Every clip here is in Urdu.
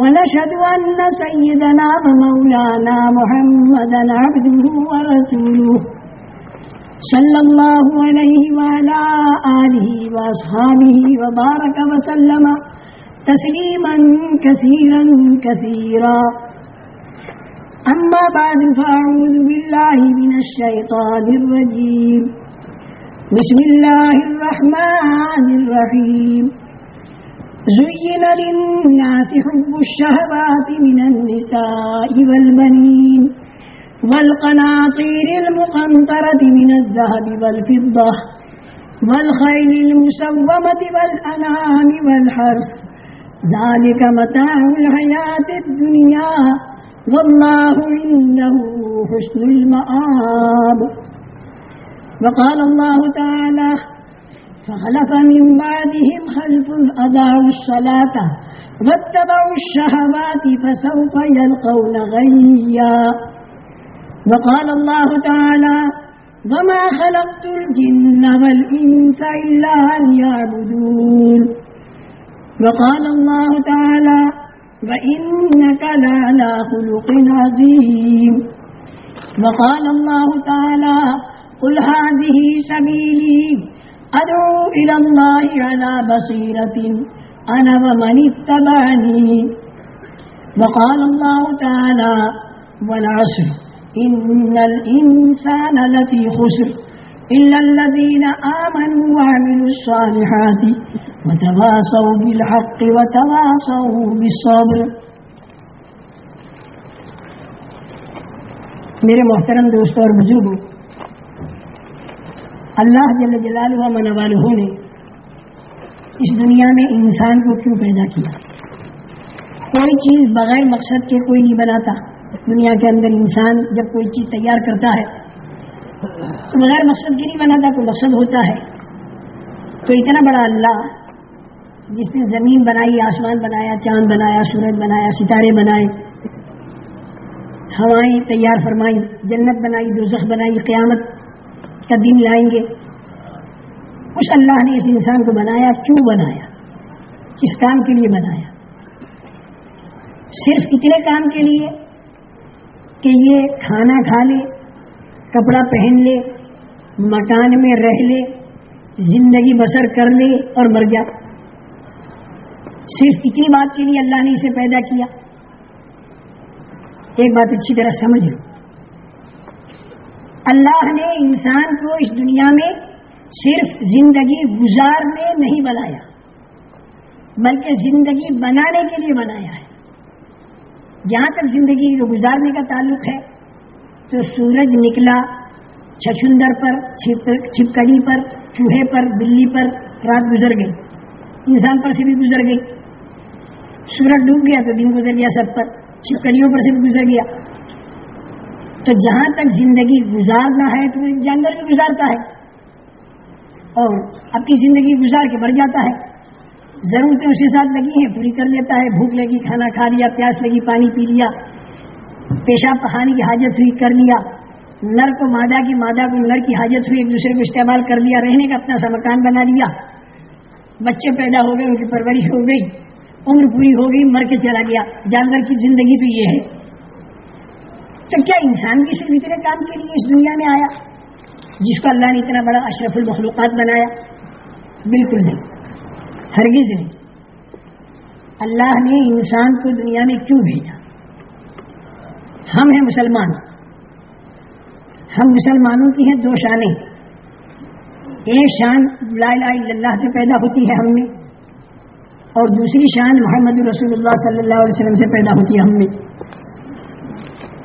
ونشهد أن سيدنا ومولانا محمدا عبده ورسوله صلى الله عليه وعلى آله وأصحابه وبارك وسلم تسليما كثيرا كثيرا. أما بعد، فأعوذ بالله من الشيطان الرجيم. بسم الله الرحمن الرحيم. زين للناس حب الشهوات من النساء والبنين والقناطير المقنطرة من الذهب والفضة والخيل المسومة والأنعام والحرث ذلك متاع الحياة الدنيا والله عنده حسن المآب وقال الله تعالى فخلف من بعدهم خلف أضاعوا الصلاة واتبعوا الشهوات فسوف يلقون غيا. وقال الله تعالى وما خلقت الجن والإنس إلا أن يعبدون وقال الله تعالى وإنك لعلى خلق عظيم. وقال الله تعالى قل هذه سبيلي أدعو إلى الله على بصيرة. أنا ومن اتبعني. وقال الله تعالى والعصر. إن الإنسان لفي خسر. إلا الذين آمنوا وعملوا الصالحات وتواصوا بالحق وتواصوا بالصبر. میرے محترم دوستوں اور بزرگوں اللہ جل جلالہ من والہ نے اس دنیا میں انسان کو کیوں پیدا کیا؟ کوئی چیز بغیر مقصد کے کوئی نہیں بناتا۔ دنیا کے اندر انسان جب کوئی چیز تیار کرتا ہے تو بغیر مقصد کے نہیں بناتا، کوئی مقصد ہوتا ہے۔ تو اتنا بڑا اللہ، جس نے زمین بنائی، آسمان بنایا، چاند بنایا، سورج بنایا، ستارے بنائے، ہوائیں تیار فرمائی جنت بنائی، دوزخ بنائی، قیامت کا دن لائیں گے؟ اس اللہ نے اس انسان کو بنایا، کیوں بنایا؟ کس کام کے لیے بنایا؟ صرف اتنے کام کے لیے؟ کہ یہ کھانا کھا لے، کپڑا پہن لے، مکان میں رہ لے، زندگی بسر کر لے اور مر گیا صرف اتنی بات کے لیے اللہ نے اسے پیدا کیا۔ ایک بات اچھی طرح سمجھ لو۔ اللہ نے انسان کو اس دنیا میں صرف زندگی گزارنے نہیں بنایا، بلکہ زندگی بنانے کے لیے بنایا ہے۔ جہاں تک زندگی کو گزارنے کا تعلق ہے، تو سورج نکلا چھچندر پر چھپکڑی پر، چوہے پر، بلی پر، رات گزر گئی۔ انسان پر سے بھی گزر گئی۔ سورج ڈوب گیا تو دن گزر گیا سب پر چھپکڑیوں پر سے بھی گزر گیا۔ تو جہاں تک زندگی گزارنا ہے تو جانور بھی گزارتا ہے اور اپنی زندگی گزار کے بڑھ جاتا ہے۔ ضرورتیں اس کے ساتھ لگی ہیں، پوری کر لیتا ہے۔ بھوک لگی، کھانا کھا لیا، پیاس لگی، پانی پی لیا، پیشاب پخانے کی حاجت ہوئی، کر لیا۔ نر کو مادہ کی مادہ کو نر کی حاجت ہوئی، ایک دوسرے کو استعمال کر لیا، رہنے کا اپنا سا مکان بنا لیا۔ بچے پیدا ہو گئے، ان کی پرورش ہو گئی، عمر پوری ہو گئی، مر کے چلا گیا۔ جانور کی زندگی تو یہ ہے۔ تو کیا انسان بھی صرف اتنے کام کے لیے اس دنیا میں آیا؟ جس کو اللہ نے اتنا بڑا اشرف المخلوقات بنایا؟ بالکل نہیں، ہرگز نہیں۔ اللہ نے انسان کو دنیا میں کیوں بھیجا؟ ہم ہیں مسلمان۔ ہم مسلمانوں کی ہیں، دو شانیں۔ ایک شان لا الہ الا اللہ سے پیدا ہوتی ہے ہم میں، اور دوسری شان محمد رسول اللہ صلی اللہ علیہ وسلم سے پیدا ہوتی ہے ہم میں۔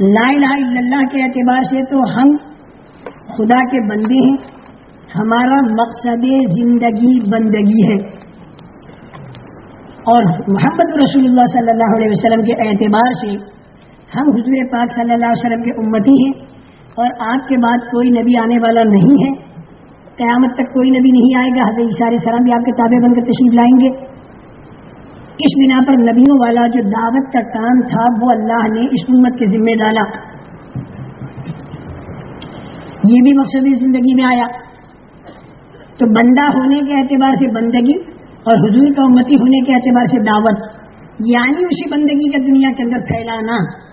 لا الہ الا اللہ کے اعتبار سے تو ہم خدا کے بندے ہیں۔ ہمارا مقصد زندگی بندگی ہے۔ اور محمد رسول اللہ صلی اللہ علیہ وسلم کے اعتبار سے ہم حضور پاک صلی اللہ علیہ وسلم کے امتی ہیں۔ اور آپ کے بعد کوئی نبی آنے والا نہیں ہے۔ قیامت تک کوئی نبی نہیں آئے گا۔ حضرت سارے سلام بھی آپ کے تابع بن کر تشریف لائیں گے۔ اس بنا پر نبیوں والا جو دعوت کا کام تھا، وہ اللہ نے اس امت کے ذمہ ڈالا۔ یہ بھی مقصد زندگی میں آیا۔ تو بندہ ہونے کے اعتبار سے بندگی اور حضور کا امتی ہونے کے اعتبار سے دعوت یعنی اسی بندگی کا دنیا کے اندر پھیلانا،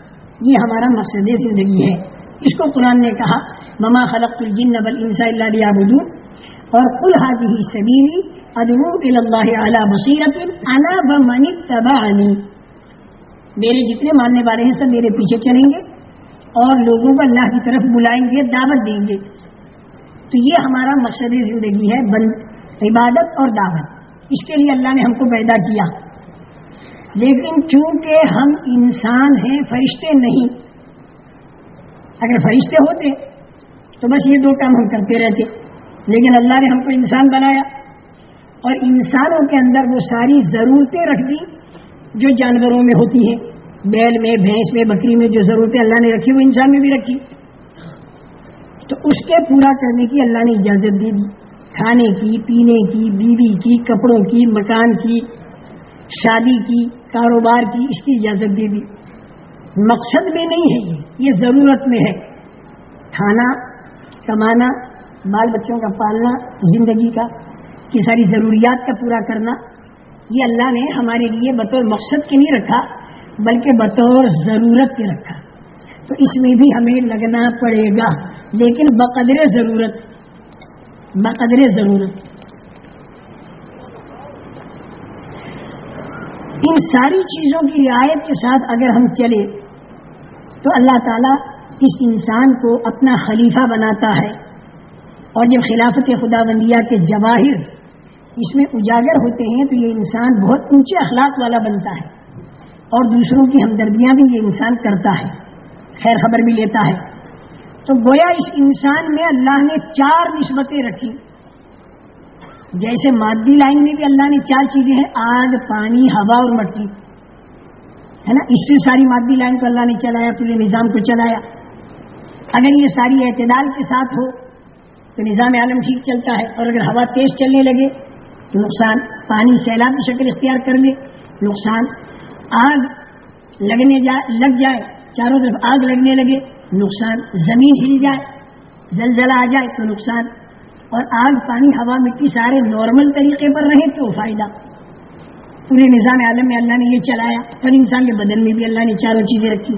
یہ ہمارا مقصد زندگی ہے۔ اس کو قرآن نے کہا مما خلق الجن بل انسا اللہ اور کل حاضی سبیلی ادو اللہ اعلیٰ بصیرت اعلیٰ بنی تبانی میرے جتنے ماننے والے ہیں سب میرے پیچھے چلیں گے اور لوگوں کو اللہ کی طرف بلائیں گے، دعوت دیں گے۔ تو یہ ہمارا مقصد زندگی ہے بند عبادت اور دعوت۔ اس کے لیے اللہ نے ہم کو پیدا کیا۔ لیکن چونکہ ہم انسان ہیں، فرشتے نہیں۔ اگر فرشتے ہوتے تو بس یہ دو کام ہم کرتے رہتے۔ لیکن اللہ نے ہم کو انسان بنایا۔ اور انسانوں کے اندر وہ ساری ضرورتیں رکھ دی جو جانوروں میں ہوتی ہیں۔ بیل میں، بھینس میں، بکری میں جو ضرورتیں اللہ نے رکھی، وہ انسان میں بھی رکھی۔ تو اس کے پورا کرنے کی اللہ نے اجازت دے دی۔ کھانے کی، پینے کی، بیوی کی، کپڑوں کی، مکان کی، شادی کی، کاروبار کی، اس کی اجازت دے دی۔ مقصد میں نہیں ہے یہ یہ ضرورت میں ہے۔ کھانا، کمانا، بال بچوں کا پالنا، زندگی کا۔ کی ساری ضروریات کا پورا کرنا، یہ اللہ نے ہمارے لیے بطور مقصد کے نہیں رکھا، بلکہ بطور ضرورت کے رکھا۔ تو اس میں بھی ہمیں لگنا پڑے گا۔ لیکن بقدر ضرورت بقدر ضرورت۔ ان ساری چیزوں کی رعایت کے ساتھ اگر ہم چلے، تو اللہ تعالیٰ اس انسان کو اپنا خلیفہ بناتا ہے۔ اور جب خلافت خدا بندیا کے جواہر اس میں اجاگر ہوتے ہیں تو یہ انسان بہت اونچے اخلاق والا بنتا ہے اور دوسروں کی ہمدردیاں بھی یہ انسان کرتا ہے، خیر خبر بھی لیتا ہے۔ تو گویا اس انسان میں اللہ نے چار نسبتیں رکھی۔ جیسے مادی لائن میں بھی اللہ نے چار چیزیں ہیں، آگ، پانی، ہوا اور مٹی۔ ہے نا؟ اس سے ساری مادی لائن کو اللہ نے چلایا، پورے نظام کو چلایا۔ اگر یہ ساری اعتدال کے ساتھ ہو تو نظام عالم ٹھیک چلتا ہے اور اگر ہوا تیز چلنے لگے نقصان پانی سیلاب کی شکل اختیار کر لے نقصان آگ لگنے جائے لگ جائے، چاروں طرف آگ لگنے لگے، نقصان زمین ہل جائے، زلزلہ آ جائے تو نقصان۔ اور آگ پانی، ہوا، مٹی سارے نارمل طریقے پر رہے تو فائدہ۔ پورے نظام عالم میں اللہ نے یہ چلایا، اور انسان کے بدن میں بھی اللہ نے چاروں چیزیں رکھی۔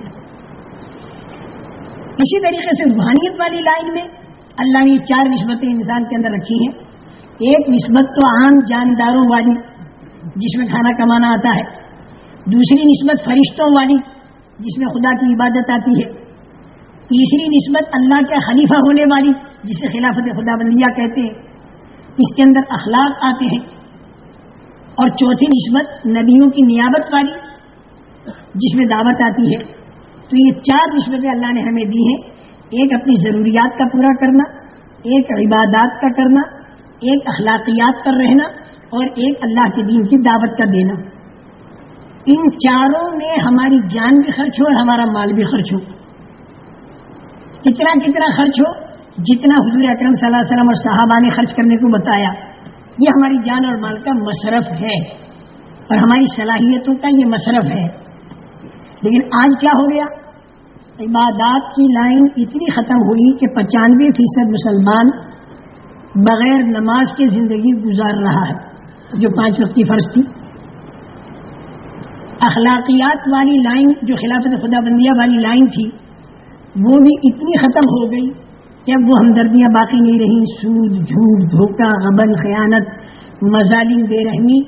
اسی طریقے سے روحانیت والی لائن میں اللہ نے یہ چار نسبتیں انسان کے اندر رکھی ہیں۔ ایک نسبت تو عام جانداروں والی، جس میں کھانا کمانا آتا ہے۔ دوسری نسبت فرشتوں والی، جس میں خدا کی عبادت آتی ہے۔ تیسری نسبت اللہ کے خلیفہ ہونے والی، جسے خلافت خدا بندیا کہتے ہیں۔ اس کے اندر اخلاق آتے ہیں۔ اور چوتھی نسبت نبیوں کی نیابت والی، جس میں دعوت آتی ہے۔ تو یہ چار نسبتیں اللہ نے ہمیں دی ہیں۔ ایک اپنی ضروریات کا پورا کرنا، ایک عبادات کا کرنا ایک اخلاقیات پر رہنا اور ایک اللہ کے دین کی دعوت کا دینا۔ ان چاروں میں ہماری جان بھی خرچ ہو اور ہمارا مال بھی خرچ ہو۔ کتنا کتنا خرچ ہو، جتنا حضور اکرم صلی اللہ علیہ وسلم اور صحابہ نے خرچ کرنے کو بتایا، یہ ہماری جان اور مال کا مصرف ہے۔ اور ہماری صلاحیتوں کا یہ مصرف ہے۔ لیکن آج کیا ہو گیا؟ عبادات کی لائن اتنی ختم ہوئی کہ پچانوے فیصد مسلمان بغیر نماز کے زندگی گزار رہا ہے۔ جو پانچ وقت کی فرض تھی۔ اخلاقیات والی لائن جو خلافت خدا بندیہ والی لائن تھی، وہ بھی اتنی ختم ہو گئی جب وہ ہمدردیاں باقی نہیں رہی سود، جھوٹ، دھوکہ، غبن، خیانت مظالم بے رحمی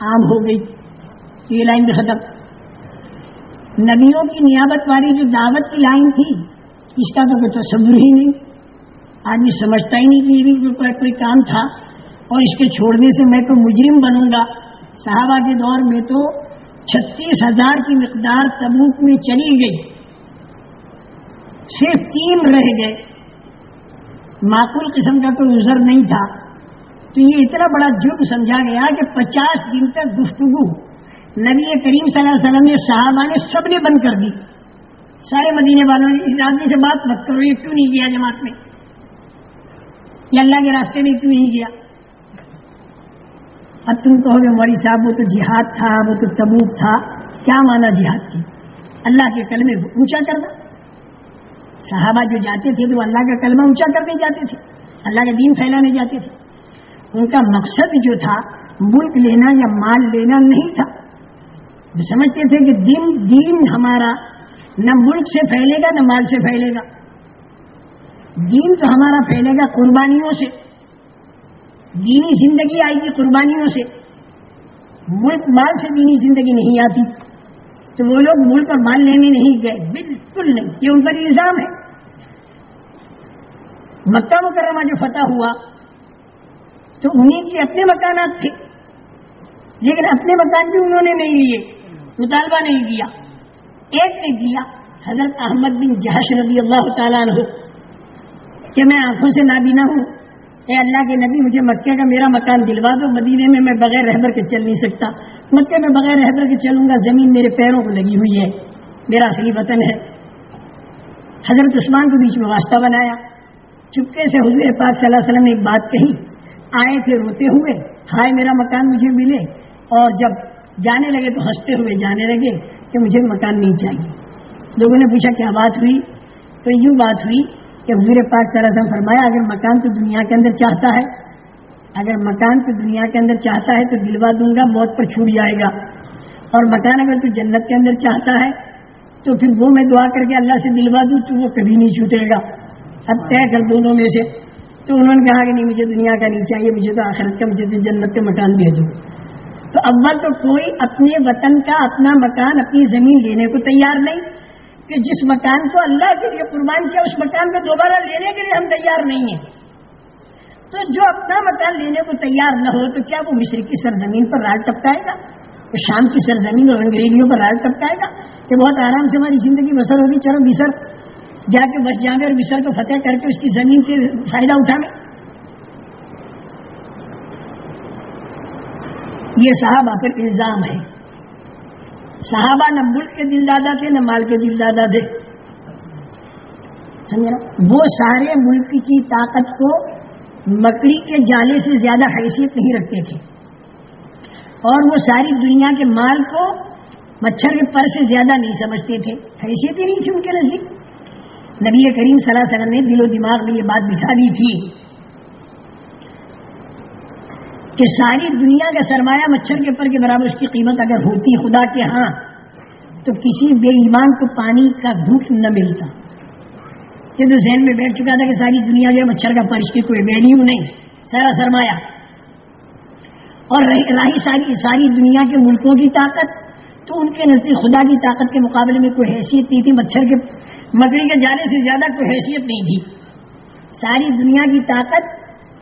عام ہو گئی۔ یہ لائن بھی ختم۔ نبیوں کی نیابت والی جو دعوت کی لائن تھی، اس کا تو کوئی تصور ہی نہیں۔ آدمی سمجھتا ہی نہیں کہ یہ بھی کوئی, کام تھا اور اس کے چھوڑنے سے میں تو مجرم بنوں گا۔ صحابہ کے دور میں تو چھتیس ہزار کی مقدار تبوک میں چلی گئی۔ صرف تین رہ گئے۔ معقول قسم کا کوئی عذر نہیں تھا۔ تو یہ اتنا بڑا جرم سمجھا گیا کہ پچاس دن تک گفتگو۔ نبی کریم صلی اللہ علیہ وسلم نے صحابہ نے سب نے بند کر دی۔ سارے مدینے والوں نے اس آدمی سے بات مت کرو یہ کیوں نہیں گیا جماعت میں؟ یا اللہ کے راستے میں کیوں نہیں گیا؟ اب تم کہو گے موری صاحب، وہ تو جہاد تھا، وہ تو تبوک تھا۔ کیا مانا جہاد کی؟ اللہ کے کلمے اونچا کرنا۔ صحابہ جو جاتے تھے تو اللہ کا کلمہ اونچا کرنے جاتے تھے، اللہ کا دین پھیلانے جاتے تھے۔ ان کا مقصد جو تھا، ملک لینا یا مال لینا نہیں تھا۔ وہ سمجھتے تھے کہ دین دین ہمارا نہ ملک سے پھیلے گا، نہ مال سے پھیلے گا۔ دین تو ہمارا پھیلے گا قربانیوں سے، دینی زندگی آئے گی قربانیوں سے۔ ملک مال سے دینی زندگی نہیں آتی۔ تو وہ لوگ ملک اور مال لینے نہیں گئے۔ بالکل نہیں۔ یہ ان پر الزام ہے۔ مکہ مکرمہ جو فتح ہوا، تو انہیں کے اپنے مکانات تھے۔ لیکن اپنے مکان بھی انہوں نے نہیں لیے، مطالبہ نہیں دیا۔ ایک نے دیا، حضرت احمد بن جہش رضی اللہ تعالیٰ عنہ۔ کہ میں آنکھوں سے نابینا ہوں۔ اے اللہ کے نبی، مجھے مکے کا میرا مکان دلوا دو۔ مدینے میں میں بغیر رہبر کے چل نہیں سکتا۔ مکے میں بغیر رہبر کے چلوں گا، زمین میرے پیروں کو لگی ہوئی ہے۔ میرا اصلی وطن ہے۔ حضرت عثمان کو بیچ میں واسطہ بنایا۔ چپکے سے حضور پاک صلی اللہ علیہ وسلم نے ایک بات کہی۔ آئے تھے، روتے ہوئے۔ ہائے، میرا مکان مجھے ملے۔ اور جب جانے لگے تو ہنستے ہوئے جانے لگے کہ مجھے مکان نہیں چاہیے۔ لوگوں نے پوچھا، کیا بات ہوئی؟ تو یوں بات ہوئی کہ حضور پاک صلی اللہ علیہ وسلم فرمایا، اگر مکان تو دنیا کے اندر چاہتا ہے، اگر مکان تو دنیا کے اندر چاہتا ہے تو دلوا دوں گا، موت پر چھوٹ جائے گا۔ اور مکان اگر تو جنت کے اندر چاہتا ہے، تو پھر وہ میں دعا کر کے اللہ سے دلوا دوں تو وہ کبھی نہیں چھوٹے گا۔ اب طے کر دونوں میں سے۔ تو انہوں نے کہا کہ نہیں، مجھے دنیا کا نہیں چاہیے، مجھے تو آخرت کا، مجھے تو جنت کے مکان بھیجو تو اول تو کوئی اپنے وطن کا، اپنا مکان، اپنی زمین لینے کو تیار نہیں۔ کہ جس مکان کو اللہ کے لیے قربان کیا، اس مکان کو دوبارہ لینے کے لیے ہم تیار نہیں ہیں۔ تو جو اپنا مکان لینے کو تیار نہ ہو، تو کیا وہ مصر کی سرزمین پر راج ٹپکائے گا؟ وہ شام کی سرزمین اور انگریزیوں پر راج ٹپکائے گا؟ کہ بہت آرام سے ہماری زندگی بسر ہوگی چلو بسر، جا کے بس جائیں گے اور مصر کو فتح کر کے اس کی زمین سے فائدہ اٹھانے۔ یہ صحابہ پر الزام ہے۔ صحابہ نہ ملک کے دل دادا تھے، نہ مال کے دل دادا تھے۔ سمجھا وہ سارے ملک کی طاقت کو مکڑی کے جالے سے زیادہ حیثیت نہیں رکھتے تھے۔ اور وہ ساری دنیا کے مال کو مچھر کے پر سے زیادہ نہیں سمجھتے تھے۔ حیثیت ہی نہیں تھی ان کے نزدیک۔ نبی کریم صلی اللہ علیہ وسلم نے دل و دماغ میں یہ بات بٹھا دی تھی۔ کہ ساری دنیا کا سرمایہ مچھر کے پر کے برابر اس کی قیمت اگر ہوتی خدا کے ہاں تو کسی بے ایمان کو پانی کا گھوٹ نہ ملتا۔ یہ تو ذہن میں بیٹھ چکا تھا کہ ساری دنیا جو مچھر کا پر اس کی کوئی ویلیو نہیں، سارا سرمایہ۔ اور رہی ساری ساری دنیا کے ملکوں کی طاقت، تو ان کے نزدیک خدا کی طاقت کے مقابلے میں کوئی حیثیت نہیں تھی۔ مچھر کے مکڑی کے جانے سے زیادہ کوئی حیثیت نہیں تھی۔ ساری دنیا کی طاقت،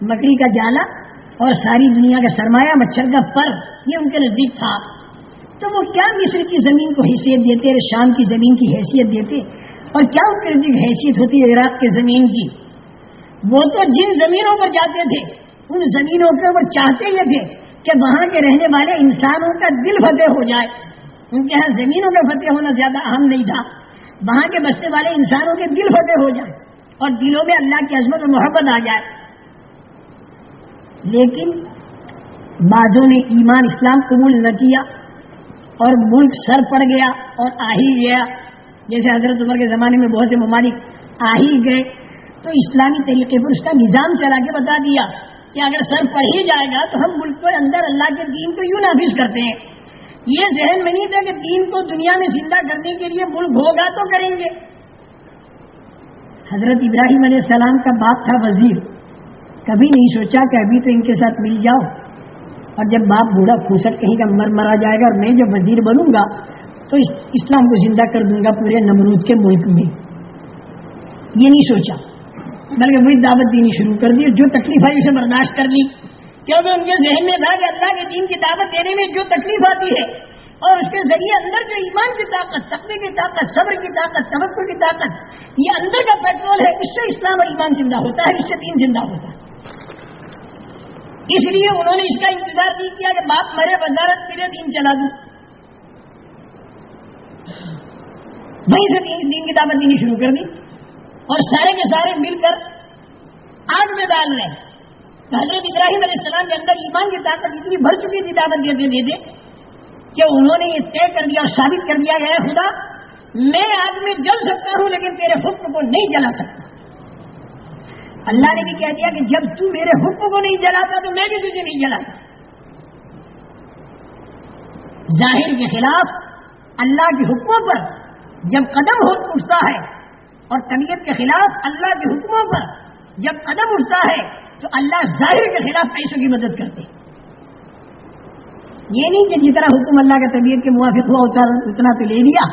مکڑی کا جالا اور ساری دنیا کا سرمایہ مچھر کا پر یہ ان کے نزدیک تھا۔ تو وہ کیا مصر کی زمین کو حیثیت دیتے شام کی زمین کی حیثیت دیتے؟ اور کیا ان کے نزدیک حیثیت ہوتی ہے عراق کے زمین کی؟ وہ تو جن زمینوں پر جاتے تھے، ان زمینوں کے اوپر چاہتے یہ تھے کہ وہاں کے رہنے والے انسانوں کا دل فتح ہو جائے۔ ان کے یہاں زمینوں کا فتح ہونا زیادہ اہم نہیں تھا۔ وہاں کے بسنے والے انسانوں کے دل فتح ہو جائے اور دلوں میں اللہ کی عظمت و محبت آ جائے۔ لیکن بعضوں نے ایمان اسلام قبول نہ کیا اور ملک سر پڑ گیا اور آ ہی گیا۔ جیسے حضرت عمر کے زمانے میں بہت سے ممالک آ ہی گئے، تو اسلامی طریقے پر اس کا نظام چلا کے بتا دیا کہ اگر سر پڑ ہی جائے گا تو ہم ملک کے اندر اللہ کے دین کو یوں نافذ کرتے ہیں۔ یہ ذہن میں نہیں تھا کہ دین کو دنیا میں زندہ کرنے کے لیے ملک ہوگا تو کریں گے۔ حضرت ابراہیم علیہ السلام کا باپ تھا وزیر۔ کبھی نہیں سوچا کہ ابھی تو ان کے ساتھ مل جاؤ۔ اور جب باپ بوڑھا پھوسٹ کہیں کا مر مرا جائے گا اور میں جب وزیر بنوں گا، تو اسلام کو زندہ کر دوں گا پورے نمرود کے ملک میں۔ یہ نہیں سوچا۔ بلکہ وہی دعوت دینی شروع کر دی جو تکلیف آئی اسے برداشت کر لی۔ کیونکہ ان کے ذہن میں تھا کہ اللہ کے دین کی دعوت دینے میں جو تکلیف آتی ہے، اور اس کے ذریعے اندر جو ایمان کی طاقت، تقوی کی طاقت، صبر کی طاقت تبکر کی طاقت، یہ اندر کا پیٹرول ہے، اس سے اسلام اور ایمان زندہ ہوتا ہے، اس سے دین زندہ ہوتا ہے۔ اس لیے انہوں نے اس کا انتظار نہیں کیا کہ باپ مرے وزارت پھرے دین چلا دوں۔ وہیں سے دین کی دعوت دینی شروع کر دی۔ اور سارے کے سارے مل کر آگ میں ڈال رہے تو حضرت ابراہیم علیہ السلام کے اندر ایمان کی طاقت اتنی بھر چکی تھی دعوت دیتے دیتے کہ انہوں نے یہ طے کر دیا اور ثابت کر دیا گیا خدا، میں آگ میں جل سکتا ہوں لیکن تیرے حکم کو نہیں جلا سکتا۔ اللہ نے بھی کہہ دیا کہ جب تو میرے حکم کو نہیں جلاتا تو میں بھی تجھے نہیں جلاتا۔ ظاہر کے خلاف اللہ کے حکموں پر جب قدم اٹھتا ہے اور طبیعت کے خلاف اللہ کے حکموں پر جب قدم اٹھتا ہے تو اللہ ظاہر کے خلاف پیسوں کی مدد کرتے یہ نہیں کہ جتنا حکم اللہ کا طبیعت کے موافق ہوا اتنا تو لے لیا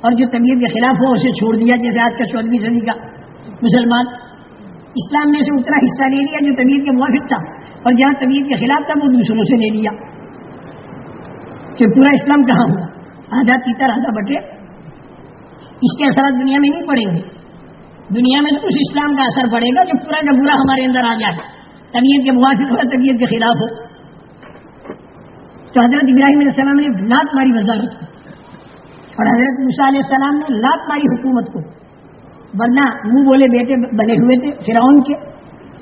اور جو طبیعت کے خلاف ہوا اسے چھوڑ دیا، جیسے آج کا چودہویں صدی کا مسلمان اسلام میں سے اتنا حصہ لے لیا جو طبیعت کے موافق تھا اور جہاں طبیعت کے خلاف تھا وہ دوسروں سے لے لیا کہ پورا اسلام کہاں ہوا؟ آدھا تیتر، آدھا بٹے۔ اس کے اثرات دنیا میں نہیں پڑیں گے۔ دنیا میں تو اس اسلام کا اثر پڑے گا جو پورا کا پورا ہمارے اندر آ جائے طبیعت کے موافق ہو، طبیعت کے خلاف ہو۔ تو حضرت ابراہیم علیہ السلام نے لات ماری وزارت کو اور حضرت مصع علیہ السلام نے لات ماری حکومت کو۔ ورنہ منہ بولے بیٹے، بنے ہوئے تھے، فرعون کے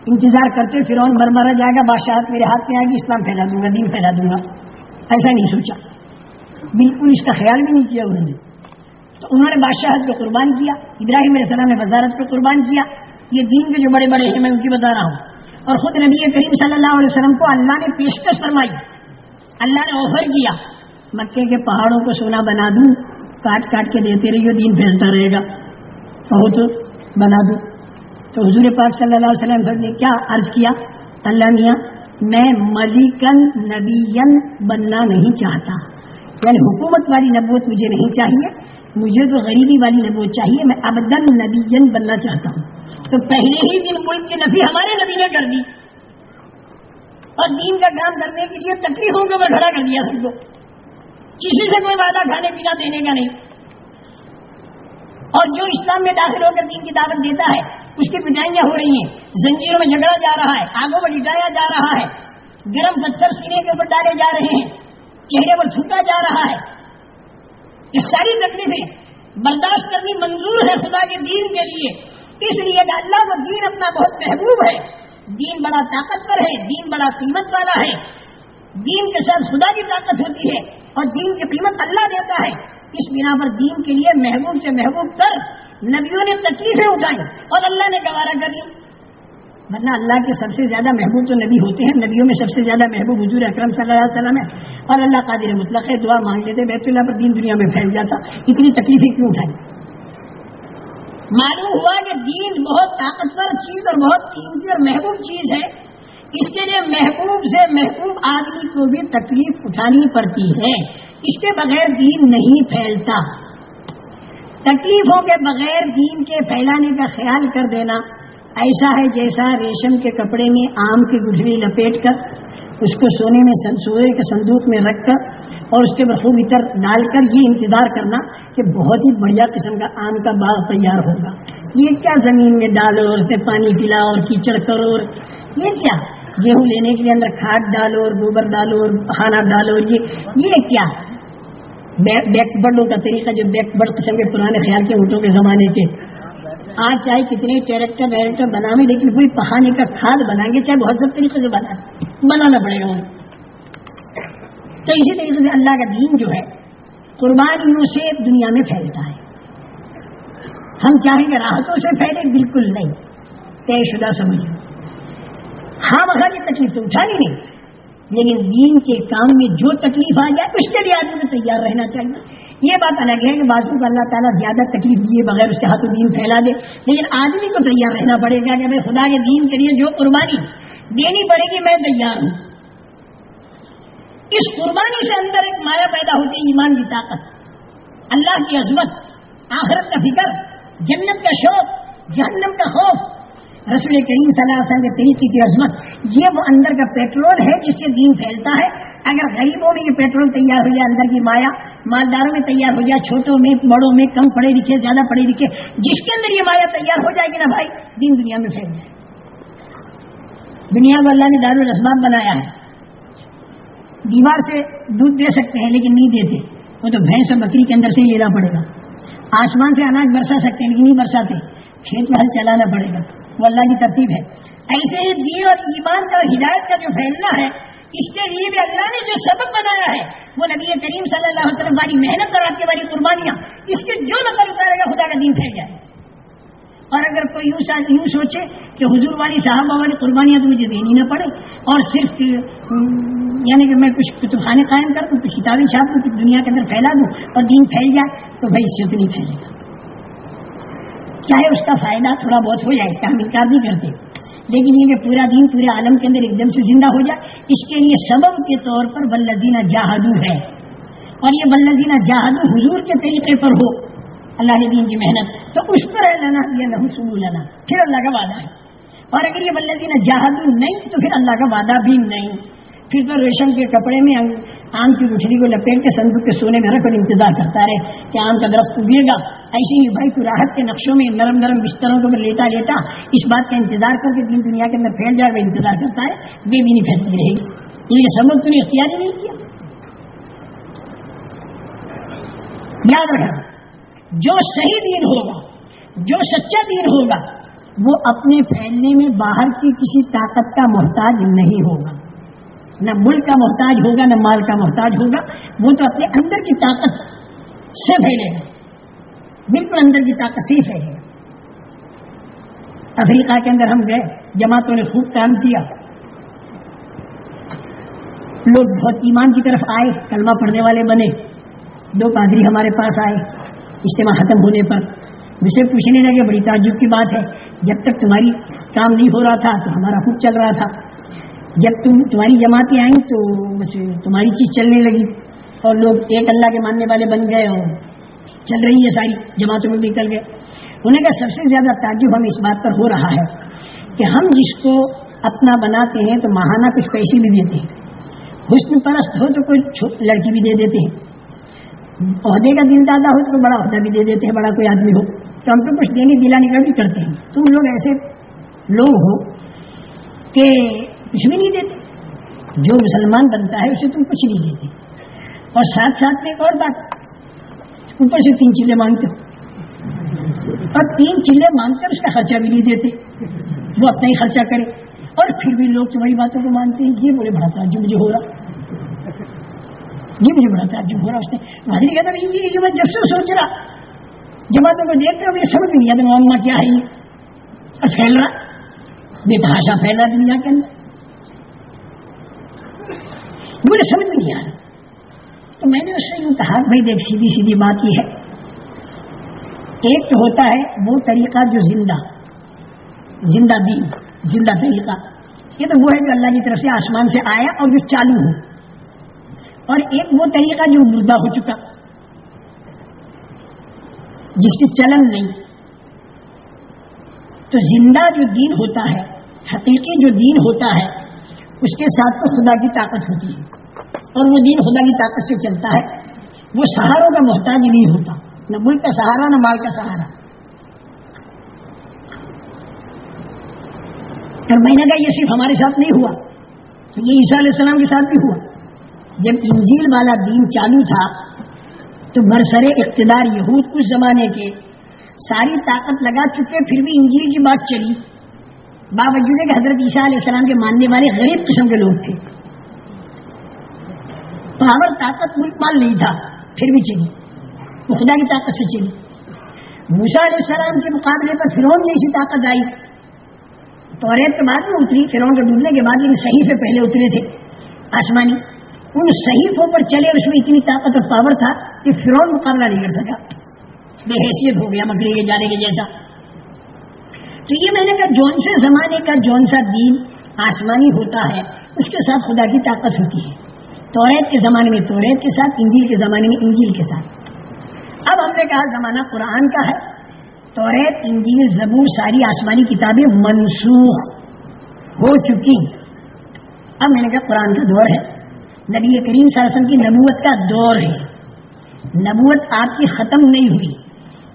انتظار کرتے، فرعون مر مرا جائے گا بادشاہ میرے ہاتھ میں آئے گی، اسلام پھیلا دوں گا، دین پھیلا دوں گا۔ ایسا نہیں سوچا۔ بالکل اس کا خیال بھی نہیں کیا انہوں نے۔ تو انہوں نے بادشاہت کو قربان کیا، ابراہیم علیہ السلام نے وزارت کو قربان کیا۔ یہ دین کے جو بڑے بڑے ہیں، میں ان کی بتا رہا ہوں۔ اور خود نبی کریم صلی اللہ علیہ وسلم کو اللہ نے پیشکش فرمائی۔ اللہ نے آفر کیا۔ مکے کے پہاڑوں کو سونا بنا دوں، کاٹ کاٹ کے دیتے رہیے دین پھیلتا رہے گا۔ بہت بنا دوں تو حضور پاک صلی اللہ علیہ وسلم نے کیا عرض کیا؟ اللہ میاں، میں ملکن نبی بننا نہیں چاہتا۔ یعنی حکومت والی نبوت مجھے نہیں چاہیے، مجھے تو غریبی والی نبوت چاہیے، میں ابدن نبی بننا چاہتا ہوں۔ تو پہلے ہی دن ملک کی نفی ہمارے نبی نے کر دی۔ اور دین کا کام کرنے کے لیے تکلیفوں کو میں کھڑا کر دیا سب کو۔ کسی سے کوئی وعدہ کھانے پینا دینے کا نہیں۔ اور جو اسلام میں داخل ہو کر دین کی دعوت دیتا ہے، اس کی پٹائیاں ہو رہی ہیں۔ زنجیروں میں جھگڑا جا رہا ہے آگوں پر ڈٹایا جا رہا ہے۔ گرم پتھر سینے کے اوپر ڈالے جا رہے ہیں۔ چہرے پر چھوٹا جا رہا ہے۔ یہ ساری تکلیفیں برداشت کرنی منظور ہے خدا کے دین کے لیے۔ اس لیے کہ اللہ کو دین اپنا بہت محبوب ہے۔ دین بڑا طاقتور ہے، دین بڑا قیمت والا ہے۔ دین کے ساتھ خدا کی طاقت ہوتی ہے اور دین کی قیمت اللہ دیتا ہے۔ اس بنا پر دین کے لیے محبوب سے محبوب کر نبیوں نے تکلیفیں اٹھائی اور اللہ نے گوارا کر لی ورنہ اللہ کے سب سے زیادہ محبوب جو نبی ہوتے ہیں، نبیوں میں سب سے زیادہ محبوب حضور اکرم صلی اللہ علیہ وسلم ہے اور اللہ قادر مطلق ہے، دعا مانگ لیتے، بیت اللہ پر دین دنیا میں پھیل جاتا، اتنی تکلیفیں کیوں اٹھائی معلوم ہوا کہ دین بہت طاقتور چیز اور بہت قیمتی اور محبوب چیز ہے۔ اس کے لیے محبوب سے محبوب آدمی کو بھی تکلیف اٹھانی پڑتی ہے۔ اس کے بغیر دین نہیں پھیلتا۔ تکلیفوں کے بغیر دین کے پھیلانے کا خیال کر دینا۔ ایسا ہے جیسا ریشم کے کپڑے میں آم کی گٹھڑی لپیٹ کر، اس کو سونے میں سوئے کے صندوق میں رکھ کر اور اس کے خوب اتر ڈال کر یہ انتظار کرنا کہ بہت ہی بڑھیا قسم کا آم کا باغ تیار ہوگا۔ یہ کیا زمین میں ڈالو اور اس میں پانی پلاؤ اور کیچڑ کرو۔ اور یہ کیا؟ گیہوں لینے کے لیے اندر کھاد ڈالو اور گوبر ڈالو اور کھانا ڈالو اور یہ یہ کیا؟ بیک برڈوں کا طریقہ جو بیک برڈ قسم کے پرانے خیال کے اونٹوں کے زمانے کے۔ آج چاہے کتنے ٹریکٹر ویریکٹر بنا لیکن پوری پہانے کا کھاد بنائیں گے، چاہے بہت سب طریقے سے بنا بنانا پڑے گا تو اسی طریقے سے اللہ کا دین جو ہے، قربانیوں سے دنیا میں پھیلتا ہے۔ ہم چاہیں گے راحتوں سے پھیلے، بالکل نہیں۔ طے شدہ سمجھو۔ ہاں وہاں کی تکلیف تو اٹھانی نہیں۔ لیکن دین کے کام میں جو تکلیف آ جائے، اس کے لیے آدمی کو تیار رہنا چاہیے۔ یہ بات الگ ہے کہ بازو کو اللہ تعالیٰ زیادہ تکلیف دیے بغیر اس کے ہاتھوں دین پھیلا دے۔ لیکن آدمی کو تیار رہنا پڑے گا کہ میں خدا کے دین کے لیے جو قربانی دینی پڑے گی، میں تیار ہوں۔ اس قربانی سے اندر ایک مایا پیدا ہوتی ہے، ایمان کی طاقت۔ اللہ کی عظمت، آخرت کا فکر، جنت کا شوق، جہنم کا خوف۔ رسول کریم صلی اللہ علیہ وسلم کے طریقے کی عظمت، یہ وہ اندر کا پیٹرول ہے جس سے دین پھیلتا ہے۔ اگر غریبوں میں یہ پیٹرول تیار ہو جائے اندر کی مایا، مالداروں میں تیار ہو جائے چھوٹوں میں، بڑوں میں، کم پڑھے لکھے، زیادہ پڑھے لکھے، جس کے اندر یہ مایا تیار ہو جائے گی نا بھائی، دین دنیا میں پھیل جائے۔ دنیا کو اللہ نے دار الاسباب بنایا ہے۔ دیوار سے دودھ دے سکتے ہیں لیکن نہیں دیتے۔ وہ تو بھینس اور بکری کے اندر سے ہی لینا پڑے گا۔ آسمان سے اناج برسا سکتے ہیں لیکن نہیں برساتے۔ کھیت میں ہل چلانا پڑے گا۔ وہ اللہ کی ترتیب ہے۔ ایسے ہی دین اور ایمان کا اور ہدایت کا جو پھیلنا ہے، اس کے لیے بھی اللہ نے جو سبق بنایا ہے، وہ نبی کریم صلی اللہ علیہ وسلم والی محنت اور آپ کے والی قربانیاں، اس کے جو نقل اتارے گا، خدا کا دین پھیل جائے۔ اور اگر کوئی یوں یوں سوچے کہ حضور والی صاحبہ والی قربانیاں تو مجھے دینی نہ پڑے، اور صرف یعنی کہ میں کچھ کتب خانے قائم کر دوں، کچھ کتابیں چھاپ دوں، کچھ دنیا کے اندر پھیلا دوں اور دین پھیل جائے، تو بھائی اس سے تو نہیں پھیلے گا۔ چاہے اس کا فائدہ تھوڑا بہت ہو جائے، اس کا ہم انکار نہیں کرتے۔ لیکن یہ کہ پورا دین پورے عالم کے اندر ایک دم سے زندہ ہو جائے، اس کے لیے سبب کے طور پر بلدینہ جہادو ہے۔ اور یہ بلدینہ جہادو حضور کے طریقے پر ہو۔ اللہ کے دین کی محنت، تو اس پر لینا یہ نہ سنو لینا پھر اللہ کا وعدہ ہے۔ اور اگر یہ بلدینہ جہادو نہیں، تو پھر اللہ کا وعدہ بھی نہیں۔ پھر تو ریشم کے کپڑے میں آم کی گٹھڑی کو لپیٹ کے سندوق کے سونے میں رکھ کر انتظار کرتا رہے کہ آم کا درخت اگے گا۔ ایسے ہی بھائی کو راحت کے نقشوں میں نرم نرم بستروں کو لیتا لیتا اس بات کا انتظار کر کے دین دنیا کے اندر پھیل جائے وہ انتظار کرتا ہے۔ وہ بھی نہیں پھیلتی رہے۔ گی یہ سبق تو نے اختیار ہی نہیں کیا۔ یاد رکھنا، جو صحیح دین ہوگا، جو سچا دین ہوگا، وہ اپنے پھیلنے میں باہر کی کسی طاقت کا محتاج نہیں ہوگا۔ نہ ملک کا محتاج ہوگا، نہ مال کا محتاج ہوگا۔ وہ تو اپنے اندر کی طاقت سے پھیلے گا بالکل اندر کی طاقت سے پھیلے گا افریقہ کے اندر ہم گئے، جماعتوں نے خوب کام کیا۔ لوگ بہت ایمان کی طرف آئے، کلمہ پڑھنے والے بنے۔ دو پادری ہمارے پاس آئے، اجتماع ختم ہونے پر۔ مجھے پوچھنے لگے، بڑی تعجب کی بات ہے، جب تک تمہاری کام نہیں ہو رہا تھا تو ہمارا خوب چل رہا تھا۔ جب تم تمہاری جماعتیں آئیں تو تمہاری چیز چلنے لگی اور لوگ ایک اللہ کے ماننے والے بن گئے اور چل رہی ہے ساری جماعتوں میں بھی نکل گئے۔ انہیں کا سب سے زیادہ تعجب ہمیں اس بات پر ہو رہا ہے کہ ہم جس کو اپنا بناتے ہیں تو ماہانہ کچھ پیسے بھی دیتے ہیں۔ حسن پرست ہو تو کوئی لڑکی بھی دے دیتے ہیں۔ عہدے کا دل دادا ہو تو بڑا عہدہ بھی دے دیتے ہیں، بڑا کوئی آدمی ہو۔ تو ہم تو کچھ دینے دلانے کا بھی کرتے ہیں۔ تم لوگ ایسے لوگ ہو کہ کچھ بھی نہیں دیتے۔ جو مسلمان بنتا ہے، اسے تم کچھ نہیں دیتے۔ اور ساتھ ساتھ میں ایک اور بات اوپر سے تین چیزیں مانگتے ہو۔ اور تین چلے مانگ کر اس کا خرچہ بھی نہیں دیتے۔ وہ اپنا ہی خرچہ کرے۔ اور پھر بھی لوگ تمہاری باتوں کو مانتے ہیں۔ یہ بڑے بڑا تھا جو مجھے ہو رہا۔ یہ مجھے بڑا تھا جو ہو رہا۔ اس نے کہتا یہ میں جب سے سوچ رہا جماعتوں کو دیکھ کر مجھے سمجھ نہیں آتا معاملہ کیا ہے یہ؟ اور پھیل رہا، بے تحاشا پھیل رہا دنیا کے اندر۔ مجھے سمجھ میں نہیں آ رہا تو میں نے اس سے یوں کہا، بھائی دیکھ، سیدھی سیدھی بات یہ ہے۔ ایک تو ہوتا ہے وہ طریقہ جو زندہ زندہ دین، زندہ طریقہ۔ یہ تو وہ ہے جو اللہ کی طرف سے آسمان سے آیا اور جو چالو ہو۔ اور ایک وہ طریقہ جو مردہ ہو چکا، جس کی چلن نہیں۔ تو زندہ جو دین ہوتا ہے، حقیقی جو دین ہوتا ہے، اس کے ساتھ تو خدا کی طاقت ہوتی ہے۔ اور وہ دین خدا کی طاقت سے چلتا ہے۔ وہ سہاروں کا محتاج نہیں ہوتا، نہ ملک کا سہارا، نہ مال کا سہارا۔ اور میں نے کہا، یہ صرف ہمارے ساتھ نہیں ہوا۔ یہ عیسیٰ علیہ السلام کے ساتھ بھی ہوا۔ جب انجیل والا دین چالو تھا، تو برسر اقتدار یہود کچھ زمانے کے ساری طاقت لگا چکے، پھر بھی انجیل کی بات چلی۔ باوجود کہ حضرت عیسیٰ علیہ السلام کے ماننے والے غریب قسم کے لوگ تھے۔ پاور طاقت ملک مال نہیں تھا، پھر بھی چلی۔ وہ خدا کی طاقت سے چلی۔ موسا علیہ السلام کے مقابلے پر فرون جیسی طاقت آئی۔ تو ریت کے بعد میں اتری فرون کے ڈوبنے کے بعد لیکن صحیح سے پہلے اترے تھے۔ آسمانی، ان صحیفوں پر چلے اس میں اتنی طاقت اور پاور تھا کہ فرون مقابلہ نہیں کر سکا۔ بے حیثیت ہو گیا مکڑی کے جانے کے جیسا۔ تو یہ میں نے کہا، جون سے زمانے کا جون سا دین آسمانی ہوتا ہے، اس کے ساتھ خدا کی طاقت ہوتی ہے۔ توریت کے زمانے میں توریت کے ساتھ، انجیل کے زمانے میں، انجیل کے ساتھ۔ اب ہم نے کہا زمانہ قرآن کا ہے۔ توریت انجیل، زبور، ساری آسمانی کتابیں منسوخ ہو چکی۔ اب میں نے کہا قرآن کا دور ہے۔ نبی کریم صلی اللہ علیہ وسلم کی نبوت کا دور ہے۔ نبوت آپ کی ختم نہیں ہوئی۔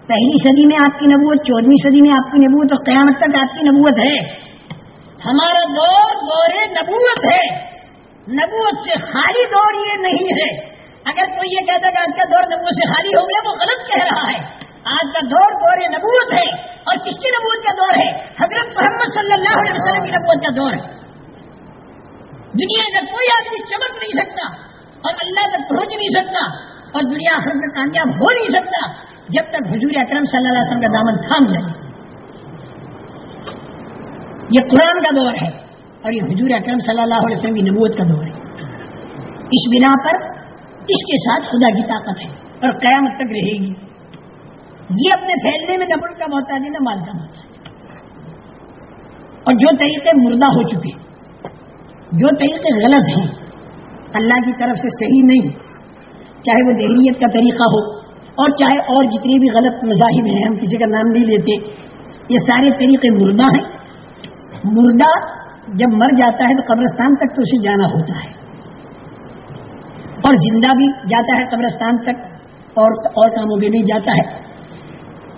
پہلی صدی میں آپ کی نبوت چودہویں صدی میں آپ کی نبوت اور قیامت تک آپ کی نبوت ہے۔ ہمارا دور دور نبوت ہے۔ نبوت سے خالی دور یہ نہیں ہے۔ اگر کوئی یہ کہتا کہ آج کا دور نبوت سے خالی ہو گیا، وہ غلط کہہ رہا ہے۔ آج کا دور دور نبوت ہے۔ اور کس کی نبوت کا دور ہے؟ حضرت محمد صلی اللہ علیہ وسلم کی نبوت کا دور۔ ہے دنیا کا کوئی آدمی چمک نہیں سکتا اور اللہ تک پہنچ نہیں سکتا اور دنیا آخر میں کامیاب ہو نہیں سکتا جب تک حضور اکرم صلی اللہ علیہ وسلم کا دامن تھام جائے۔ یہ قرآن کا دور ہے۔ اور یہ حضور اکرم صلی اللہ علیہ وسلم کی نبوت کا دور ہے۔ اس بنا پر اس کے ساتھ خدا کی طاقت ہے اور قیامت تک رہے گی۔ یہ اپنے پھیلنے میں نہ ملک کا محتاج ہے نہ مال کا محتاج اور جو طریقے مردہ ہو چکے، جو طریقے غلط ہیں، اللہ کی طرف سے صحیح نہیں، چاہے وہ دہلیت کا طریقہ ہو، اور چاہے اور جتنے بھی غلط مذاہب ہیں، ہم کسی کا نام نہیں لیتے۔ یہ سارے طریقے مردہ ہیں۔ مردہ جب مر جاتا ہے تو قبرستان تک تو اسے جانا ہوتا ہے۔ اور زندہ بھی جاتا ہے قبرستان تک، اور اور کاموں میں بھی جاتا ہے۔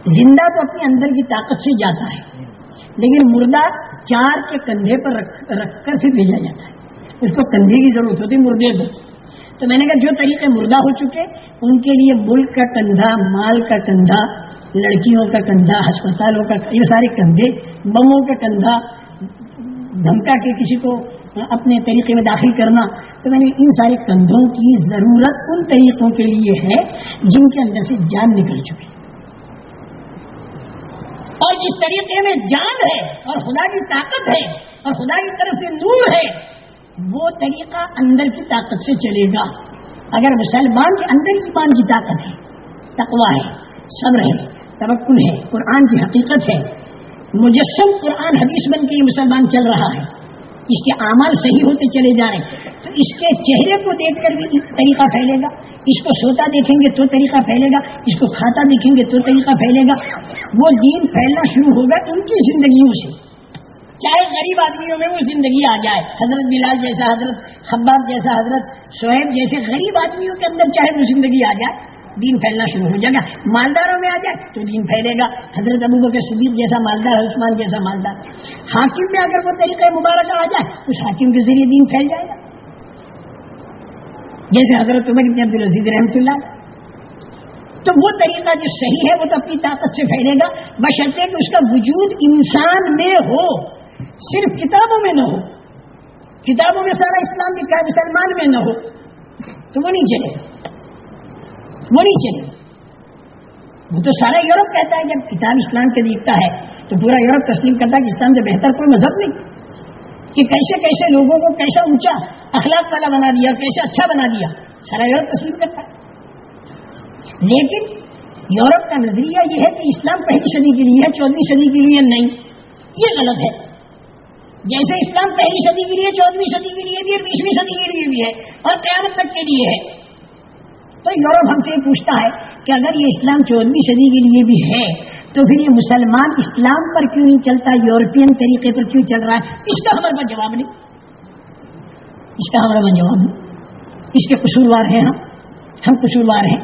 زندہ تو اپنے اندر کی طاقت سے جاتا ہے، لیکن مردہ چار کے کندھے پر رکھ کر پھر بھیجا جاتا ہے۔ اس کو کندھے کی ضرورت ہوتی ہے مردے کو۔ تو میں نے کہا جو طریقے مردہ ہو چکے، ان کے لیے ملک کا کندھا، مال کا کندھا، لڑکیوں کا کندھا، ہسپتالوں کا، یہ سارے کندھے، بموں کا کندھا دھمکا کے کسی کو اپنے طریقے میں داخل کرنا، تو میں نے ان سارے کندھوں کی ضرورت ان طریقوں کے لیے ہے جن کے اندر سے جان نکل چکی۔ اور جس طریقے میں جان ہے اور خدا کی طاقت ہے اور خدا کی طرف سے نور ہے، وہ طریقہ اندر کی طاقت سے چلے گا۔ اگر مسلمان کے اندر ایمان کی طاقت ہے تقوا ہے، صبر ہے، توکل ہے، قرآن کی حقیقت ہے مجسم قرآن حدیث بن کے یہ مسلمان چل رہا ہے۔ اس کے اعمال صحیح ہوتے چلے جا رہے ہیں۔ تو اس کے چہرے کو دیکھ کر بھی طریقہ پھیلے گا۔ اس کو سوتا دیکھیں گے تو طریقہ پھیلے گا۔ اس کو کھاتا دیکھیں گے تو طریقہ پھیلے گا۔ وہ دین پھیلنا شروع ہوگا ان کی زندگیوں سے۔ چاہے غریب آدمیوں میں وہ زندگی آ جائے۔ حضرت بلال جیسا حضرت خباب جیسا حضرت، شعیب جیسے غریب آدمیوں کے اندر چاہے وہ زندگی آ جائے۔ دین پھیلنا شروع ہو جائے گا۔ مالداروں میں آ جائے تو دین پھیلے گا۔ حضرت ابو بکر صدیق جیسا مالدار، عثمان جیسا مالدار۔ حاکم میں اگر وہ طریقہ مبارک آ جائے تو اس حاکم کے ذریعے دین پھیل جائے گا۔ جیسے حضرت عمر ابن عبد العزیز رحمۃ اللہ۔ تو وہ طریقہ جو صحیح ہے، وہ تو اپنی طاقت سے پھیلے گا۔ بشرطے کہ اس کا وجود انسان میں ہو، صرف کتابوں میں نہ ہو۔ کتابوں میں سارا اسلام لکھا ہے مسلمان میں نہ ہو۔ تو وہ نہیں چلے گا۔ وہ نہیں چلے وہ تو سارا یورپ کہتا ہے، جب کتاب اسلام کے دیکھتا ہے تو پورا یورپ تسلیم کرتا ہے کہ اسلام سے بہتر کوئی مذہب نہیں۔ کہ کیسے کیسے لوگوں کو کیسا اونچا اخلاق والا بنا دیا اور کیسے اچھا بنا دیا، سارا یورپ تسلیم کرتا ہے۔ لیکن یورپ کا نظریہ یہ ہے کہ اسلام پہلی صدی کے لیے ہے، چودہویں صدی کے لیے نہیں۔ یہ غلط ہے۔ جیسے اسلام پہلی صدی کے لیے، چودہویں صدی کے لیے بھی اور بیسویں صدی کے لیے بھی ہے اور قیامت تک کے لیے ہے۔ تو یورپ ہم سے یہ پوچھتا ہے کہ اگر یہ اسلام چودہویں صدی کے لیے بھی ہے، تو پھر یہ مسلمان اسلام پر کیوں نہیں چلتا، یورپین طریقے پر کیوں چل رہا ہے؟ اس کا ہمارے پاس جواب نہیں۔ اس کا ہمارے پاس جواب نہیں۔ اس کے قصوروار ہیں ہم۔ ہم قصوروار ہیں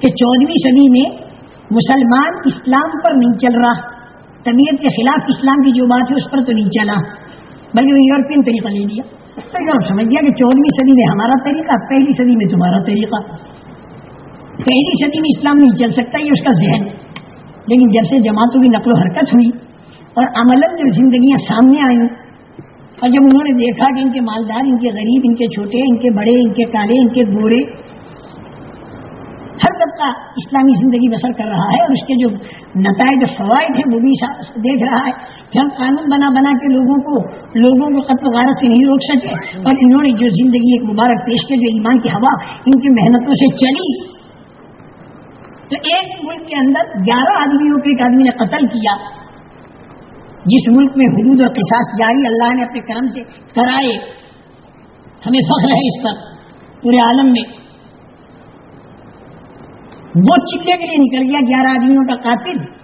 کہ چودہویں صدی میں مسلمان اسلام پر نہیں چل رہا۔ طبیعت کے خلاف اسلام کی جو بات ہے، اس پر تو نہیں چلا، بلکہ وہ یورپین طریقہ لے لیا۔ تو سمجھ گیا کہ چودہویں صدی میں ہمارا طریقہ پہلی صدی میں تمہارا طریقہ پہلی صدی میں اسلام نہیں چل سکتا یہ اس کا ذہن لیکن جب سے جماعتوں کی نقل و حرکت ہوئی اور عمل جب زندگیاں سامنے آئیں اور جب انہوں نے دیکھا کہ ان کے مالدار ان کے غریب ان کے چھوٹے ان کے بڑے ان کے کالے ان کے گورے ہر طبقہ اسلامی زندگی بسر کر رہا ہے اور اس کے جو نتائج فوائد ہیں وہ بھی دیکھ رہا ہے کہ ہم قانون بنا بنا کے لوگوں کو لوگوں کو قتل غارت سے نہیں روک سکے۔ اور انہوں نے جو زندگی ایک مبارک پیش کی، جو ایمان کی ہوا، ان کی محنتوں سے چلی۔ تو ایک ملک کے اندر گیارہ آدمیوں کو ایک آدمی نے قتل کیا۔ جس ملک میں حدود اور قصاص جاری، اللہ نے اپنے کرم سے کرائے۔ ہمیں فخر ہے اس پر، پورے عالم میں۔ وہ چلے کے لیے نکل گیا گیارہ آدمیوں کا قاتل۔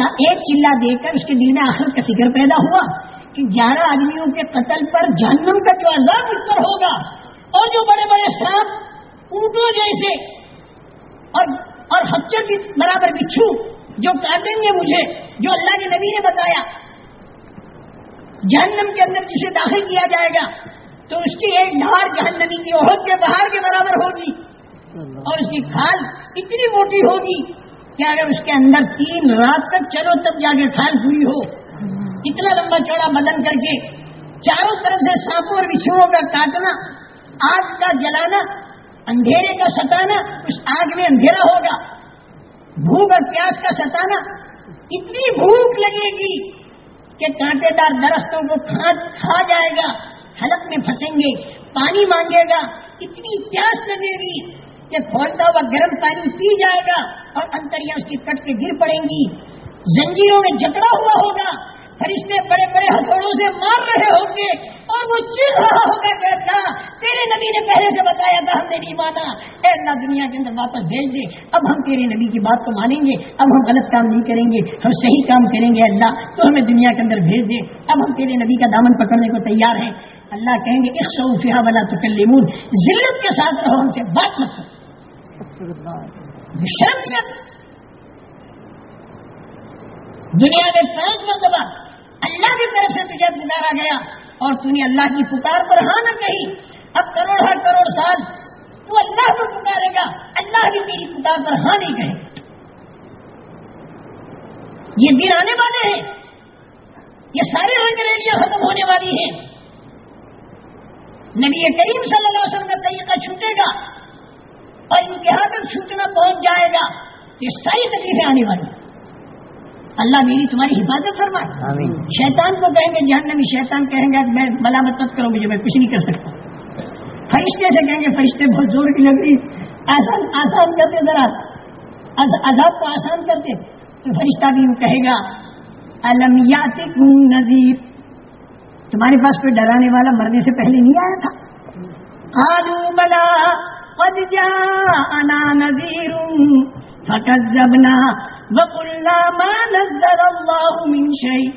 ایک چلا دے کر اس کے دل میں آخرت کا فکر پیدا ہوا کہ گیارہ آدمیوں کے قتل پر جہنم کا جو عذاب اس پر ہوگا اور جو بڑے بڑے سانپ اونٹوں جیسے اور اور خچر کی برابر بچھو جو کاٹیں گے مجھے، جو اللہ کے نبی نے بتایا۔ جہنم کے اندر جسے داخل کیا جائے گا، تو اس کی ایک ڈھار جہنمی کی عہد کے بہار کے برابر ہوگی اور اس کی کھال اتنی موٹی ہوگی کہ اگر اس کے اندر تین رات تک چلو تب جا کے کھال پوری ہو۔ اتنا لمبا چوڑا بدن کر کے چاروں طرف سے سانپوں اور بچھوڑوں کا کاٹنا، آگ کا جلانا، اندھیرے کا ستانا، اس آگ میں اندھیرا ہوگا۔ بھوک اور پیاس کا ستانا۔ اتنی بھوک لگے گی کہ کانٹے دار درختوں کو کھا جائے گا، حلق میں پھنسیں گے، پانی مانگے گا۔ اتنی پیاس لگے گی۔ کہ کھولتا ہوا گرم پانی پی جائے گا اور انتریاں اس کی کٹ کے گر پڑیں گی۔ زنجیروں میں جکڑا ہوا ہوگا۔ فرشتے بڑے بڑے ہتھوڑوں سے مار رہے ہوں گے اور وہ چل رہا ہوگا کہ اللہ تیرے نبی نے پہلے سے بتایا تھا ہم نے نہیں مانا۔ اے اللہ دنیا کے اندر واپس بھیج دے۔ اب ہم تیرے نبی کی بات کو مانیں گے۔ اب ہم غلط کام نہیں کریں گے۔ ہم صحیح کام کریں گے۔ اللہ، تو ہمیں دنیا کے اندر بھیج دے۔ اب ہم تیرے نبی کا دامن پکڑنے کو تیار ہیں۔ اللہ کہیں گے ایک سو فیا والا تو کل کے ساتھ رہو، ہم سے بات مت کرو۔ دنیا میں پانچ مرتبہ اللہ کی طرف سے تجھے گزارا گیا اور تو نے اللہ کی پکار پر ہاں نہ کہی۔ اب کروڑ ہر کروڑ سال تو اللہ کو پکارے گا، اللہ بھی میری پکار پر ہاں نہیں کہے۔ یہ دن آنے والے ہیں۔ یہ سارے رنگ ریلیاں ختم ہونے والی ہیں۔ نبی کریم صلی اللہ علیہ وسلم کا طریقہ چھوٹے گا۔ اور ان کے ہاتھ چھوٹنا پہنچ جائے گا یہ ساری تکلیفیں آنے والی اللہ میری تمہاری حفاظت فرمائے۔ شیطان کو کہیں گے جہنمی شیطان کہیں گے میں ملامت مت کروں مجھے میں کچھ نہیں کر سکتا۔ فرشتے سے کہیں گے فرشتے بہت زور کی لگ رہی آسان آسان کرتے ذرا۔ عذاب کو آسان کرتے۔ تو فرشتہ بھی وہ کہے گا المیات نذیر تمہارے پاس کوئی ڈرانے والا مرنے سے پہلے نہیں آیا تھا؟ آلو بلا۔ قد جاءنا نذیر فکذبنا وقلنا ما نزل الله من شيء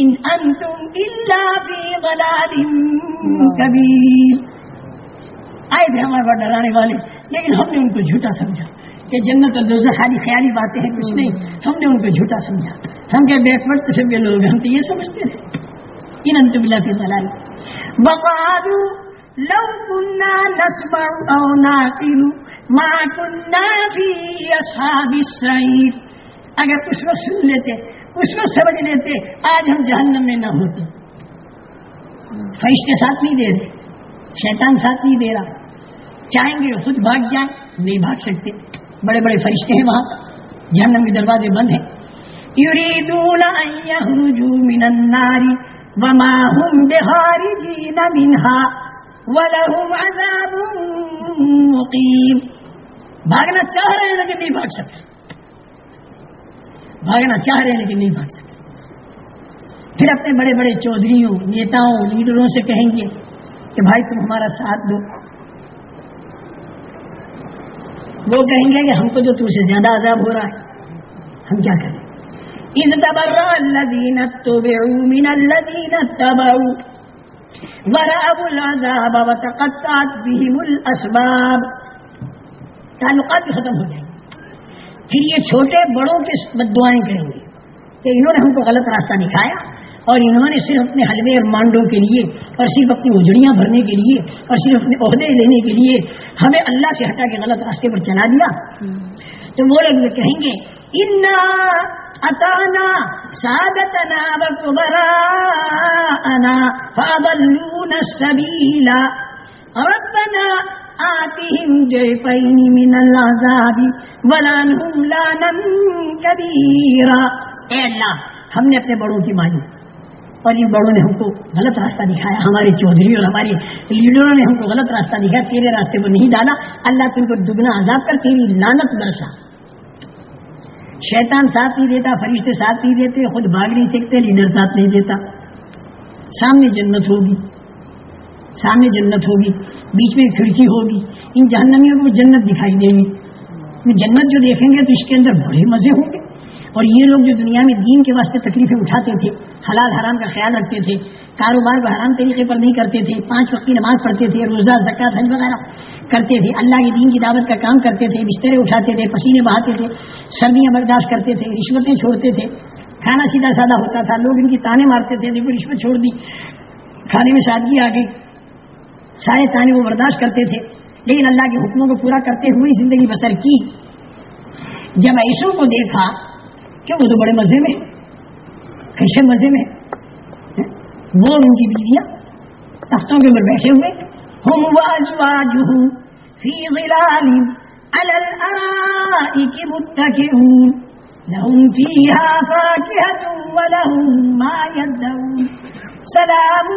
إن أنتم إلا في ضلال كبير. آئے تھے ہمارے پاس ڈرانے والے، لیکن ہم نے ان کو جھوٹا سمجھا کہ جنت اور دوزہ خالی خیالی باتیں ہیں، کچھ نہیں۔ ہم نے ان کو جھوٹا سمجھا۔ ہم کیا بیکورڈ سے بھی لوگ ہم تو یہ سمجھتے تھے ان انتم بلا فی ضلال۔ وقالوا لو كنا نسمع او نعقل ما كنا في اصحاب السعير. اگر اس وقت سن لیتے، اس وقت سمجھ لیتے، آج ہم جہنم میں نہ ہوتے۔ فرشتے ساتھ نہیں دے رہے، شیطان ساتھ نہیں دے رہا۔ چاہیں گے، خود بھاگ جائیں، نہیں بھاگ سکتے۔ بڑے بڑے فرشتے ہیں وہاں۔ جہنم کے دروازے بند ہیں۔ يريدون أن يخرجوا من النار وما هم بخارجين منها۔ ولهم عذاب مقيم. بھاگنا چاہ رہے ہیں لیکن نہیں بھاگ سکتے. بھاگنا چاہ رہے ہیں لیکن نہیں بھاگ سکتے. پھر اپنے بڑے بڑے چودھریوں، نیتاؤں، لیڈروں سے کہیں گے کہ بھائی تم ہمارا ساتھ دو. وہ کہیں گے کہ ہم کو جو تم سے زیادہ عذاب ہو رہا ہے، ہم کیا کریں؟ ان من الذين اتبعوا ورأوا العذاب وتقطعت بهم الاسباب تعلقات ختم ہو جائیں پھر یہ چھوٹے بڑوں کے بدوائیں کریں گے کہ انہوں نے ہم کو غلط راستہ دکھایا اور انہوں نے صرف اپنے حلوے اور مانڈوں کے لیے اور صرف اپنی اجڑیاں بھرنے کے لیے اور صرف اپنے عہدے لینے کے لیے ہمیں اللہ سے ہٹا کے غلط راستے پر چلا دیا۔ تو وہ لوگ کہیں گے، انا اتانا سادتنا وکبرانا فاضلونا السبیلا ربنا آتهم جيفين من العذاب ولعنهم لانا كبيرا. اے اللہ، ہم نے اپنے بڑوں کی مانی اور ان بڑوں نے ہم کو غلط راستہ دکھایا، ہمارے چودھری اور ہمارے لیڈروں نے ہم کو غلط راستہ دکھایا، تیرے راستے کو نہیں ڈالا اللہ تم کو دگنا عذاب کر، تیری لانت برسا شیطان ساتھ نہیں دیتا، فرشتے ساتھ نہیں دیتے، خود بھاگ نہیں سکتے لیڈر ساتھ نہیں دیتا۔ سامنے جنت ہوگی، سامنے جنت ہوگی، بیچ میں کھڑکی ہوگی۔ ان جہنمیوں کو جنت دکھائی دے گی۔ جنت جو دیکھیں گے تو اس کے اندر بڑے مزے ہوں گے۔ اور یہ لوگ جو دنیا میں دین کے واسطے تکلیفیں اٹھاتے تھے، حلال حرام کا خیال رکھتے تھے، کاروبار کو حرام طریقے پر نہیں کرتے تھے، پانچ وقت کی نماز پڑھتے تھے، روزہ زکات حج وغیرہ کرتے تھے، اللہ کے دین کی دعوت کا کام کرتے تھے، بسترے اٹھاتے تھے، پسینے بہاتے تھے، سردیاں برداشت کرتے تھے، رشوتیں چھوڑتے تھے۔ کھانا سیدھا سادہ ہوتا تھا، لوگ ان کی تانے مارتے تھے دیکھو رشوت چھوڑ دی، کھانے میں سادگی آ گئی، سارے تانے وہ برداشت کرتے تھے۔ لیکن اللہ کے حکموں کو پورا کرتے ہوئے زندگی بسر کی۔ جب ایسوں کو دیکھا کہ وہ تو بڑے مزے میں کیسے مزے میں وہ ان کی بیویاں تختوں کے اوپر بیٹھے ہوئے ہم فی ظلال علی الارائک متکئون۔ لهم فيها فاكهة ولهم ما يدعون سلام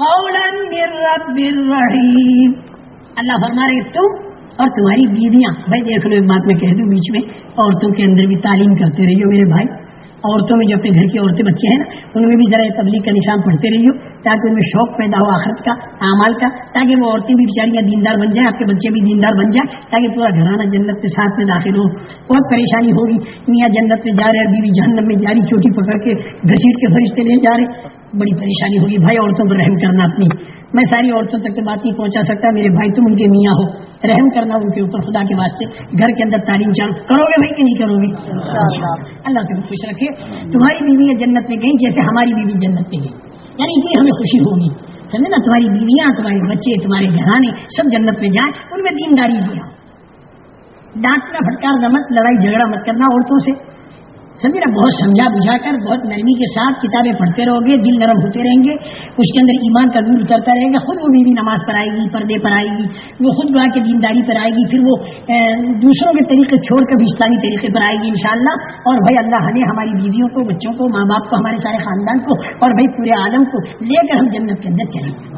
قولا من رب الرحيم اللہ فرما رہے تم اور تمہاری بیویاں، بھائی دیکھ لو ایک بات میں کہہ دوں بیچ میں، عورتوں کے اندر بھی تعلیم کرتے رہیے میرے بھائی۔ عورتوں میں جو اپنے گھر کی عورتیں بچے ہیں نا، ان میں بھی ذرا تبلیغ کا نشان پڑھتے رہیے تاکہ ان میں شوق پیدا ہو آخرت کا، اعمال کا، تاکہ وہ عورتیں بھی بیچاریاں دیندار بن جائیں، آپ کے بچے بھی دیندار بن جائیں، تاکہ پورا گھرانہ جنت کے ساتھ میں داخل ہو۔ بہت پریشانی ہوگی، میاں جنت میں جا رہے اور بیوی جہنم میں جاری چوٹی پکڑ کے گھسیٹ کے فرشتے لے جا رہے۔ بڑی پریشانی ہوگی، بھائی عورتوں پر رحم کرنا اپنی۔ میں ساری عورتوں تک تو بات نہیں پہنچا سکتا، میرے بھائی تم ان کے میاں ہو۔ رحم کرنا ان کے اوپر، خدا کے واسطے۔ گھر کے اندر تعلیم چالو کرو گے بھائی کہ نہیں کرو گے؟ اللہ سے خوش رکھے۔ تمہاری بیوی جنت میں گئی جیسے ہماری بیوی جنت میں گئی۔ یعنی یہ ہمیں خوشی ہوگی۔ سمجھے نا؟ تمہاری بیویاں، تمہارے بچے، تمہارے گھرانے سب جنت میں جائیں، ان میں دینداری دیا ڈانٹنا پھٹکار دمت لڑائی جھگڑا مت کرنا عورتوں سے۔ سمجھے نا بہت سمجھا بجھا کر، بہت نرمی کے ساتھ کتابیں پڑھتے رہو گے، دل نرم ہوتے رہیں گے، اس کے اندر ایمان کا دور اترتا رہے گا، خود وہ بیوی نماز پر آئے گی، پردے پر آئے گی، وہ خود گوا کے دینداری پر آئے گی، پھر وہ دوسروں کے طریقے چھوڑ کر بھی اسلامی طریقے پر آئے گی انشاءاللہ۔ اور بھائی اللہ نے ہماری بیویوں کو، بچوں کو، ماں باپ کو، ہمارے سارے خاندان کو، اور بھائی پورے عالم کو لے کر ہم جنت کے اندر چلیں۔ گے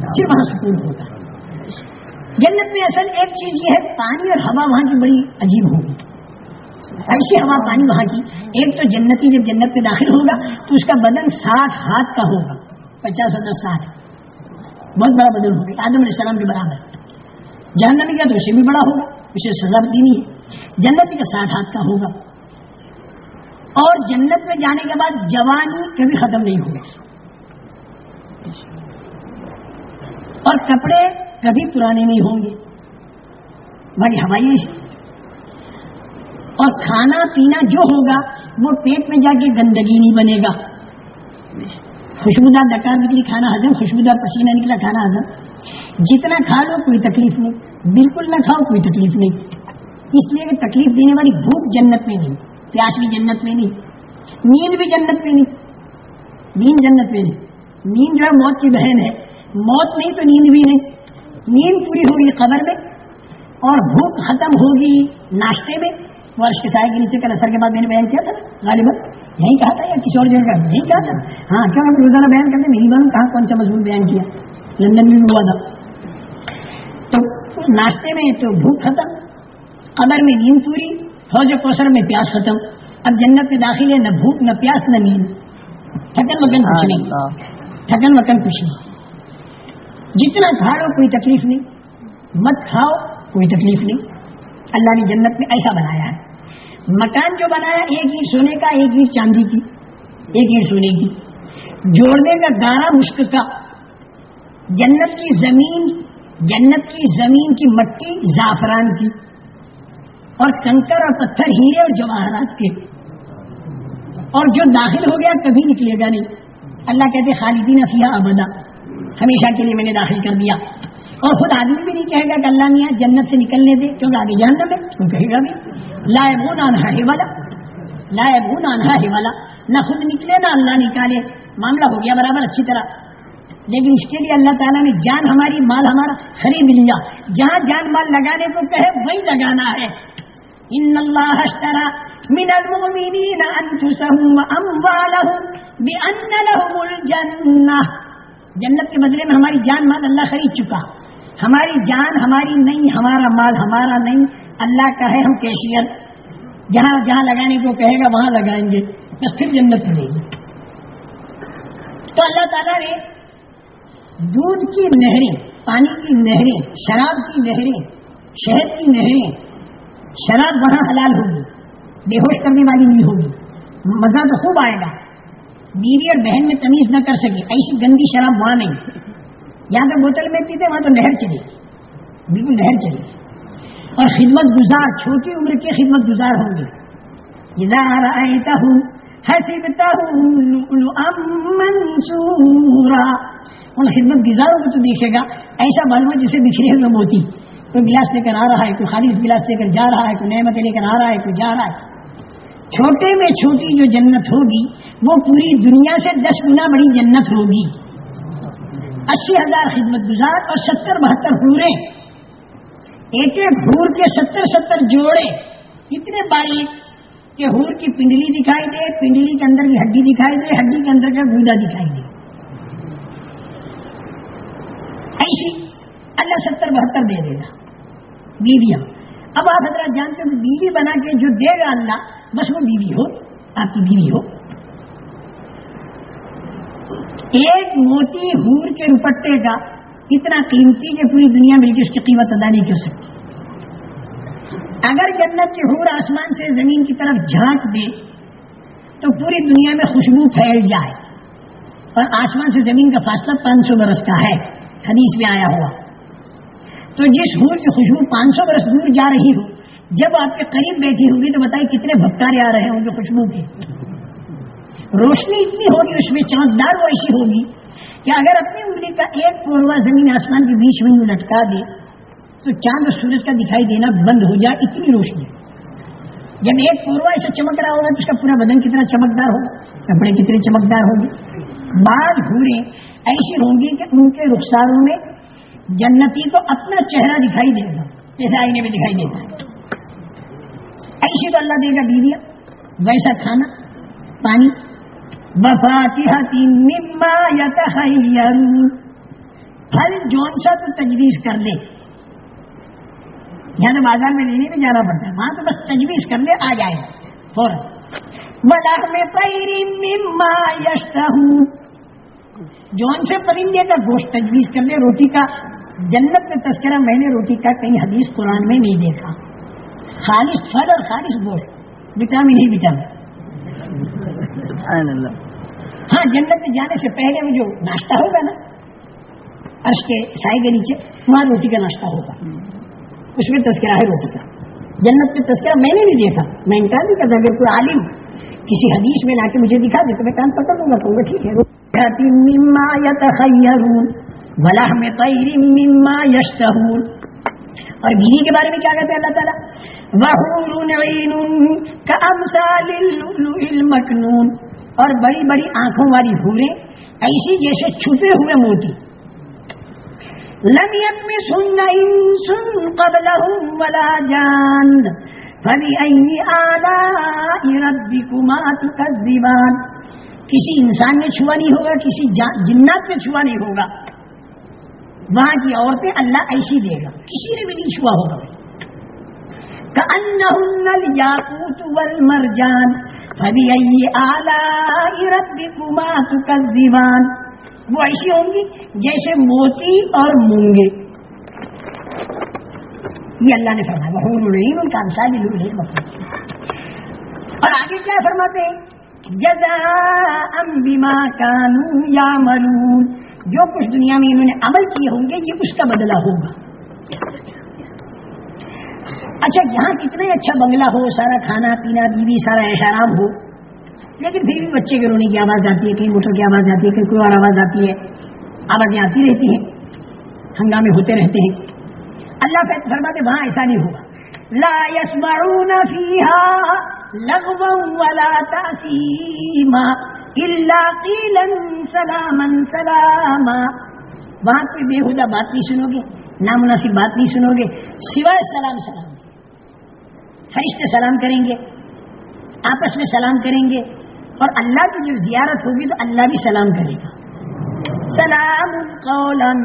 پھر وہاں سکون ہوگا۔ جنت میں اصل ایک چیز یہ ہے، پانی اور ہوا وہاں کی بڑی عجیب ہوگی۔ ایسی ہوا پانی وہاں کی۔ ایک تو جنتی جب جنت میں داخل ہوگا تو اس کا بدن ساٹھ ہاتھ کا ہوگا، پچاس ہزار ساٹھ۔ بہت بڑا بدن ہوگا۔ آدم علیہ السلام کے برابر۔ جہنمی کا تو اسے بھی بڑا ہوگا، اسے سزا دینی ہے۔ جنتی کا ساٹھ ہاتھ کا ہوگا؟ اور جنت میں جانے کے بعد جوانی کبھی ختم نہیں ہوگی۔ اور کپڑے کبھی پرانے نہیں ہوں گے۔ بڑی ہوائی اور کھانا پینا جو ہوگا، وہ پیٹ میں جا کے گندگی نہیں بنے گا۔ خوشبودار ڈکار نکلی کھانا ہزم خوشبودار پسینہ نکلا، کھانا ہزم جتنا کھا لو، کوئی تکلیف نہیں۔ بالکل نہ کھاؤ، کوئی تکلیف نہیں۔ اس لیے کہ تکلیف دینے والی بھوک جنت میں نہیں، پیاس بھی جنت میں نہیں، نیند بھی جنت میں نہیں۔ نیند جنت میں نہیں۔ نیند جو ہے، موت کی بہن ہے۔ موت نہیں تو نیند بھی نہیں۔ نیند پوری ہوگی قبر میں اور بھوک ختم ہوگی ناشتے میں۔ ورش کے سائے کے نیچے کل اثر کے بعد میں نے بیان کیا تھا غالباً یہی کہا تھا یا کسی اور جگہ کا یہی کہا تھا۔ ہاں کیوں؟ ہم روزانہ بیان کرتے میری معلوم کہاں کون سا مضمون بیان کیا؟ لندن میں ہوا تھا۔ تو ناشتے میں تو بھوک ختم قبر میں نیند پوری فوج کوثر میں پیاس ختم۔ اب جنت میں داخل ہے نہ بھوک نہ پیاس نہ نیند۔ تھکن وکن کچھ نہیں۔ تھکن وکن کچھ نہیں۔ جتنا کھا لو کوئی تکلیف نہیں۔ مت کھاؤ کوئی تکلیف نہیں۔ اللہ نے جنت میں ایسا بنایا ہے۔ مکان جو بنایا، ایک اینٹ سونے کا، ایک اینٹ چاندی کی، ایک اینٹ سونے کی۔ جوڑنے کا گارا مشکل کا جنت کی زمین، جنت کی زمین کی مٹی زعفران کی اور کنکر اور پتھر ہیرے اور جواہرات کے۔ اور جو داخل ہو گیا، کبھی نکلے گا نہیں۔ اللہ کہتے، خالدین افیہ ابدا۔ ہمیشہ کے لیے میں نے داخل کر دیا۔ اور خود آدمی بھی نہیں کہے گا کہ اللہ میاں جنت سے نکلنے دے، کیونکہ آگے جہنم ہے، تو کہے گا بھی۔ لائے بو نانہا ہے والا لائے بو نانہا ہے والا نہ خود نکلے، نہ اللہ نکالے۔ معاملہ ہو گیا برابر، اچھی طرح۔ لیکن اس کے لیے اللہ تعالیٰ نے جان ہماری، مال ہمارا خرید لیا۔ جہاں جان مال لگانے کو کہے، وہی لگانا ہے۔ ان اللہ اشترا من المؤمنین انفسهم واموالهم بان لهم الجنہ۔ جنت کے بدلے میں ہماری جان مال اللہ خرید چکا۔ ہماری جان ہماری نہیں، ہمارا مال ہمارا نہیں۔ اللہ کا ہے ہم کیشیئر جہاں جہاں لگانے کو کہے گا وہاں لگائیں گے۔ بس پھر جنت ملے گی تو اللہ تعالیٰ نے دودھ کی نہریں، پانی کی نہریں، شراب کی نہریں، شہد کی نہریں، شراب وہاں حلال ہوگی۔ بے ہوش کرنے والی نہیں ہوگی۔ مزہ تو خوب آئے گا۔ بیوی اور بہن میں تمیز نہ کر سکے، ایسی گندی شراب وہاں نہیں۔ یہاں تو بوتل میں پیتے، وہاں تو نہر چلے گی بالکل نہر چلے گی اور خدمت گزار، چھوٹی عمر کے خدمت گزار ہوں گے۔ منصورا ان خدمت گزاروں کو تو دیکھے گا، ایسا معلوم جسے بکھرے ہوئے موتی۔ کوئی گلاس لے کر آ رہا ہے، کوئی خالص گلاس لے کر جا رہا ہے، کوئی نعمت لے کر آ رہا ہے، کوئی جا رہا ہے۔ چھوٹے میں چھوٹی جو جنت ہوگی، وہ پوری دنیا سے دس گنا بڑی جنت ہوگی۔ اسی ہزار خدمت گزار اور ستر بہتر پورے ایک ایک بھور کے ستر ستر جوڑے۔ اتنے باریک کہ ہور کی پنڈلی دکھائی دے، پنڈلی کے اندر کی ہڈی دکھائی دے، ہڈی کے اندر کا گودا دکھائی دے۔ ایسی اللہ ستر بہتر دے دے گا بیویاں۔ اب آپ حضرات جانتے ہو بیوی بنا کے جو دے گا اللہ، بس وہ بیوی ہو، آپ کی بیوی ہو۔ ایک موتی ہور کے روپٹے کا اتنا قیمتی کہ پوری دنیا مل کے اس کی قیمت ادا نہیں کر سکتی۔ اگر جنت کی حور آسمان سے زمین کی طرف جھانک دے، تو پوری دنیا میں خوشبو پھیل جائے۔ اور آسمان سے زمین کا فاصلہ پانچ سو برس کا ہے۔ حدیث میں آیا ہوا۔ تو جس حور کی خوشبو پانچ سو برس دور جا رہی ہو، جب آپ کے قریب بیٹھی ہوگی تو بتائیے کتنے بھکارے آ رہے ہیں ان کی خوشبو کے۔ روشنی اتنی ہوگی اس میں چمکدار وہ ایسی ہوگی کہ اگر اپنی انگلی کا ایک پوروا زمین آسمان کے بیچ میں لٹکا دے، تو چاند اور سورج کا دکھائی دینا بند ہو جائے، اتنی روشنی۔ جب ایک پوروا ایسا چمک رہا ہوگا تو اس کا پورا بدن کتنا چمکدار ہوگا، کپڑے کتنے چمکدار ہوں گے۔ بعض بھورے ایسی ہوں گی کہ ان کے رخساروں میں جنتی کو اپنا چہرہ دکھائی دے گا، جیسے آئینے میں دکھائی دیتا ہے۔ ایسی تو اللہ دے گا بیویا ویسا کھانا، پانی بفاتی مما پھل جون سا تو تجویز کر لے. یہاں تو بازار میں لینے بھی جانا پڑتا ہے. وہاں تو بس تجویز کر لے، آ جائے. فوراً. مما ہوں جون سے پرندے کا گوشت تجویز کر لے. روٹی کا جنت میں تذکرہ میں نے روٹی کا کہیں حدیث قرآن میں نہیں دیکھا. خالص پھل اور خالص گوشت. وٹامن ہی وٹامن. سبحان اللہ۔ ہاں جنت میں جانے سے پہلے وہ جو ناشتہ ہوگا نا ارش کے سائے کے نیچے، وہاں روٹی کا ناشتہ ہوگا۔ اس میں تذکرہ ہے روٹی کا۔ جنت میں تذکرہ میں نے نہیں دیکھا میں انکار نہیں کرتا اگر کوئی عالم کسی حدیث میں لا کے مجھے دکھا دے تو میں کام پکڑ لوں گا کہوں گا ٹھیک ہے۔ بلا میں مما یشتہون۔ اور بیوی کے بارے میں کیا کہتے ہیں اللہ تعالیٰ؟ وحور عین مکنون اور بڑی بڑی آنکھوں والی بھورے ایسی جیسے چھپے ہوئے موتی۔ لم يطمسن انس قبلهم ولا جان فبأي آلاء ربكما کسی انسان میں چھوا نہیں ہوگا، کسی جنات میں چھوا نہیں ہوگا۔ وہاں کی عورتیں اللہ ایسی دے گا، کسی نے بھی نہیں چھوا ہوگا۔ كأنهن الياقوت والمرجان۔ فبأي آلاء ربكما تكذبان وہ ایسی ہوں گی، جیسے موتی اور مونگے۔ یہ اللہ نے فرمایا وہ ان کا اور آگے کیا فرماتے جزا امبیما کانو یا مرون جو کچھ دنیا میں انہوں نے عمل کیے ہوں گے، یہ اس کا بدلہ ہوگا۔ اچھا یہاں کتنے اچھا بنگلہ ہو، سارا کھانا پینا، بیوی، سارا احرام ہو۔ لیکن پھر بھی بچے کے رونے کی آواز آتی ہے، کہیں موٹر کی آواز آتی ہے، کہیں کوئی اور آواز آتی ہے، آوازیں آتی رہتی ہیں۔ ہنگامے ہوتے رہتے ہیں۔ اللہ فرماتے وہاں ایسا نہیں ہوگا۔ لا يسمعون فيها لغوا ولا تأثيما الا قيلا سلاما سلاما۔ وہاں کوئی بےحدہ بات نہیں سنو گے، نامناسب بات نہیں سنو گے، سوائے سلام سلام۔ فرشتے سلام کریں گے، آپس میں سلام کریں گے اور اللہ کی جو زیارت ہوگی تو اللہ بھی سلام کرے گا۔ سلام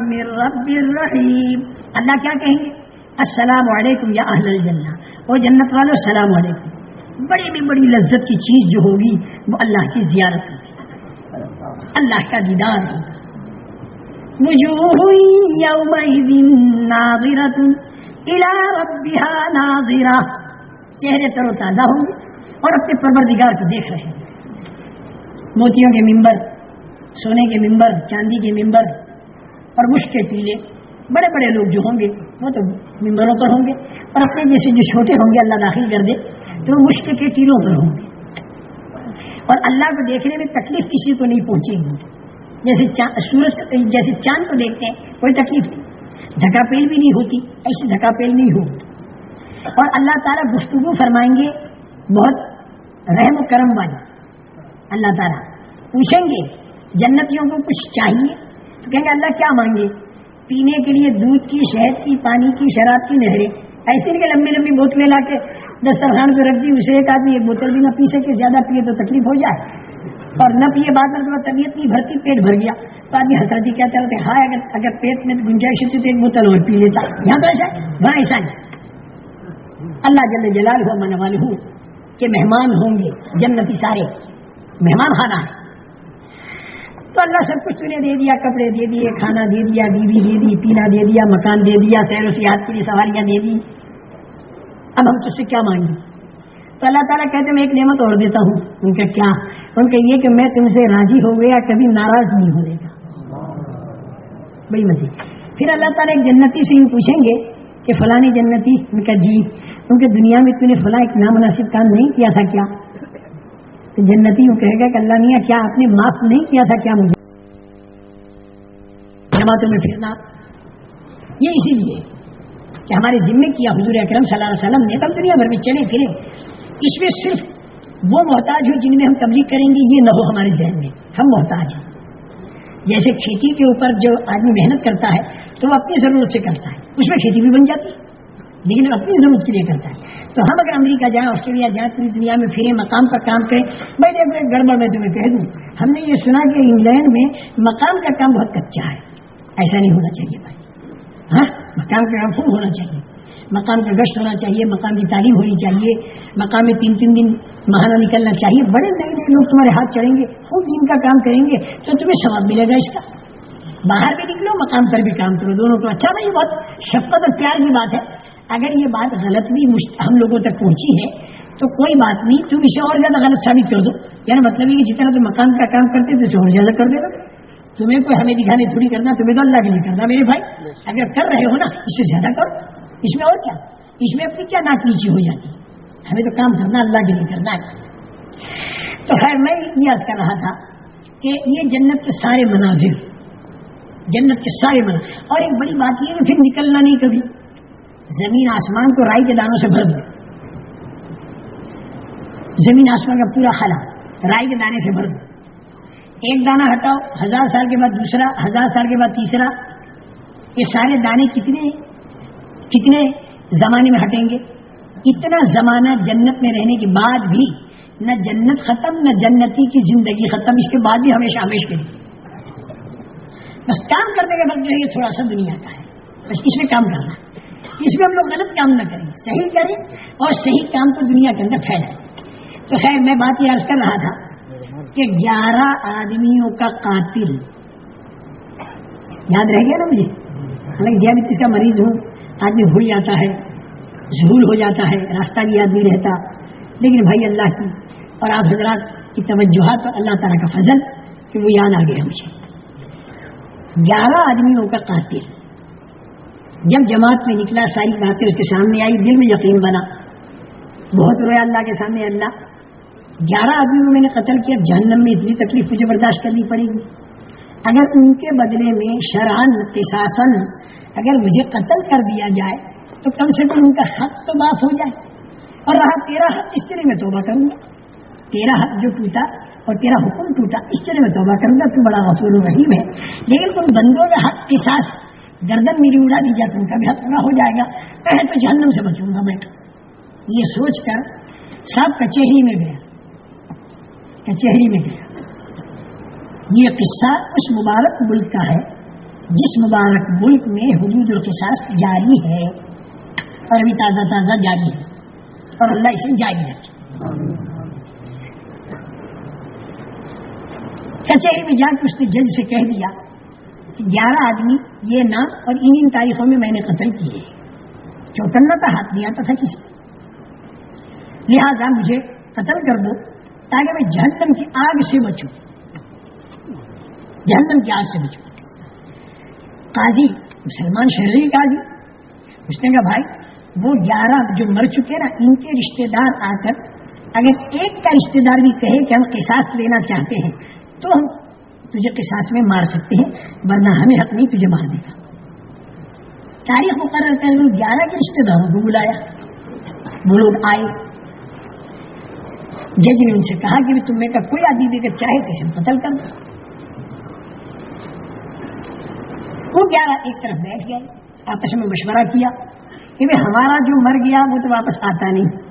من رب الرحیم۔ اللہ کیا کہیں گے؟ السلام علیکم یا اہل الجنہ۔ وہ جنت والو، السلام علیکم۔ بڑی بھی بڑی لذت کی چیز جو ہوگی، وہ اللہ کی زیارت ہوگی۔ اللہ کا دیدار ہوگا۔ چہرے تر و تازہ ہوں گے اور اپنے پروردگار کو دیکھ رہے ہیں موتیوں کے ممبر، سونے کے ممبر، چاندی کے ممبر اور مشق کے ٹیلے بڑے بڑے لوگ جو ہوں گے، وہ تو ممبروں پر ہوں گے اور اپنے جیسے جو چھوٹے ہوں گے، اللہ داخل کر دے، تو وہ مشق کے ٹیلوں پر ہوں گے۔ اور اللہ کو دیکھنے میں تکلیف کسی کو نہیں پہنچے گی۔ جیسے سورج جیسے چاند کو دیکھتے ہیں، کوئی تکلیف نہیں۔ دھکا پیل بھی نہیں ہوتی، ایسی دھکا پیل نہیں ہوتی۔ اور اللہ تعالیٰ گفتگو فرمائیں گے، بہت رحم و کرم والی۔ اللہ تعالیٰ پوچھیں گے، جنتیوں کو کچھ چاہیے؟ تو کہیں گے، اللہ کیا مانگے؟ پینے کے لیے دودھ کی، شہد کی، پانی کی، شراب کی نہریں۔ ایسے نہیں کہ لمبی لمبی بوتلیں لا کے دسترخوان پہ رکھ دی، اسے ایک آدمی ایک بوتل بھی نہ پی سکے، زیادہ پیے تو تکلیف ہو جائے۔ اور نہ پیے بعد میں طبیعت نہیں بھرتی، پیٹ بھر گیا۔ تو آدمی حسرتی جی کیا چلتے ہاں اگر اگر پیٹ میں گنجائش ہوتی تو ایک بوتل اور پی لیتا۔ یہاں پہ ایسا وہاں ایسا نہیں اللہ جل جلال ہو من والے ہوں کہ مہمان ہوں گے، جنتی سارے۔ مہمان خانہ ہے۔ تو اللہ سب کچھ تھی دے دیا، کپڑے دے دیے، کھانا دے دیا، بیوی دے دی، پینا دے دیا، مکان دے دیا، سیر و سیاحت کے لیے سواریاں دے دی۔ اب ہم تجھ سے کیا مانگیں؟ تو اللہ تعالیٰ کہتے میں ایک نعمت اور دیتا ہوں۔ ان کا کیا؟ ان کا یہ کہ میں تم سے راضی ہو گیا، کبھی ناراض نہیں ہونے گا۔ بڑی مزے پھر اللہ تعالیٰ ایک جنتی سے یوں پوچھیں گے کہ فلانی جنتی ان کا جی ان کے دنیا میں تم نے فلاں ایک نامناسب کام نہیں کیا تھا کیا؟ تو جنتی یوں کہے گا کہ اللہ میاں، کیا آپ نے معاف نہیں کیا تھا کیا مجھے؟ جماعتوں میں پھرنا۔ یہ اسی لیے کہ ہمارے ذمے کیا حضور اکرم صلی اللہ علیہ وسلم نے تم دنیا بھر میں چلے پھرے۔ اس میں صرف وہ محتاج ہو جن میں ہم تبلیغ کریں گے، یہ نہ ہو ہمارے ذہن میں۔ ہم محتاج ہیں۔ جیسے کھیتی کے اوپر جو آدمی محنت کرتا ہے تو وہ اپنی ضرورت سے کرتا ہے، اس میں کھیتی بھی بن جاتی ہے لیکن اپنی ضرورت کے لیے کرتا ہے۔ تو ہم اگر امریکہ جائیں، آسٹریلیا جائیں، پوری دنیا میں پھرے مقام پر کام کریں، بھائی گڑبڑ میں تمہیں کہہ دوں۔ ہم نے یہ سنا کہ انگلینڈ میں مقام کا کام بہت کچا ہے۔ ایسا نہیں ہونا چاہیے بھائی۔ ہاں مقام کا کام خوب ہونا چاہیے۔ مقام کا گشت ہونا چاہیے مقام کی تعلیم ہونی چاہیے مقام میں تین تین دن مہانہ نکلنا چاہیے۔ بڑے نئے نئے لوگ تمہارے ہاتھ چڑھیں گے خوب دن کا کام کریں گے تو تمہیں ثواب ملے گا اس کا۔ باہر بھی نکلو مقام پر بھی کام کرو۔ دونوں کو اچھا بھائی بہت شفقت اور پیار کی بات ہے۔ اگر یہ بات غلط بھی ہم لوگوں تک پہنچی ہے تو کوئی بات نہیں تم اسے اور زیادہ غلط ثابت کر دو۔ یعنی مطلب یہ کہ جتنا تم مقام کا کام کرتے تو اسے اور زیادہ کر دے گا تمہیں کوئی ہمیں دکھانے تھوڑی کرنا تمہیں تو اللہ کے لیے کرنا۔ میرے بھائی اگر کر رہے ہو نا اس سے زیادہ کرو۔ اس میں اور کیا؟ اس میں اپنی کیا ناکیچی ہو جاتی؟ ہمیں تو کام کرنا، اللہ کے لیے کرنا ہے۔ تو خیر، میں یاد کر رہا تھا کہ یہ جنت کے سارے مناظر، جنت کے سارے مناظر، اور ایک بڑی بات یہ کہ پھر نکلنا نہیں کبھی۔ زمین آسمان کو رائی کے دانوں سے بھر دو۔ زمین آسمان کا پورا خلا رائی کے دانے سے بھر دو۔ ایک دانہ ہٹاؤ، ہزار سال کے بعد دوسرا، ہزار سال کے بعد تیسرا۔ یہ سارے دانے کتنے کتنے زمانے میں ہٹیں گے؟ اتنا زمانہ جنت میں رہنے کے بعد بھی نہ جنت ختم، نہ جنتی کی زندگی ختم، اس کے بعد بھی ہمیشہ ہمیش کے بس کام کرنے کے بعد جو ہے یہ تھوڑا سا دنیا کا ہے۔ بس اس میں کام کرنا اس میں ہم لوگ غلط کام نہ کریں۔ صحیح کریں اور صحیح کام تو دنیا کے اندر پھیلائیں۔ تو خیر، میں بات یہ عرض کر رہا تھا کہ گیارہ آدمیوں کا قاتل، یاد رہ گیا نا مجھے؟ حالانکہ ڈیابٹیز کا مریض ہوں۔ آدمی بھول جاتا ہے، ظہور ہو جاتا ہے، راستہ بھی یاد نہیں رہتا۔ لیکن بھائی اللہ کی اور آپ حضرات کی توجہات پر اللہ تعالیٰ کا فضل کہ وہ یاد آ گیا مجھے گیارہ آدمیوں کا قاتل۔ جب جماعت میں نکلا، ساری باتیں اس کے سامنے آئی، دل میں یقین بنا۔ بہت رویا اللہ کے سامنے اللہ۔ گیارہ آدمی کو میں نے قتل کیا جہنم میں اتنی تکلیف مجھے برداشت کرنی پڑے گی۔ اگر ان کے بدلے میں شران پساسن اگر مجھے قتل کر دیا جائے تو کم سے کم ان کا حق تو معاف ہو جائے اور رہا تیرا حق اس طرح میں توبہ کروں گا۔ تیرا حق جو ٹوٹا اور تیرا حکم ٹوٹا اس طرح میں توبہ کروں گا، تو بڑا غفور رحیم ہے۔ لیکن ان بندوں کا حق کے ساتھ گردن میری اڑا دی جائے تو ان کا بھی حق پورا ہو جائے گا۔ میں تو جہنم سے بچوں گا میں۔ یہ سوچ کر سب کچہری میں گیا۔ کچہری میں گیا۔ یہ قصہ اس مبارک ملک کا ہے۔ جس مبارک ملک میں حدود القصاص جاری ہے اور ابھی تازہ تازہ جاری ہے، اور اللہ اسے جاری رکھے۔ کچہری میں جا کے اس نے جج سے کہہ دیا کہ گیارہ آدمی یہ نام اور ان ان تاریخوں میں میں نے قتل کیے چوتنا کا ہاتھ دیا تھا کسی لہذا مجھے قتل کر دو تاکہ میں جہنم کی آگ سے بچوں۔ جہنم کی آگ سے بچوں۔ قاضی، مسلمان شہری قاضی۔ اس نے کہا، بھائی، وہ گیارہ جو مر چکے نا، ان کے رشتے دار آ کر اگر ایک کا رشتے دار بھی کہے کہ ہم قصاص لینا چاہتے ہیں، تو ہم تجھے قصاص میں مار سکتے ہیں، ورنہ ہمیں حق نہیں تجھے مار دے گا۔ تاریخ مقرر کر گیارہ کے رشتے داروں کو بلایا۔ وہ لوگ آئے۔ جج نے ان سے کہا کہ تم میں کا کوئی آدمی بھی اگر چاہے تو اسے قتل کر دو۔ وہ گیارہ ایک طرف بیٹھ گئے، آپس میں مشورہ کیا، کہ ہمارا جو مر گیا وہ تو واپس آتا نہیں۔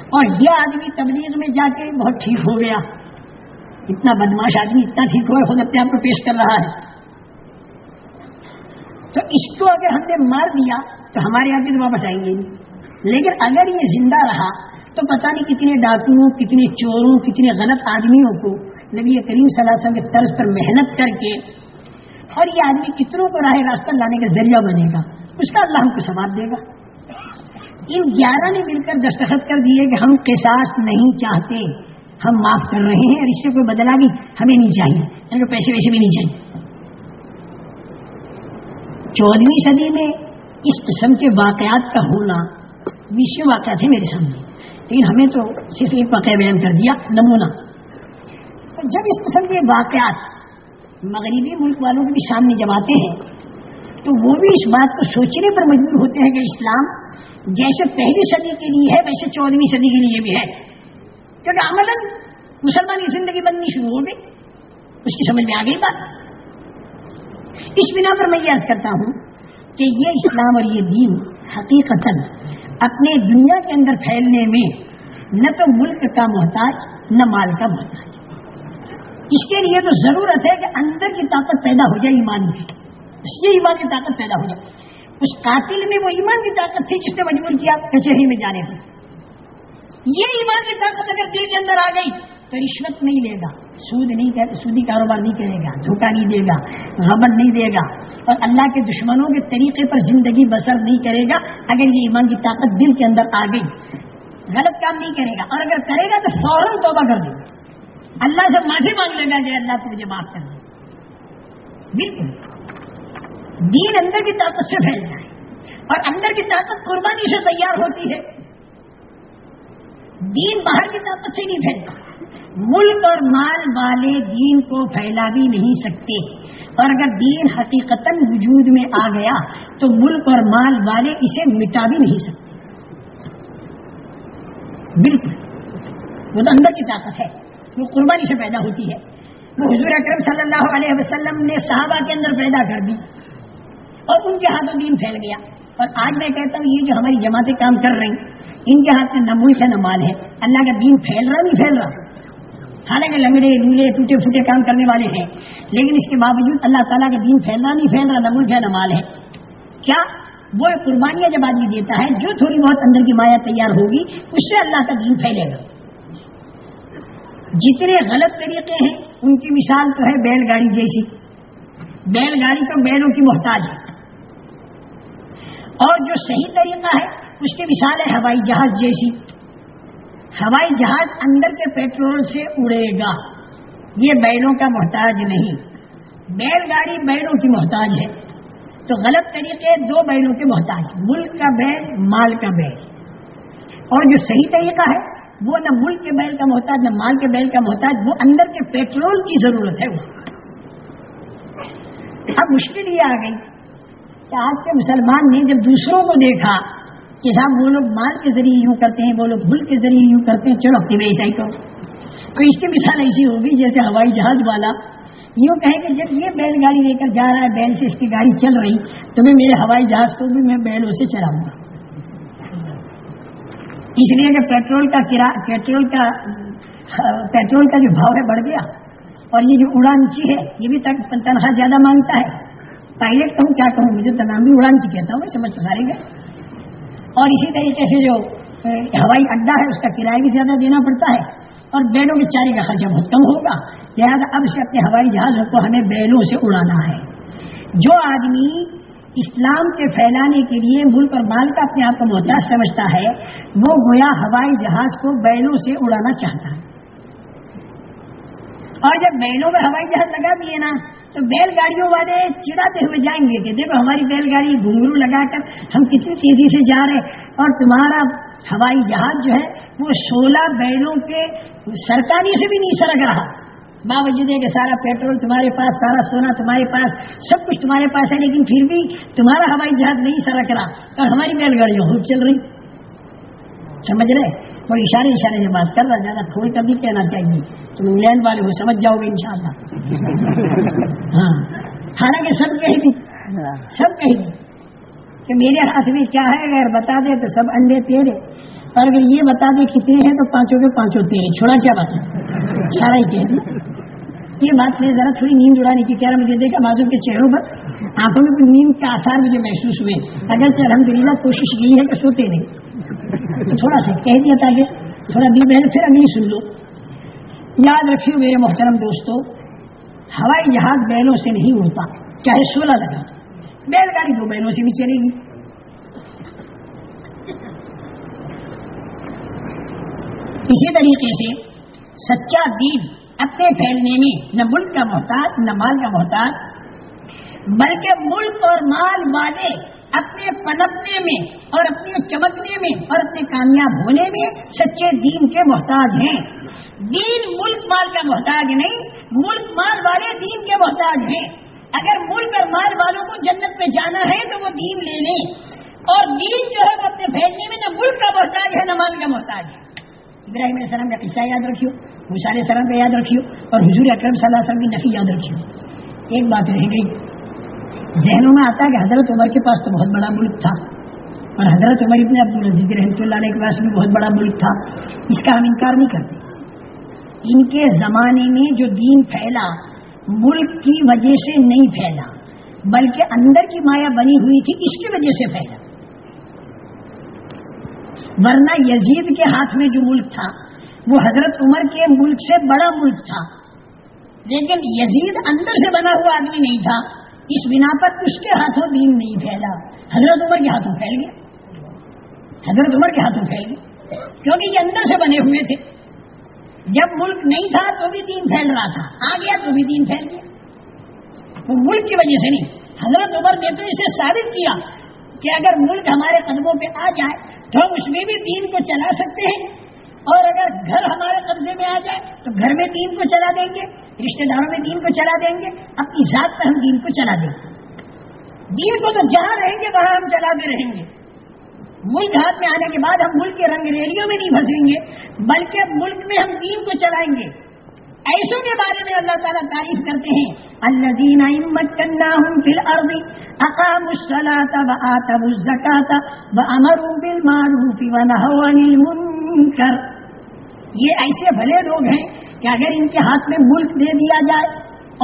اور یہ آدمی تبلیغ میں جا کے بہت ٹھیک ہو گیا۔ اتنا بدماش آدمی، اتنا ٹھیک ہو خود اپنے آپ کو پیش کر رہا ہے۔ تو اس کو اگر ہم نے مار دیا، تو ہمارے یہاں تو واپس آئیں گے نہیں۔ لیکن اگر یہ زندہ رہا، تو پتہ نہیں کتنے ڈاکوؤں کتنے چوروں، کتنے غلط آدمیوں کو نبی کریم صلی اللہ علیہ وسلم کے طرز پر محنت کر کے اور یہ آدمی کتنوں کو راہ راستہ لانے کا ذریعہ بنے گا؟ اس کا اللہ ہم کو ثواب دے گا۔ ان گیارہ نے مل کر دستخط کر دیے کہ ہم قصاص نہیں چاہتے۔ ہم معاف کر رہے ہیں اور اس سے کوئی بدلا بھی ہمیں نہیں چاہیے۔ یعنی پیسے ویسے بھی نہیں چاہیے۔ چودہویں صدی میں اس قسم کے واقعات کا ہونا وشو واقعات ہے میرے سامنے۔ لیکن ہمیں تو صرف ایک واقعہ بیان کر دیا، نمونہ۔ تو جب اس قسم کے واقعات مغربی ملک والوں کے بھی سامنے جب آتے ہیں، تو وہ بھی اس بات کو سوچنے پر مجبور ہوتے ہیں کہ اسلام جیسے پہلی صدی کے لیے ہے، ویسے چودہویں صدی کے لیے بھی ہے۔ کیونکہ عمل مسلمان کی زندگی بننی شروع ہو گئی۔ اس کی سمجھ میں آ گئی بات۔ اس بنا پر میں یاد کرتا ہوں کہ یہ اسلام اور یہ دین حقیقت اپنے دنیا کے اندر پھیلنے میں نہ تو ملک کا محتاج، نہ مال کا محتاج۔ اس کے لیے تو ضرورت ہے کہ اندر کی طاقت پیدا ہو جائے ایمان کی اس لیے ایمان کی طاقت پیدا ہو جائے. اس قاتل میں وہ ایمان کی طاقت تھی جس نے مجبور کیا کچہری میں جانے پر یہ ایمان کی طاقت اگر دل کے اندر آ گئی تو رشوت نہیں لے گا. سود نہیں سودی کاروبار نہیں کرے گا. دھوکہ نہیں دے گا. غبن نہیں دے گا. اور اللہ کے دشمنوں کے طریقے پر زندگی بسر نہیں کرے گا اگر یہ ایمان کی طاقت دل کے اندر آ گئی. غلط کام نہیں کرے گا. اور اگر کرے گا تو فوراً توبہ کر دے گا. اللہ سے معافی مانگ لے گا کہ اللہ تو مجھے معاف کر دے۔ بالکل۔ دین اندر کی طاقت سے پھیل جائے۔ اور اندر کی طاقت قربانی سے تیار ہوتی ہے۔ دین باہر کی طاقت سے نہیں پھیلتا۔ ملک اور مال والے دین کو پھیلا بھی نہیں سکتے۔ اور اگر دین حقیقت وجود میں آ گیا، تو ملک اور مال والے اسے مٹا بھی نہیں سکتے۔ بالکل۔ وہ تو اندر کی طاقت ہے۔ وہ قربانی سے پیدا ہوتی ہے۔ وہ حضور اکرم صلی اللہ علیہ وسلم نے صحابہ کے اندر پیدا کر دی اور ان کے ہاتھوں دین پھیل گیا۔ اور آج میں کہتا ہوں، یہ جو ہماری جماعتیں کام کر رہی ہیں، ان کے ہاتھ میں نہ ملک ہے نہ مال ہے۔ اللہ کا دین پھیل رہا، نہیں پھیل رہا؟ حالانکہ لنگڑے، لولے، ٹوٹے پھوٹے کام کرنے والے ہیں۔ لیکن اس کے باوجود اللہ تعالیٰ کا دین پھیل رہا، نہیں پھیل رہا نہ ملک ہے نہ مال ہے۔ کیا وہ قربانیاں جب آدمی دیتا ہے، جو تھوڑی بہت اندر کی مایا تیار ہوگی، اس سے اللہ کا دین پھیلے گا۔ جتنے غلط طریقے ہیں، ان کی مثال تو ہے بیل گاڑی جیسی۔ بیل گاڑی تو بیلوں کی محتاج ہے۔ اور جو صحیح طریقہ ہے، اس کی مثال ہے ہوائی جہاز جیسی۔ ہوائی جہاز اندر کے پیٹرول سے اڑے گا۔ یہ بیلوں کا محتاج نہیں۔ بیل گاڑی بیلوں کی محتاج ہے۔ تو غلط طریقے دو بیلوں کے محتاج ملک کا بیل، مال کا بیل۔ اور جو صحیح طریقہ ہے وہ نہ ملک کے بیل کا محتاج، نہ مال کے بیل کا محتاج، وہ اندر کے پیٹرول کی ضرورت ہے اس اب مشکل یہ آ گئی کہ آج کے مسلمان نے جب دوسروں کو دیکھا کہ صاحب وہ لوگ مال کے ذریعے یوں کرتے ہیں، وہ لوگ ملک کے ذریعے یوں کرتے ہیں، چلو، اپنی ایسا ہی کرو۔ تو اس کی مثال ایسی ہوگی جیسے ہوائی جہاز والا یوں کہیں کہ جب یہ بیل گاڑی لے کر جا رہا ہے، بیل سے اس کی گاڑی چل رہی، تو میں میرے ہوائی جہاز کو بھی میں بیلوں سے چلاؤں گا۔ اس لیے کہ پیٹرول کا پیٹرول کا پیٹرول کا جو بھاؤ ہے بڑھ گیا اور یہ جو اڑان چی ہے، یہ بھی تنخواہ زیادہ مانگتا ہے۔ پائلٹ کہوں کیا کہوں؟ مجھے تو نام بھی اڑان چی کہتا ہوں، میں سمجھ سارے گئے۔ اور اسی طریقے سے جو ہوائی اڈا ہے، اس کا کرایہ بھی زیادہ دینا پڑتا ہے۔ اور بیلوں کے چارے کا خرچہ بہت کم ہوگا۔ لہٰذا اب سے اپنے ہوائی جہازوں کو ہمیں بیلوں سے اڑانا ہے۔ جو آدمی اسلام کے پھیلانے کے لیے ملک اور مال کا اپنے آپ کو محتاج سمجھتا ہے، وہ گویا ہوائی جہاز کو بیلوں سے اڑانا چاہتا ہے۔ اور جب بیلوں میں ہوائی جہاز لگا دیے نا، تو بیل گاڑیوں والے چڑاتے ہوئے جائیں گے کہ دیکھو ہماری بیل گاڑی گھنگرو لگا کر ہم کتنی تیزی سے جا رہے اور تمہارا ہوائی جہاز جو ہے، وہ سولہ بیلوں کے سرکاری سے بھی نہیں سرک رہا۔ باوجود ہے کہ سارا پیٹرول تمہارے پاس، سارا سونا تمہارے پاس، سب کچھ تمہارے پاس ہے، لیکن پھر بھی تمہارا ہوائی جہاز نہیں سرک رہا اور ہماری بیل گاڑیاں خوب چل رہی۔ سمجھ رہے؟ وہ اشارے اشارے سے بات کر رہا، زیادہ کھول کر بھی کہنا چاہیے۔ تم انگلینڈ والے وہ سمجھ جاؤ گے انشاءاللہ۔ ہاں۔ حالانکہ سب کہیں بھی سب کہیں بھی کہ میرے ہاتھ میں کیا ہے، اگر بتا دے تو سب انڈے تیرے۔ اور اگر یہ بتا دے کتنے ہیں تو پانچوں کے پانچوں تیرے۔ چھوڑا کیا بتا سارا ہی کہہ یہ بات میں ذرا تھوڑی نیند اڑانے کی کہہ رہا مجھے دیکھا بازو کے چہروں پر آنکھوں میں نیند کے آسار مجھے محسوس ہوئے۔ اگر الحمد للہ کوشش کی ہے کہ سوتے نہیں۔ تو تھوڑا سا کہہ دیا تاکہ تھوڑا بھی بہن پھر اگلی سن لو۔ یاد رکھیے میرے محترم دوستو، ہوائی جہاز بیلوں سے نہیں اڑتا، چاہے سولہ لگا۔ بیل گاڑی دو بیلوں سے بھی چلے گی۔ اسی طریقے سے سچا دین اپنے پھیلنے میں نہ ملک کا محتاج، نہ مال کا محتاج۔ بلکہ ملک اور مال والے اپنے پنپنے میں اور اپنے چمکنے میں اور اپنے کامیاب ہونے میں سچے دین کے محتاج ہیں۔ دین ملک مال کا محتاج نہیں، ملک مال والے دین کے محتاج ہیں۔ اگر ملک اور مال والوں کو جنت میں جانا ہے تو وہ دین لے لیں۔ اور دین جو ہے وہ اپنے پھیلنے میں نہ ملک کا محتاج ہے، نہ مال کا محتاج ہے۔ ابراہیم علیہ السلام کا قصہ یاد رکھیو مثال السلام کا یاد رکھیو اور حضور اکرم صلی اللہ علیہ وسلم کی نفی یاد رکھیو۔ ایک بات رہ گئی۔ ذہنوں میں آتا ہے کہ حضرت عمر کے پاس تو بہت بڑا ملک تھا اور حضرت عمر ابن عبد رحمۃ اللہ علیہ کے پاس بھی بہت بڑا ملک تھا۔ اس کا ہم انکار نہیں کرتے۔ ان کے زمانے میں جو دین پھیلا، ملک کی وجہ سے نہیں پھیلا، بلکہ اندر کی مایا بنی ہوئی تھی، اس کی وجہ سے پھیلا۔ ورنہ یزید کے ہاتھ میں جو ملک تھا وہ حضرت عمر کے ملک سے بڑا ملک تھا۔ لیکن یزید اندر سے بنا ہوا آدمی نہیں تھا۔ اس بنا پر اس کے ہاتھوں دین نہیں پھیلا۔ حضرت عمر کے ہاتھوں پھیل گیا حضرت عمر کے ہاتھوں پھیل گیا کیونکہ یہ اندر سے بنے ہوئے تھے۔ جب ملک نہیں تھا تو بھی دین پھیل رہا تھا۔ آ گیا تو بھی دین پھیل گیا۔ وہ ملک کی وجہ سے نہیں۔ حضرت عمر نے تو اسے ثابت کیا کہ اگر ملک ہمارے قدموں پہ آ جائے تو ہم اس میں بھی دین کو چلا سکتے ہیں۔ اور اگر گھر ہمارے قبضے میں آ جائے تو گھر میں دین کو چلا دیں گے، رشتہ داروں میں دین کو چلا دیں گے، اپنی ذات پر ہم دین کو چلا دیں گے۔ دین کو تو جہاں رہیں گے، وہاں ہم چلاتے رہیں گے۔ ملک ہاتھ میں آنے کے بعد ہم ملک کے رنگ ریڑیوں میں نہیں پھنسیں گے، بلکہ ملک میں ہم دین کو چلائیں گے۔ ایسوں کے بارے میں اللہ تعالیٰ تعریف کرتے ہیں اللہ دینا فی الارض اقاموا الصلاة وآتوا الزکاة وامروا بالمعروف ونهوا عن المنکر۔ یہ ایسے بھلے لوگ ہیں کہ اگر ان کے ہاتھ میں ملک دے دیا جائے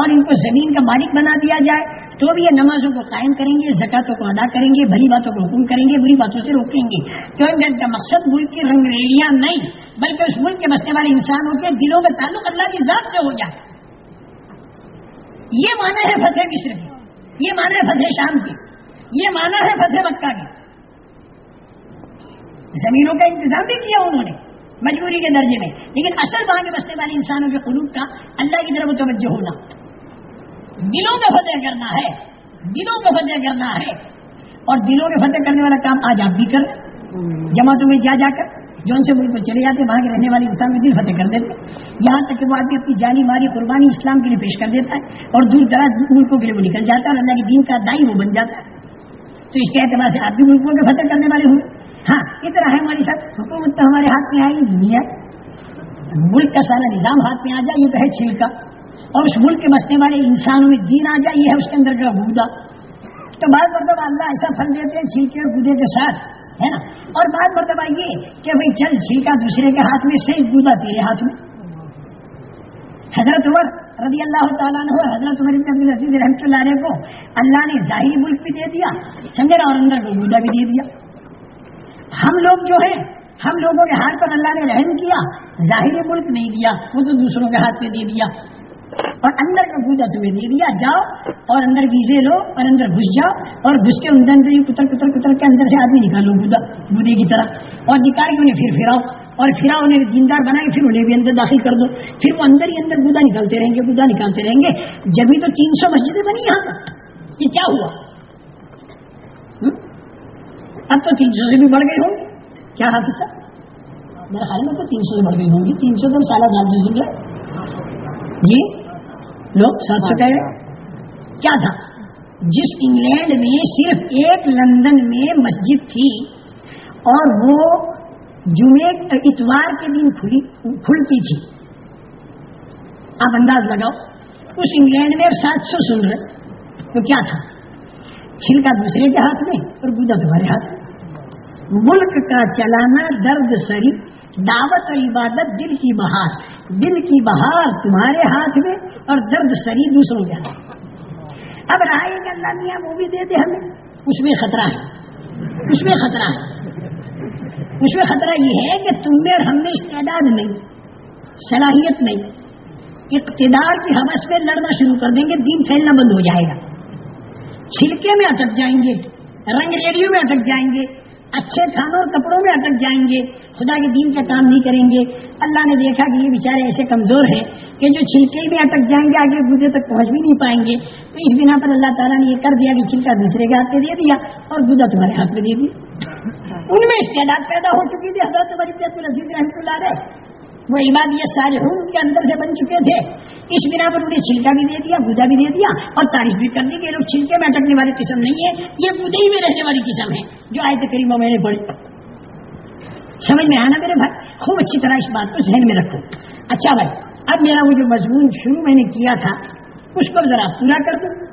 اور ان کو زمین کا مالک بنا دیا جائے تو بھی یہ نمازوں کو قائم کریں گے، زکاتوں کو ادا کریں گے بھری باتوں کو حکم کریں گے، بری باتوں سے روکیں گے۔ کیونکہ ان کا مقصد ملک کی رنگ ریڑیاں نہیں، بلکہ اس ملک کے بسنے والے انسانوں کے دلوں کا تعلق اللہ کی ذات سے ہو جائے۔ یہ مانا ہے فتح مصر کی یہ مانا ہے فتح شام کی یہ مانا ہے فتح مکہ کی زمینوں کا انتظام بھی کیا انہوں نے۔ مجبوری کے درجے میں۔ لیکن اصل وہاں کے بسنے والے انسانوں کے قلوب کا، اللہ کی طرف متوجہ ہونا۔ دلوں کا فتح کرنا ہے۔ دلوں کا فتح کرنا ہے۔ اور دلوں کے فتح کرنے والا کام آج آپ بھی کر۔ جماعتوں میں جا جا کر، جو ان سے ملک میں چلے جاتے، وہاں کے رہنے والے انسان میں دل فتح کر دیتے۔ یہاں تک کہ وہ آدمی اپنی جانی ماری قربانی اسلام کے لیے پیش کر دیتا ہے اور دور دراز ملکوں کے لیے وہ نکل جاتا ہے اور اللہ کے دین کا دائی وہ بن جاتا ہے۔ تو اس کے اعتبار سے آپ بھی ملکوں کے فتح کرنے والے ہوں۔ ہاں اتنا ہے ہماری ساتھ حکومت تو ہمارے ہاتھ میں آئی دنیا ملک کا سارا نظام ہاتھ میں آ جائے، یہ تو ہے چھلکا اور اس ملک کے بسنے والے انسانوں میں دین آ جائے، یہ ہے اس کے اندر کا گودا تو بعض مرتبہ اللہ ایسا پھل دیتے ہیں چھلکے اور گودے کے ساتھ، ہے نا؟ اور بعض مرتبہ یہ کہ بھائی چل چھلکا دوسرے کے ہاتھ میں سے گودا تیرے ہاتھ میں۔ حضرت عمر رضی اللہ تعالیٰ نے حضرت عمر عبد رحمۃ اللہ علیہ کو اللہ نے ظاہری ملک بھی دے دیا، سمجھے اور اندر کو گودا بھی دے دیا۔ ہم لوگ جو ہیں، ہم لوگوں کے ہاتھ پر اللہ نے رحم کیا، ظاہری ملک نہیں دیا، وہ تو دوسروں کے ہاتھ پہ دے دیا۔ اور اندر کا گودا تمہیں دے دیا، جاؤ اور اندر ویزے لو اور اندر گھس جاؤ اور گھس کے اندر اندر کتر کتر کتر کے اندر سے آدمی نکالو گودا، گودے کی طرح۔ اور نکال کے انہیں پھر پھراؤ اور پھرا انہیں دیندار بنائے پھر انہیں بھی اندر داخل کر دو۔ پھر وہ اندر ہی اندر گودا نکالتے رہیں گے، گودا نکالتے رہیں گے۔ جبھی تو تین سو مسجدیں بنی یہاں پر، یہ کیا ہوا؟ اب تو تین سو سے بھی بڑھ گئے ہوں کیا حادثہ میرے خیال میں تو تین سو سے بڑھ گئی ہوں گی تین سو تو سالہ جان سے سن جی؟ لو سات سو کہہ رہے کیا تھا؟ جس انگلینڈ میں صرف ایک لندن میں مسجد تھی اور وہ جمعے اتوار کے دن کھلتی تھی۔ آپ انداز لگاؤ۔ اس انگلینڈ میں سات سو سن رہے تو کیا تھا؟ چھلکا دوسرے کے ہاتھ میں اور گودا تمہارے ہاتھ میں۔ ملک کا چلانا درد سری، دعوت اور عبادت دل کی بہار۔ دل کی بہار تمہارے ہاتھ میں اور درد سری دوسروں کے ہاتھ اب رائے گا اللہ میاں وہ بھی دے دے ہمیں۔ اس میں خطرہ ہے۔ اس میں خطرہ ہے۔ اس میں خطرہ یہ ہے کہ تم میں اور ہم میں استعداد نہیں، صلاحیت نہیں۔ اقتدار کی حوث پہ لڑنا شروع کر دیں گے، دین پھیلنا بند ہو جائے گا۔ چھلکے میں اٹک جائیں گے، رنگ ریڈیو میں اٹک جائیں گے۔ اچھے کھانوں اور کپڑوں میں اٹک جائیں گے۔ خدا کے دین کا کام نہیں کریں گے۔ اللہ نے دیکھا کہ یہ بیچارے ایسے کمزور ہیں کہ جو چھلکے میں اٹک جائیں گے، آگے گدے تک پہنچ بھی نہیں پائیں گے۔ تو اس بنا پر اللہ تعالیٰ نے یہ کر دیا کہ چھلکا دوسرے کے ہاتھ میں دے دیا اور گودا تمہارے ہاتھ میں دے دیا۔ ان میں استعداد پیدا ہو چکی تھی حضرت رضید رحمۃ اللہ علیہ وہ عبادیت سارے ان کے اندر سے بن چکے تھے۔ اس بنا پر انہیں چھلکا بھی دے دیا گودا بھی دے دیا اور تعریف بھی کر دی کہ یہ لوگ چھلکے میں اٹکنے والی قسم نہیں ہے، یہ گودے ہی میں رہنے والی قسم ہے۔ جو آئے تھے میں نے پڑھی۔ سمجھ میں آنا میرے بھائی؟ خوب اچھی طرح اس بات کو ذہن میں رکھو۔ اچھا بھائی، اب میرا وہ جو مضمون شروع میں نے کیا تھا، اس کو ذرا پورا کر دوں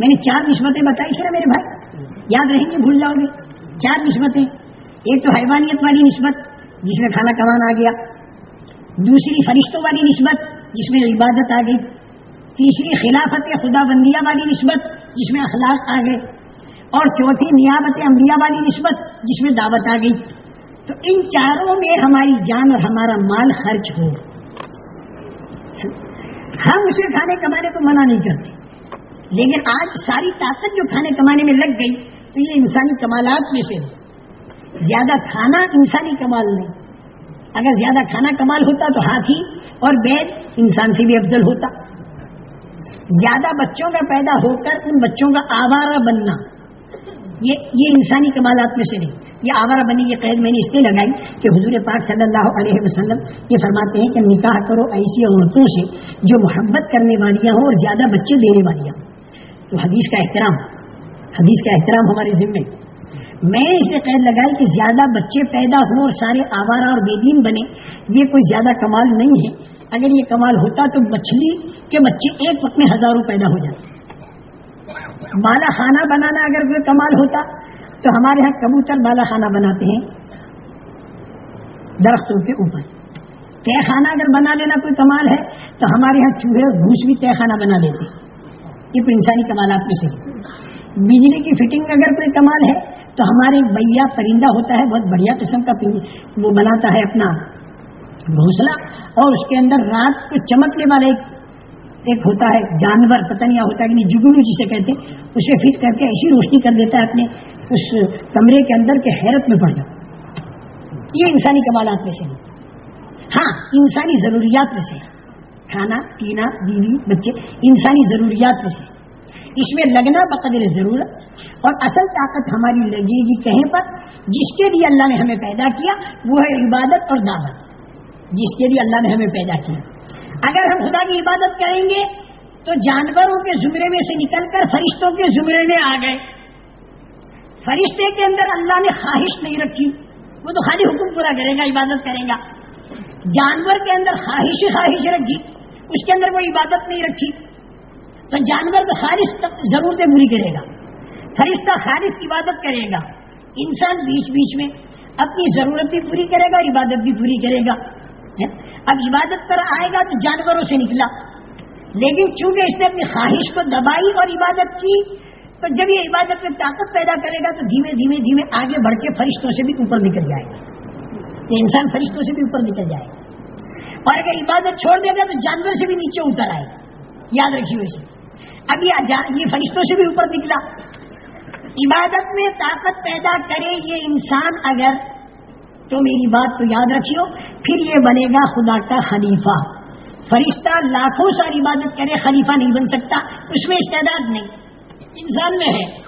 میں نے چار نسبتیں بتائی تھی نا میرے بھائی۔ یاد رہیں گے، بھول جاؤ گے۔ چار نسبتیں ایک تو حیوانیت والی نسبت جس میں کھانا کمانا آ گیا۔ دوسری فرشتوں والی نسبت، جس میں عبادت آ گئی۔ تیسری خلافت خدا بندیا والی نسبت، جس میں اخلاق آ گئے۔ اور چوتھی نیابت انبیاء والی نسبت، جس میں دعوت آ گئی۔ تو ان چاروں میں ہماری جان اور ہمارا مال خرچ ہو۔ ہم اسے کھانے کمانے کو منع نہیں کرتے۔ لیکن آج ساری طاقت جو کھانے کمانے میں لگ گئی، تو یہ انسانی کمالات میں سے زیادہ کھانا انسانی کمال نہیں۔ اگر زیادہ کھانا کمال ہوتا تو ہاتھی اور بیل انسان سے بھی افضل ہوتا۔ زیادہ بچوں کا پیدا ہو کر ان بچوں کا آوارہ بننا۔ یہ انسانی کمالات میں سے نہیں۔ یہ آوارہ بنی، یہ قید میں نے اس لیے لگائی کہ حضور پاک صلی اللہ علیہ وسلم یہ فرماتے ہیں کہ نکاح کرو ایسی عورتوں سے جو محبت کرنے والیاں ہوں اور زیادہ بچے دینے والیاں ہوں۔ تو حدیث کا احترام، حدیث کا احترام ہمارے ذمے۔ میں اس نے قید لگائی کہ زیادہ بچے پیدا ہوں اور سارے آوارہ اور بے دین بنے یہ کوئی زیادہ کمال نہیں ہے۔ اگر یہ کمال ہوتا تو مچھلی کے بچے ایک وقت میں ہزاروں پیدا ہو جاتے۔ بالا خانہ بنانا اگر کوئی کمال ہوتا تو ہمارے یہاں کبوتر بالا خانہ بناتے ہیں درختوں کے اوپر۔ طے خانہ اگر بنا لینا کوئی کمال ہے تو ہمارے یہاں چوہے گھوس بھی طے خانہ بنا لیتے یہ تو انسانی کمالات میں سے بجلی کی فٹنگ اگر کوئی کمال ہے تو ہمارے بیا پرندہ ہوتا ہے، بہت بڑھیا قسم کا وہ بناتا ہے اپنا گھونسلہ اور اس کے اندر رات کو چمکنے والا ایک ایک ہوتا ہے جانور، پتہ نہیں ہوتا ہے کہ جگنو جسے کہتے ہیں، اسے فٹ کر کے ایسی روشنی کر دیتا ہے اپنے اس کمرے کے اندر کے حیرت میں پڑ جاؤ یہ انسانی کمالات میں سے ہاں انسانی ضروریات میں سے کھانا، پینا، بیوی، بچے، انسانی ضروریات میں سے اس میں لگنا بقدر ضرورت اور اصل طاقت ہماری لگے گی کہیں پر؟ جس کے لیے اللہ نے ہمیں پیدا کیا، وہ ہے عبادت اور دعوت۔ جس کے لیے اللہ نے ہمیں پیدا کیا۔ اگر ہم خدا کی عبادت کریں گے، تو جانوروں کے زمرے میں سے نکل کر فرشتوں کے زمرے میں آ گئے۔ فرشتے کے اندر اللہ نے خواہش نہیں رکھی۔ وہ تو خالی حکم پورا کرے گا، عبادت کرے گا۔ جانور کے اندر خواہش خواہش رکھی۔ اس کے اندر وہ عبادت نہیں رکھی۔ تو جانور تو خارش ضرورتیں پوری کرے گا۔ فرشتہ خارش عبادت کرے گا۔ انسان بیچ بیچ میں اپنی ضرورت بھی پوری کرے گا اور عبادت بھی پوری کرے گا۔ اب عبادت پر آئے گا تو جانوروں سے نکلا۔ لیکن چونکہ اس نے اپنی خواہش کو دبائی اور عبادت کی، تو جب یہ عبادت میں طاقت پیدا کرے گا تو دھیمے دھیمے دھیمے آگے بڑھ کے فرشتوں سے بھی اوپر نکل جائے گا۔ یہ انسان فرشتوں سے بھی اوپر نکل جائے گا۔ اور اگر عبادت چھوڑ دے گا تو جانور سے بھی نیچے اتر آئے گا۔ یاد رکھیے اسے۔ اب یہ فرشتوں سے بھی اوپر نکلا۔ عبادت میں طاقت پیدا کرے یہ انسان اگر تو میری بات تو یاد رکھیو، پھر یہ بنے گا خدا کا خلیفہ۔ فرشتہ لاکھوں سال عبادت کرے، خلیفہ نہیں بن سکتا، اس میں استعداد نہیں۔ انسان میں ہے۔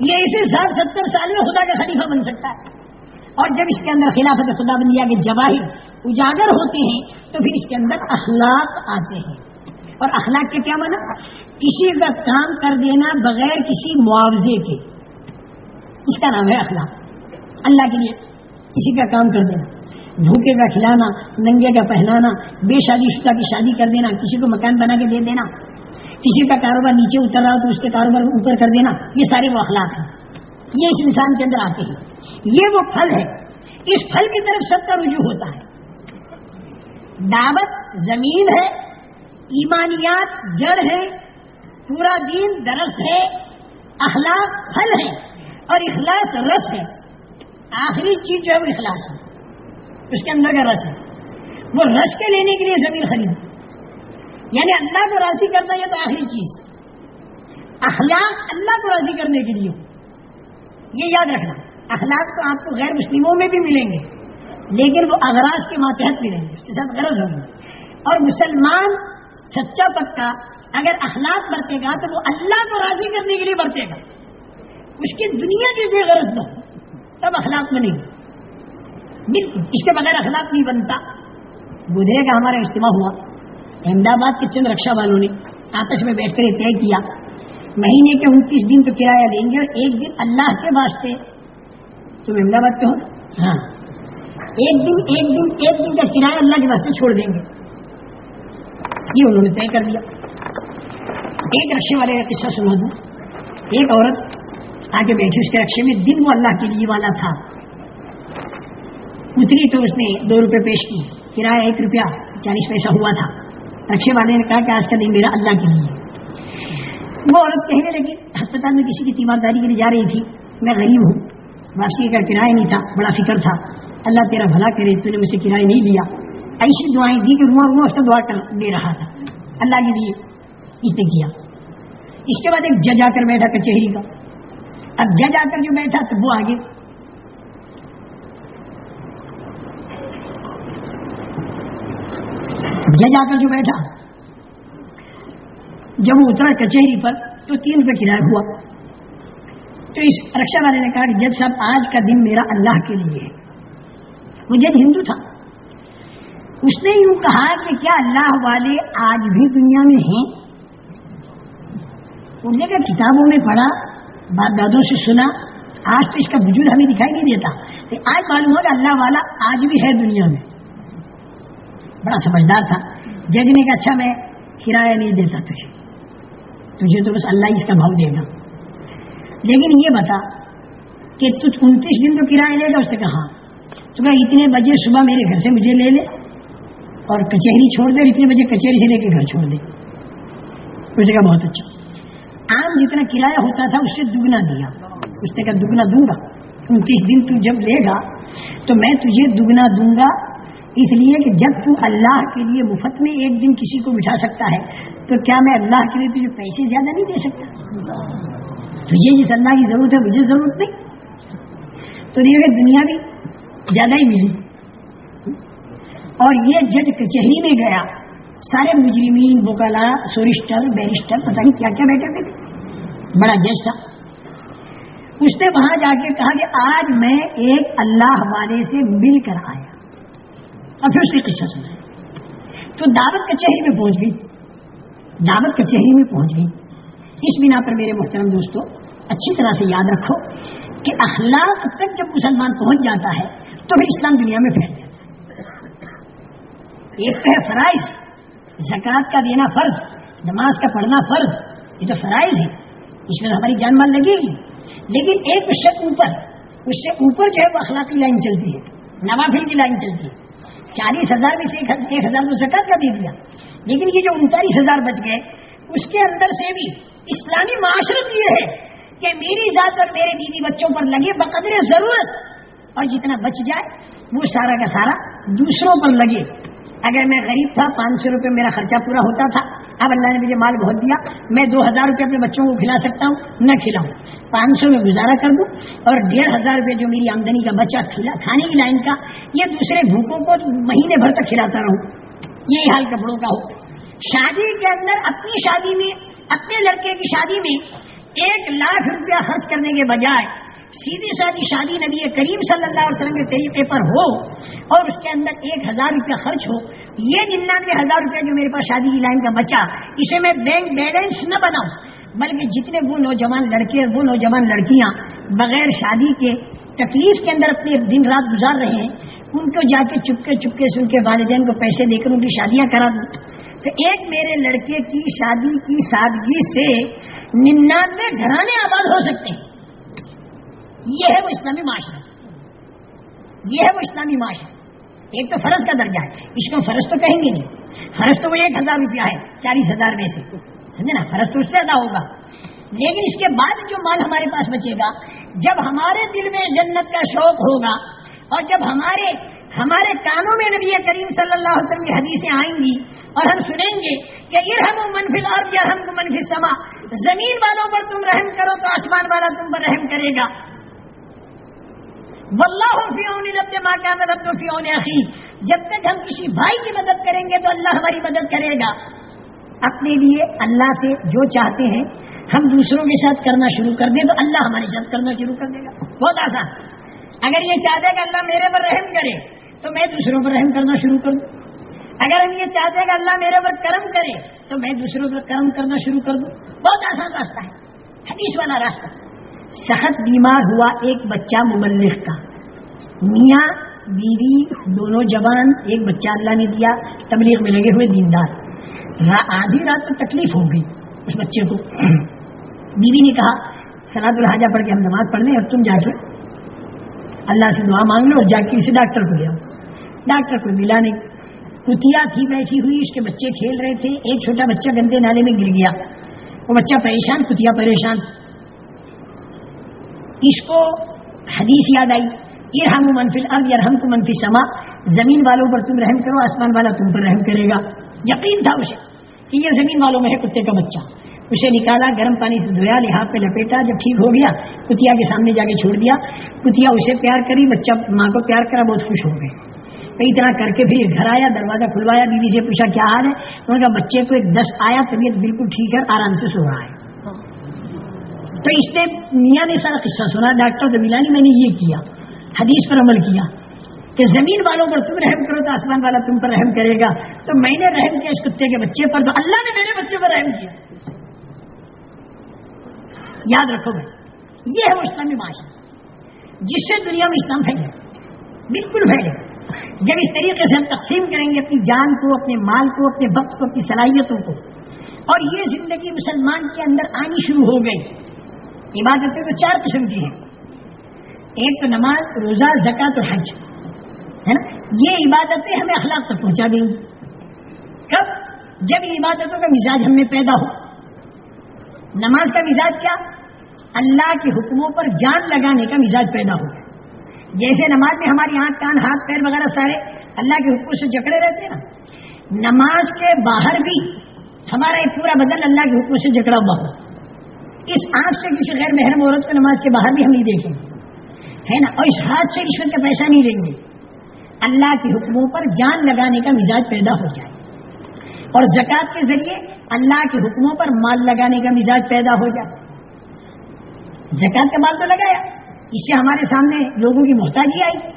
یہ اسے ساٹھ ستر سال میں خدا کا خلیفہ بن سکتا ہے۔ اور جب اس کے اندر خلافت خدا بندیا کے جواہر اجاگر ہوتے ہیں، تو پھر اس کے اندر اخلاق آتے ہیں۔ اور اخلاق کے کیا مانا؟ کسی کا کام کر دینا بغیر کسی معاوضے کے۔ اس کا نام ہے اخلاق۔ اللہ کے لیے کسی کا کام کر دینا، بھوکے کا کھلانا، ننگے کا پہنانا، بے شادی شدہ کی شادی کر دینا، کسی کو مکان بنا کے دے دینا، کسی کا کاروبار نیچے اتر رہا تو اس کے کاروبار اوپر کر دینا، یہ سارے وہ اخلاق ہیں۔ یہ اس انسان کے اندر آتے ہیں۔ یہ وہ پھل ہے۔ اس پھل کی طرف سب کا رجوع ہوتا ہے۔ دعوت زمین ہے۔ ایمانیات جڑ ہے پورا دین درخت ہے، اخلاق پھل ہے اور اخلاص رس ہے آخری چیز جو ہے وہ اخلاص ہے۔ اس کے اندر کا رس ہے، وہ رس کے لینے کے لیے زمین خرید یعنی اللہ کو راضی کرنا یہ تو آخری چیز۔ اخلاق اللہ کو راضی کرنے کے لیے۔ یہ یاد رکھنا، اخلاق تو آپ کو غیر مسلموں میں بھی ملیں گے، لیکن وہ اغراض کے ماتحت ملیں گے، اس کے ساتھ غرض ہوگی اور مسلمان سچا پکا اگر اخلاق برتے گا تو وہ اللہ کو راضی کرنے کے لیے برتے گا۔ اس کی دنیا کی کوئی غرض نہ تب اخلاق بنے۔ گی بالکل۔ اس کے بغیر اخلاق نہیں بنتا۔ بدھے کا ہمارا اجتماع ہوا۔ احمد آباد کے چند رکشا والوں نے آپس میں بیٹھ کر یہ طے کیا۔ مہینے کے انتیس دن تو کرایہ لیں گے اور ایک دن اللہ کے واسطے۔ تم احمد آباد کے ہو؟ ہاں۔ ایک دن ایک دن ایک دن کا کرایہ اللہ کے واسطے چھوڑ دیں گے۔ یہ انہوں نے طے کر دیا۔ ایک رکشے والے کا قصہ سنا دوں۔ ایک عورت آ کے بیٹھی، اس کے رکشے میں دن وہ اللہ کے لیے والا تھا۔ اتری تو اس نے دو روپے پیش کی کرایہ ایک روپیہ چالیس پیسہ ہوا تھا۔ رکشے والے نے کہا کہ آج کا دن میرا اللہ کے لیے۔ وہ عورت کہنے لگی، ہسپتال میں کسی کی تیمارداری کے لیے جا رہی تھی۔ میں غریب ہوں۔ واپسی کا کرایہ نہیں تھا، بڑا فکر تھا۔ اللہ تیرا بھلا کرے، تو نے مجھ سے کرایہ نہیں لیا۔ ایسی دعائیں دی کہ رواں رواں اس کا دعا کر دے رہا تھا۔ اللہ کے لیے اس نے کیا۔ اس کے بعد ایک جج آ کر بیٹھا کچہری کا۔ اب جج آ کر جو بیٹھا تو وہ آگے۔ جج آ کر جو بیٹھا، جب وہ اترا کچہری پر تو تین روپے کرایہ ہوا۔ تو اس رکشا والے نے کہا کہ جج صاحب، آج کا دن میرا اللہ کے لیے ہے۔ وہ جج ہندو تھا۔ اس نے یوں کہا کہ کیا اللہ والے آج بھی دنیا میں ہیں؟ انہوں نے کہا کتابوں میں پڑھا باپ دادوں سے سنا، آج تو اس کا وجود ہمیں دکھائی نہیں دیتا۔ آج معلوم ہو کہ اللہ والا آج بھی ہے دنیا میں۔ بڑا سمجھدار تھا۔ جج نے کہا اچھا میں کرایہ نہیں دیتا تجھے۔ تجھے تو بس اللہ ہی اس کا بھاؤ دے گا۔ لیکن یہ بتا کہ تجھ انتیس دن تو کرایہ لے گا، اس نے کہا۔ تو میں اتنے بجے صبح میرے گھر سے مجھے لے لے۔ اور کچہری چھوڑ دے اور اتنے بجے کچہری سے لے کے گھر چھوڑ دے۔ اس نے کہا بہت اچھا۔ عام جتنا کرایہ ہوتا تھا، اس سے دگنا دیا۔ اس نے کہا، دگنا دوں گا۔ انتیس دن تو جب لے گا، تو میں تجھے دگنا دوں گا۔ اس لیے کہ جب تو اللہ کے لیے مفت میں ایک دن کسی کو بٹھا سکتا ہے، تو کیا میں اللہ کے لیے تجھے پیسے زیادہ نہیں دے سکتا؟ تجھے جس اللہ کی ضرورت ہے، مجھے ضرورت نہیں۔ تو یہ دنیا بھی زیادہ ہی ملی۔ اور یہ جج کچہری میں گیا۔ سارے مجرمین بوکلا سورسٹر بیرسٹر پتہ نہیں کیا کیا بیٹھے ہوئے تھے۔ بڑا جج تھا۔ اس نے وہاں جا کے کہا کہ آج میں ایک اللہ والے سے مل کر آیا۔ اور پھر اس کی قصہ سنا تو دعوت کچہری میں پہنچ گئی۔ دعوت کچہری میں پہنچ گئی۔ اس بنا پر میرے محترم دوستو، اچھی طرح سے یاد رکھو کہ اخلاق تک جب مسلمان پہنچ جاتا ہے، تو پھر اسلام دنیا میں پھیل جاتا ہے۔ ایک تو ہے فرائض، زکوٰۃ کا دینا فرض، نماز کا پڑھنا فرض، یہ تو فرائض ہے اس میں ہماری جان مال لگے گی لیکن ایک شک اوپر، اس سے اوپر جو ہے وہ اخلاقی لائن چلتی ہے، نوافل کی لائن چلتی ہے۔ چالیس ہزار میں سے ایک ہزار تو زکات کا دے دیا۔ لیکن یہ جو انتالیس ہزار بچ گئے، اس کے اندر سے بھی اسلامی معاشرت یہ ہے کہ میری ذات اور میرے بیوی بچوں پر لگے بقدر ضرورت اور جتنا بچ جائے، وہ سارا کا سارا دوسروں پر لگے۔ اگر میں غریب تھا، پانچ سو روپے میرا خرچہ پورا ہوتا تھا۔ اب اللہ نے مجھے مال بہت دیا۔ میں دو ہزار روپے اپنے بچوں کو کھلا سکتا ہوں، نہ کھلاؤں۔ پانچ سو میں گزارا کر دوں اور ڈیڑھ ہزار روپے جو میری آمدنی کا بچہ کھانے کی لائن کا، یہ دوسرے بھوکوں کو مہینے بھر تک کھلاتا رہوں۔ یہی حال کپڑوں کا ہو۔ شادی کے اندر اپنی شادی میں، اپنے لڑکے کی شادی میں ایک لاکھ روپیہ خرچ کرنے کے بجائے سیدھی سادی شادی نبی کریم صلی اللہ علیہ وسلم کے طریقے پر ہو اور اس کے اندر ایک ہزار روپیہ خرچ ہو، یہ ننانوے ہزار روپے جو میرے پاس شادی کی لائن کا بچہ اسے میں بینک بیلنس نہ بناؤں، بلکہ جتنے وہ نوجوان لڑکے وہ نوجوان لڑکیاں بغیر شادی کے تکلیف کے اندر اپنے دن رات گزار رہے ہیں، ان کو جا کے چپکے چپکے سے ان کے والدین کو پیسے دے کر ان کی شادیاں کرا دوں۔ تو ایک میرے لڑکے کی شادی کی سادگی سے ننانوے گھرانے آباد ہو سکتے ہیں۔ یہ ہے وہ اسلامی معاشرہ۔ یہ ہے وہ اسلامی معاشرہ۔ ایک تو فرض کا درجہ ہے۔ اس کو فرض تو کہیں گے نہیں۔ فرض تو وہ ایک ہزار روپیہ ہے، چالیس ہزار میں سے۔ سمجھے نا؟ فرض تو اس سے زیادہ ہوگا۔ لیکن اس کے بعد جو مال ہمارے پاس بچے گا، جب ہمارے دل میں جنت کا شوق ہوگا اور جب ہمارے ہمارے کانوں میں نبی کریم صلی اللہ علیہ وسلم کی حدیثیں آئیں گی اور ہم سنیں گے کہ ارحم و منفی اور ہم کو منفی سما زمین والوں پر تم رحم کرو تو آسمان والا تم پر رحم کرے گا۔ واللہ فی اون رب ماں کا رب فی اون اخی جب تک ہم کسی بھائی کی مدد کریں گے تو اللہ ہماری مدد کرے گا۔ اپنے لیے اللہ سے جو چاہتے ہیں، ہم دوسروں کے ساتھ کرنا شروع کر دیں تو اللہ ہمارے ساتھ کرنا شروع کر دے گا۔ بہت آسان۔ اگر یہ چاہتے کہ اللہ میرے پر رحم کرے، تو میں دوسروں پر رحم کرنا شروع کر دوں۔ اگر ہم یہ چاہتے کہ اللہ میرے پر کرم کرے، تو میں دوسروں پر کرم کرنا شروع کر دوں۔ بہت آسان راستہ ہے۔ حدیث والا راستہ۔ سخت بیمار ہوا ایک بچہ مبلغ کا۔ میاں، بیوی، دونوں جوان، ایک بچہ اللہ نے دیا، تبلیغ میں لگے ہوئے دیندار۔ آدھی رات تو تکلیف ہو گئی اس بچے کو۔ بیوی نے کہا سلاد الحاجہ پڑھ کے ہم نماز پڑھ لیں اور تم جا کے اللہ سے دعا مانگ لو اور جا کے کسی ڈاکٹر کو لے ڈاکٹر کو ملا نہیں۔ کتیا تھی بیٹھی ہوئی، اس کے بچے کھیل رہے تھے۔ ایک چھوٹا بچہ گندے نالے میں گر گیا۔ وہ بچہ پریشان، کتیا پریشان۔ اس کو حدیث یاد آئی یہ ہم منفی اب یا ہم کو منفی سما زمین والوں پر تم رحم کرو، آسمان والا تم پر رحم کرے گا۔ یقین تھا اسے کہ یہ زمین والوں میں ہے کتے کا بچہ۔ اسے نکالا، گرم پانی سے دھویا لحاظ پہ لپیٹا، جب ٹھیک ہو گیا، کتیا کے سامنے جا کے چھوڑ دیا۔ کتیا اسے پیار کری، بچہ ماں کو پیار کرا، بہت خوش ہو گئے۔ کئی طرح کر کے پھر گھر آیا، دروازہ کھلوایا، بیوی سے پوچھا، کیا حال ہے؟ انہوں نے کہا، بچے کو ایک دس آیا، طبیعت بالکل ٹھیک ہے آرام سے سو رہا ہے۔ تو اس نے میاں نے سارا قصہ سنا، ڈاکٹر زمیلانی میں نے یہ کیا، حدیث پر عمل کیا کہ زمین والوں پر تم رحم کرو تو آسمان والا تم پر رحم کرے گا۔ تو میں نے رحم کیا اس کتے کے بچے پر، تو اللہ نے میرے بچے پر رحم کیا۔ یاد رکھو بھائی، یہ ہے وہ اسلامی معاشرہ، جس سے دنیا میں اسلام پھیلے۔ بالکل پھیلے۔ جب اس طریقے سے ہم تقسیم کریں گے اپنی جان کو، اپنے مال کو، اپنے وقت کو، اپنی صلاحیتوں کو، اور یہ زندگی مسلمان کے اندر آنی شروع ہو گئی۔ عبادتیں تو چار قسم کی ہیں۔ ایک تو نماز، روزہ زکات اور حج، ہے نا؟ یہ عبادتیں ہمیں اخلاق تک پہنچا دیں گی۔ کب؟ جب عبادتوں کا مزاج ہم میں پیدا ہو۔ نماز کا مزاج کیا؟ اللہ کے حکموں پر جان لگانے کا مزاج پیدا ہو۔ جیسے نماز میں ہماری آنکھ، کان، ہاتھ، پیر وغیرہ سارے اللہ کے حکم سے جکڑے رہتے ہیں نا۔ نماز کے باہر بھی ہمارا ایک پورا بدن اللہ کے حکم سے جکڑا ہوا ہو۔ اس آنکھ سے کسی غیر محرم عورت کو نماز کے باہر بھی ہم نہیں دیکھیں گے۔ ہے نا؟ اور اس ہاتھ سے رشوت کا پیسہ نہیں لیں گے۔ اللہ کے حکموں پر جان لگانے کا مزاج پیدا ہو جائے۔ اور زکوٰۃ کے ذریعے اللہ کے حکموں پر مال لگانے کا مزاج پیدا ہو جائے۔ زکات کا مال تو لگایا۔ اس سے ہمارے سامنے لوگوں کی محتاجی آئی۔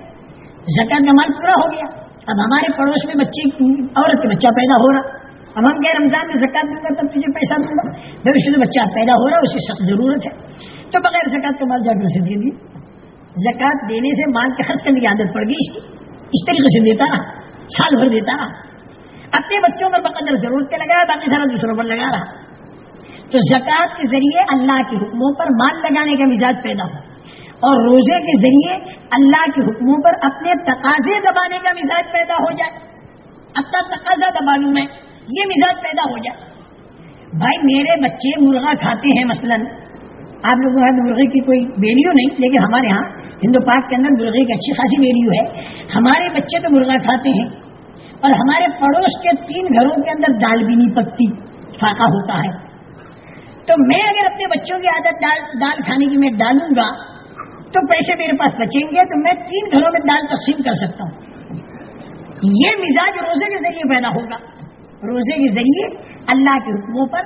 زکات کا مال پورا ہو گیا۔ اب ہمارے پڑوس میں بچے عورت کے بچہ پیدا ہو رہا۔ اب ہم کہہ رمضان میں زکات دوں گا تب تجھے پیسہ دوں گا۔ جب اس میں بچہ پیدا ہو رہا ہے، اسے سخت ضرورت ہے۔ تو بغیر زکات کا مال جا کر اسے دے دی زکات دینے سے مال کے خرچ کرنے کی عادت پڑ گئی اس کی۔ اس طریقے سے دیتا رہا سال بھر دیتا۔ رہا اپنے بچوں پر بقدر ضرورت کے لگایا باقی سارا دوسروں پر لگا رہا۔ تو زکات کے ذریعے اللہ کے حکموں پر مال لگانے کا مزاج پیدا ہو اور روزے کے ذریعے اللہ کے حکموں پر اپنے تقاضے دبانے کا مزاج پیدا ہو جائے۔ اپنا تقاضا دبا لوں میں۔ یہ مزاج پیدا ہو جائے۔ بھائی میرے بچے مرغا کھاتے ہیں مثلا۔ آپ لوگوں کے مرغے کی کوئی ویلیو نہیں، لیکن ہمارے ہاں ہندو پاک کے اندر مرغے کی اچھی خاصی ویلیو ہے۔ ہمارے بچے تو مرغا کھاتے ہیں۔ اور ہمارے پڑوس کے تین گھروں کے اندر دال بھی نہیں پکتی فاقا ہوتا ہے۔ تو میں اگر اپنے بچوں کی عادت دال دال کھانے کی میں ڈالوں گا، تو پیسے میرے پاس بچیں گے، تو میں تین گھروں میں دال تقسیم کر سکتا ہوں۔ یہ مزاج روزے کے ذریعے پیدا ہوگا۔ روزے کے ذریعے اللہ کے حکموں پر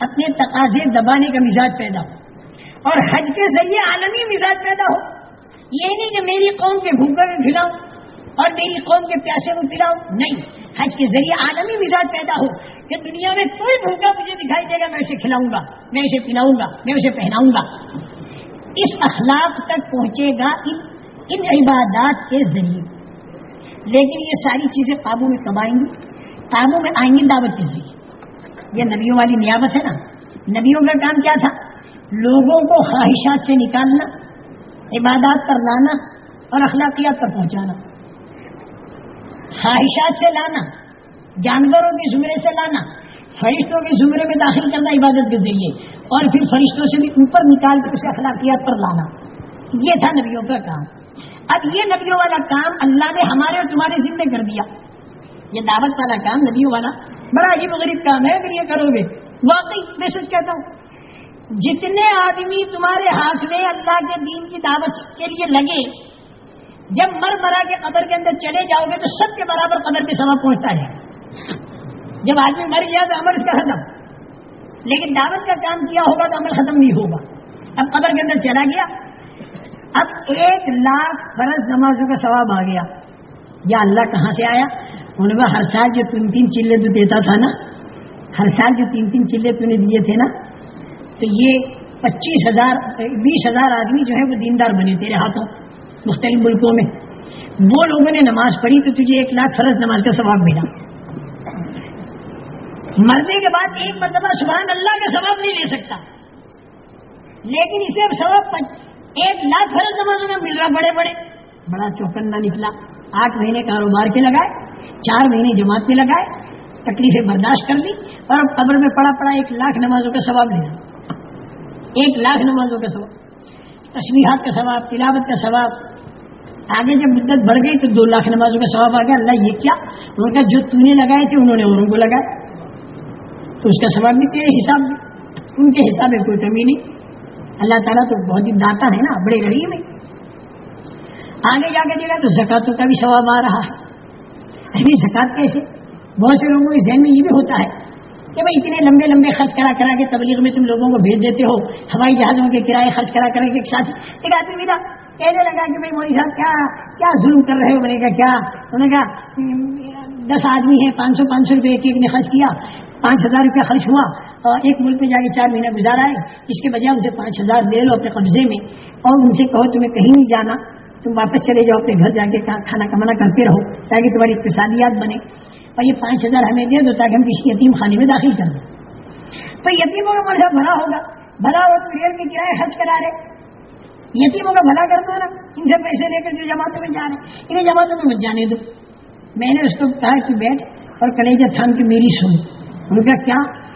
اپنے تقاضے دبانے کا مزاج پیدا ہو اور حج کے ذریعے عالمی مزاج پیدا ہو۔ یہ نہیں کہ میری قوم کے بھوکے میں کھلاؤں اور میری قوم کے پیاسے کو پلاؤ نہیں، حج کے ذریعے عالمی مزاج پیدا ہو کہ دنیا میں کوئی بھوکا مجھے دکھائی دے گا، میں اسے کھلاؤں گا، میں اسے پلاؤں گا، میں اسے پہناؤں گا۔ اس اخلاق تک پہنچے گا ان عبادات کے ذریعے۔ لیکن یہ ساری چیزیں قابو میں کب آئیں گی؟ قابو میں آئیں دعوت کے یہ نبیوں والی نیابت ہے نا۔ نبیوں کا کام کیا تھا؟ لوگوں کو خواہشات سے نکالنا، عبادات پر لانا اور اخلاقیات پر پہنچانا۔ خواہشات سے لانا، جانوروں کے زمرے سے لانا، فرشتوں کے زمرے میں داخل کرنا عبادت کے ذریعے، اور پھر فرشتوں سے بھی اوپر نکال کے اسے اخلاقیات پر لانا۔ یہ تھا نبیوں کا کام۔ اب یہ نبیوں والا کام اللہ نے ہمارے اور تمہارے ذمے کر دیا۔ یہ دعوت والا کام نبیوں والا بڑا عجیب غریب کام ہے اگر یہ کرو گے۔ واقعی میں سچ کہتا ہوں، جتنے آدمی تمہارے ہاتھ میں اللہ کے دین کی دعوت کے لیے لگے، جب مر مرا کے قبر کے اندر چلے جاؤ گے تو سب کے برابر قبر کے سما پہنچتا ہے۔ جب آدمی مر گیا تو عمل کا ختم۔ لیکن دعوت کا کام کیا ہوگا تو عمل ختم نہیں ہوگا۔ اب قبر کے اندر چلا گیا۔ اب ایک لاکھ فرض نمازوں کا ثواب آ گیا۔ یا اللہ کہاں سے آیا؟ انہوں نے ہر سال جو تین تین چلے تو دیتا تھا نا، ہر سال جو تین تین چلے تو نے دیے تھے نا۔ تو یہ پچیس ہزار، بیس ہزار آدمی جو ہے وہ دیندار بنے تیرے ہاتھوں، مختلف ملکوں میں۔ وہ لوگوں نے نماز پڑھی تو تجھے ایک لاکھ فرض نماز کا ثواب ملا۔ مرنے کے بعد ایک مرتبہ سبحان اللہ کا ثواب نہیں لے سکتا۔ لیکن اسے اب ثواب ایک لاکھ فرض نمازوں میں مل رہا، بڑے بڑے۔ بڑا چوکنا نکلا۔ آٹھ مہینے کاروبار کے لگائے۔ چار مہینے جماعت میں لگائے، تکلیفیں برداشت کر لی اور اب قبر میں پڑا پڑا ایک لاکھ نمازوں کا ثواب لینا ایک لاکھ نمازوں کا ثواب۔ تشریحات کا ثواب، تلاوت کا ثواب۔ آگے جب مدت بڑھ گئی تو دو لاکھ نمازوں کا ثواب آ گیا۔ اللہ یہ کیا؟ انہوں نے جو تو نے لگائے تھے انہوں نے اوروں کو لگایا۔ تو اس کا ثواب بھی تیرے حساب میں۔ ان کے حساب میں کوئی کمی نہیں۔ اللہ تعالیٰ تو بہت ہی داتا ہے نا، بڑے رہی میں آگے جا کے دیکھا تو زکاتوں کا بھی ثواب آ رہا ہے۔ ابھی زکات کیسے؟ بہت سے لوگوں کے ذہن میں یہ بھی ہوتا ہے کہ بھائی اتنے لمبے لمبے خرچ کرا کرا کے تبلیغ میں تم لوگوں کو بھیج دیتے ہو، ہوائی جہازوں کے کرائے خرچ کرا کرا کے ایک ساتھ ایک آدمی میرا کہنے لگا کہ بھائی مودی صاحب، کیا کیا ظلم کر رہے ہو؟ میں نے کہا، کیا؟ انہوں نے کہا دس آدمی ہیں، پانچ سو پانچ سو روپئے ایک ایک نے خرچ کیا، پانچ ہزار روپیہ خرچ ہوا اور ایک ملک میں جا کے چار مہینے گزارا ہے، اس کے بجائے ان سے پانچ ہزار لے لو اپنے قبضے میں اور ان سے کہو تمہیں کہیں نہیں جانا۔ تم واپس چلے جاؤ، اپنے گھر جا کے کھانا کمانا کرتے رہو تاکہ تمہاری اقتصادیات بنے۔ اور یہ پانچ ہزار ہمیں دے دو تاکہ ہم کسی یتیم خانے میں داخل کر دیں۔ تو یتیموں کا مرضہ بھلا ہوگا۔ بھلا ہو تو ریل کے کرایہ خرچ کرا رہے۔ یتیموں کا بھلا کر دو نا۔ ان سے پیسے لے کر جو جماعتوں میں جا رہے ہیں۔ انہیں جماعتوں میں مت جانے دو۔ میں نے اس کو کہا کہ بیٹھ اور کلیجہ تھام کے میری سن ان کا کیا؟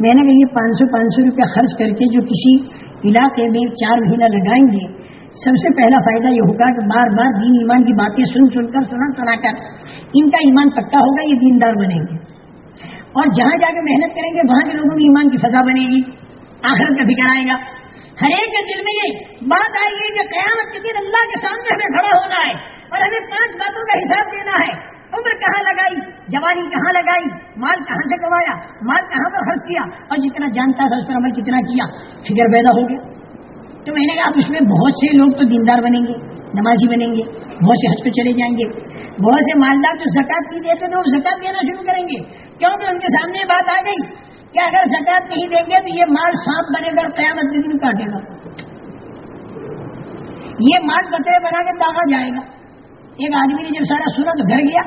میں نے کہا، یہ پانچ سو پانچ سو روپیہ خرچ کر کے جو کسی علاقے میں چار مہینہ لگائیں گے سب سے پہلا فائدہ یہ ہوگا کہ بار بار دین ایمان کی باتیں سن سن کر، سنا سنا کر، ان کا ایمان پکا ہوگا، یہ دیندار بنیں گے۔ اور جہاں جا کے محنت کریں گے، وہاں کے لوگوں میں ایمان کی فضا بنے گی۔ آخر کا فکر آئے گا۔ ہر ایک کے دل میں یہ بات آئی ہے کہ قیامت کے دن اللہ کے سامنے ہمیں کھڑا ہونا ہے اور ہمیں پانچ باتوں کا حساب دینا ہے۔ عمر کہاں لگائی؟ جوانی کہاں لگائی؟ مال کہاں سے کمایا؟ مال کہاں پر خرچ کیا؟ اور جتنا جانتا تھا اس پر عمل کتنا کیا؟ فکر پیدا ہو گیا۔ تو میں نے کہا اس میں بہت سے لوگ تو دیندار بنیں گے، نمازی بنیں گے، بہت سے حج پہ چلے جائیں گے، بہت سے مالدار جو زکات نہیں دیتے تھے وہ زکات دینا شروع کریں گے. کیونکہ ان کے سامنے بات آ گئی کہ اگر زکات نہیں دیں گے تو یہ مال سانپ بنے گا قیامت دن کاٹے گا۔ یہ مال بترے بنا کے داغا جائے گا۔ ایک آدمی نے جب سارا سنا تو گھر گیا،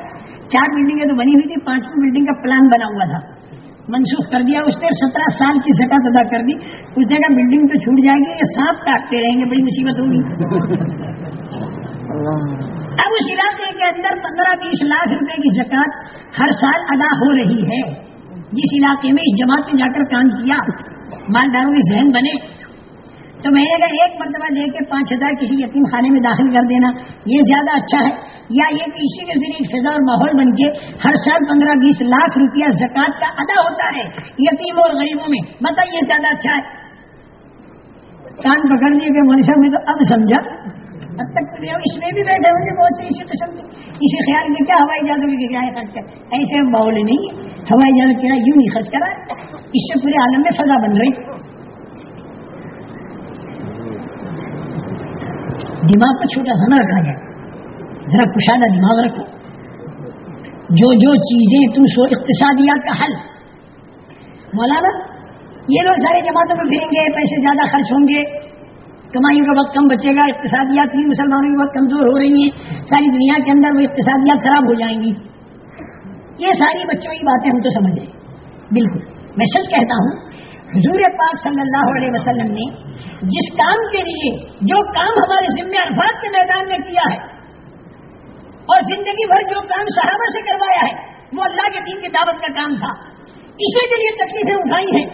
چار بلڈنگیں تو بنی ہوئی تھی پانچویں بلڈنگ کا پلان بنا ہوا تھا۔ منسوخ کر دیا اس نے سترہ سال کی زکات ادا کر دی۔ اس نے کہا بلڈنگ تو چھوٹ جائے گی یہ سانپ کاٹتے رہیں گے بڑی مصیبت ہوگی۔ اب اس علاقے کے اندر پندرہ بیس لاکھ روپے کی زکات ہر سال ادا ہو رہی ہے۔ جس علاقے میں اس جماعت میں جا کر کام کیا مالداروں کے ذہن بنے۔ تو میں نے کہا ایک مرتبہ دے کے پانچ ہزار کسی یتیم خانے میں داخل کر دینا، یہ زیادہ اچھا ہے۔ یا یہ کہ اسی کے ذریعے فضا اور ماحول بن کے ہر سال پندرہ بیس لاکھ روپیہ زکات کا ادا ہوتا ہے یتیم اور غریبوں میں۔ بتائیے زیادہ اچھا ہے؟ کان پکڑ لیے کہ منشا میں تو اب سمجھا۔ اب تک اس میں بھی بیٹھے ہوئے بہت سے اسی قسم کے اسی خیال میں کیا ہوائی جہازوں کی کرایہ خرچ کر ایسے ماحول نہیں ہے ہوائی جہاز کرایہ یوں نہیں خرچ کرا۔ اس سے پورے عالم میں فضا بن رہی دماغ کو چھوٹا سا رکھا جائے۔ ذرا کشادہ دماغ رکھو۔ جو جو چیزیں تم سو اقتصادیات کا حل۔ مولانا، یہ لوگ سارے جماعتوں میں پھریں گے، پیسے زیادہ خرچ ہوں گے۔ کمائیوں کا وقت کم بچے گا، اقتصادیات بھی مسلمانوں کی بہت کمزور ہو رہی ہیں۔ ساری دنیا کے اندر وہ اقتصادیات خراب ہو جائیں گی۔ یہ ساری بچوں کی باتیں ہم تو سمجھ رہے بالکل۔ میں سچ کہتا ہوں حضور پاک صلی اللہ علیہ وسلم نے جس کام کے لیے جو کام ہمارے ذمہ عرفات کے میدان میں کیا ہے اور زندگی بھر جو کام صحابہ سے کروایا ہے، وہ اللہ کے دین کی دعوت کا کام تھا۔ اسی کے لیے تکلیفیں اٹھائی ہیں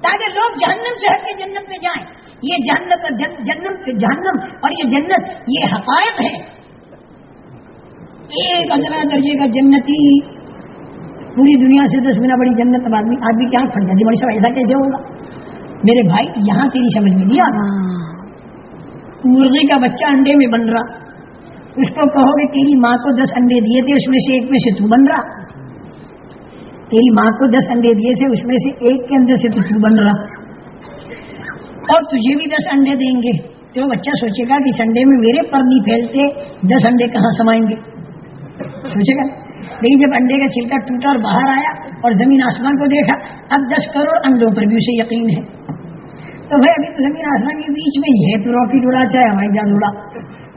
تاکہ لوگ جہنم سے ہٹ کے جنت میں جائیں۔ یہ جنت جنم جہنم اور یہ جنت، یہ حقائق ہے ایک اگلا درجے کا جنتی پوری دنیا سے دس گنا بڑی جنت آدمی آدمی کیا پھٹ جاتی بڑی سب ایسا کیسے ہوگا؟ میرے بھائی یہاں تیری سمجھ میں نہیں آتا۔ مرغی کا بچہ انڈے میں بن رہا۔ اس کو کہو گے تیری ماں کو دس انڈے دیے تھے اس میں سے ایک میں سے تو بن رہا۔ تیری ماں کو دس انڈے دیے تھے اس میں سے ایک کے اندر سے تو تو بن رہا۔ اور تجھے بھی دس انڈے دیں گے۔ تو بچہ سوچے گا کہ اس انڈے میں میرے پر نہیں پھیلتے دس انڈے کہاں سمائیں گے؟ سوچے گا؟ لیکن جب انڈے کا چھلکا ٹوٹا اور باہر آیا اور زمین آسمان کو دیکھا، اب دس کروڑ انڈوں پر بھی اسے یقین ہے۔ تو بھائی، ابھی تو زمین آسمان کے بیچ میں ہی ہے، تو راکٹ اڑا، چاہے ہماری جان اڑا۔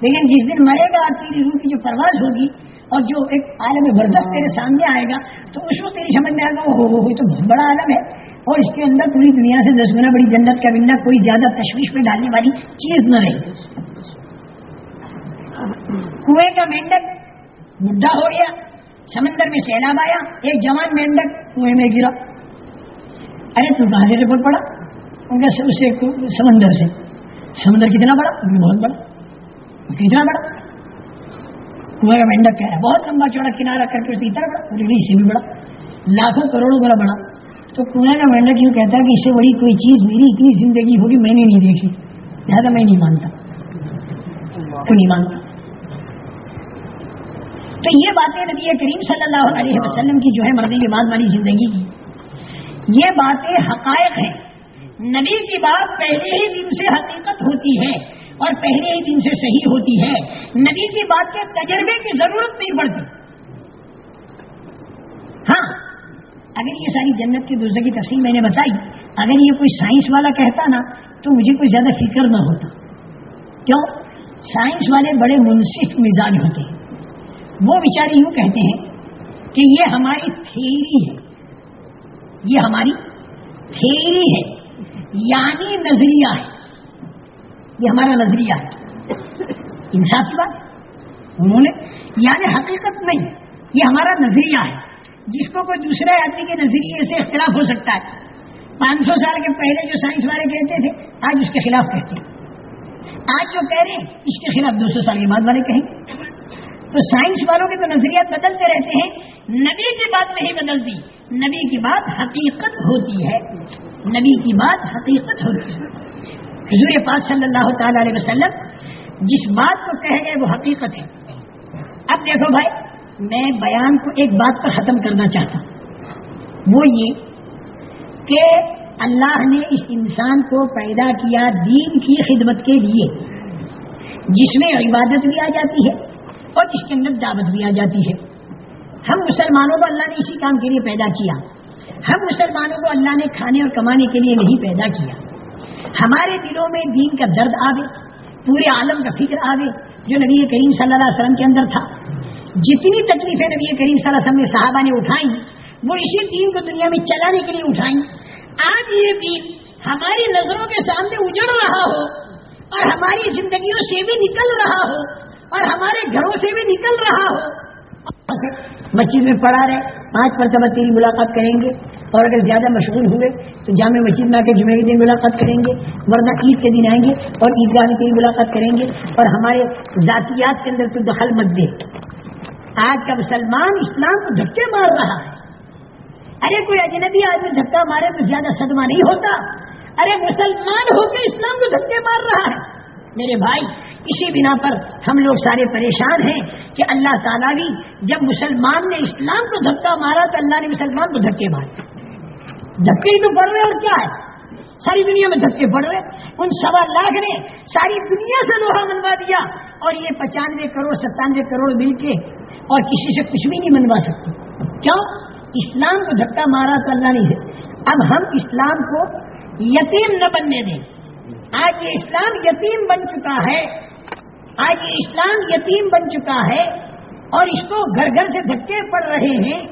لیکن جس دن مرے گا تیری روح کی جو پرواز ہوگی اور جو ایک عالم برزخ تیرے سامنے آئے گا، تو اس وقت تیری سمجھ میں آئے گا ہو تو بہت بڑا عالم ہے۔ اور اس کے اندر پوری دنیا سے دس گنا بڑی جنت کا ملنا کوئی زیادہ تشویش میں ڈالنے والی چیز نہ رہی کنویں کا مینڈک مڈا ہو گیا سمندر میں سیلاب آیا، ایک جوان مینڈک کنویں میں گرا۔ ارے، تو کہاں سے رپورٹ پڑا اس سے سمندر سے۔ سمندر کتنا بڑا؟ بہت بڑا۔ کتنا بڑا؟ کنویں کا مینڈک ہے؟ بہت لمبا چوڑا کنارا کر کے اتنا بڑا اس سے بھی بڑا۔ لاکھوں کروڑوں بڑا بڑا۔ تو کنویں کا مینڈک یوں کہتا ہے کہ اس سے بڑی کوئی چیز میری اتنی زندگی ہوگی؟ میں نے نہیں دیکھی۔ لہٰذا میں نہیں مانتا۔ تو نہیں مانتا۔ تو یہ باتیں نبی کریم صلی اللہ علیہ وسلم کی جو ہے مرنے کے بعد والی زندگی کی۔ یہ باتیں حقائق ہیں۔ نبی کی بات پہلے ہی دن سے حقیقت ہوتی ہے اور پہلے ہی دن سے صحیح ہوتی ہے۔ نبی کی بات کے تجربے کی ضرورت نہیں پڑتی۔ ہاں اگر یہ ساری جنت کی دوسرے کی تفصیل میں نے بتائی، اگر یہ کوئی سائنس والا کہتا نا، تو مجھے کوئی زیادہ فکر نہ ہوتا۔ کیوں؟ سائنس والے بڑے منصف مزاج ہوتے ہیں۔ وہ بیچارے یوں کہتے ہیں کہ یہ ہماری تھیری ہے۔ یہ ہماری تھیری ہے۔ یعنی نظریہ ہے۔ یہ ہمارا نظریہ ہے۔ انصاف کی بات۔ انہوں نے یعنی حقیقت نہیں۔ یہ ہمارا نظریہ ہے۔ جس کو کوئی دوسرے آدمی کے نظریے سے اختلاف ہو سکتا ہے۔ پانچ سو سال کے پہلے جو سائنس والے کہتے تھے، آج اس کے خلاف کہتے ہیں۔ آج جو کہہ رہے ہیں، اس کے خلاف دو سو سال کے بعد والے کہیں۔ تو سائنس والوں کے تو نظریات بدلتے رہتے ہیں۔ نبی کی بات نہیں بدلتی۔ نبی کی بات حقیقت ہوتی ہے۔ نبی کی بات حقیقت ہوتی ہے۔ حضور پاک صلی اللہ تعالی علیہ وسلم جس بات کو کہہ گئے وہ حقیقت ہے۔ اب دیکھو بھائی، میں بیان کو ایک بات پر ختم کرنا چاہتا ہوں۔ وہ یہ کہ اللہ نے اس انسان کو پیدا کیا دین کی خدمت کے لیے، جس میں عبادت بھی آ جاتی ہے۔ اور اس کے اندر دعوت بھی آ جاتی ہے۔ ہم مسلمانوں کو اللہ نے اسی کام کے لیے پیدا کیا۔ ہم مسلمانوں کو اللہ نے کھانے اور کمانے کے لیے نہیں پیدا کیا۔ ہمارے دلوں میں دین کا درد آوے، پورے عالم کا فکر آوے، جو نبی کریم صلی اللہ علیہ وسلم کے اندر تھا۔ جتنی تکلیفیں نبی کریم صلی اللہ علیہ وسلم نے صحابہ نے اٹھائی وہ اسی دین کو دنیا میں چلانے کے لیے اٹھائی آج یہ دین ہماری نظروں کے سامنے اجڑ رہا ہو اور ہماری زندگیوں سے بھی نکل رہا ہو اور ہمارے گھروں سے بھی نکل رہا ہو۔ مسجد میں پڑھا رہے، پانچ مرتبہ تیری ملاقات کریں گے۔ اور اگر زیادہ مشغول ہوئے تو جامع مسجد میں آ کے جمعے کے دن ملاقات کریں گے۔ ورنہ عید کے دن آئیں گے اور عیدگاہ میں تیری ملاقات کریں گے۔ اور ہمارے ذاتیات کے اندر تو دخل مت دے۔ آج کا مسلمان اسلام کو دھکے مار رہا ہے۔ ارے، کوئی اجنبی آدمی دھکا مارے تو زیادہ صدمہ نہیں ہوتا۔ ارے، مسلمان ہو کے اسلام کو دھکے مار رہا ہے۔ میرے بھائی اسی بنا پر ہم لوگ سارے پریشان ہیں کہ اللہ تعالیٰ بھی جب مسلمان نے اسلام کو دھکا مارا تو اللہ نے مسلمان کو دھکے مارے۔ دھکے ہی تو پڑ رہے اور کیا ہے؟ ساری دنیا میں دھکے پڑ رہے ان سوا لاکھ نے ساری دنیا سے لوہا منوا دیا اور یہ پچانوے کروڑ، ستانوے کروڑ مل کے اور کسی سے کچھ بھی نہیں منوا سکتے۔ کیوں؟ اسلام کو دھکا مارا تو اللہ نہیں ہے اب ہم اسلام کو یتیم نہ بننے دیں۔ آج یہ اسلام یتیم بن چکا ہے۔ آج یہ اسلام یتیم بن چکا ہے اور اس کو گھر گھر سے دھکے پڑ رہے ہیں۔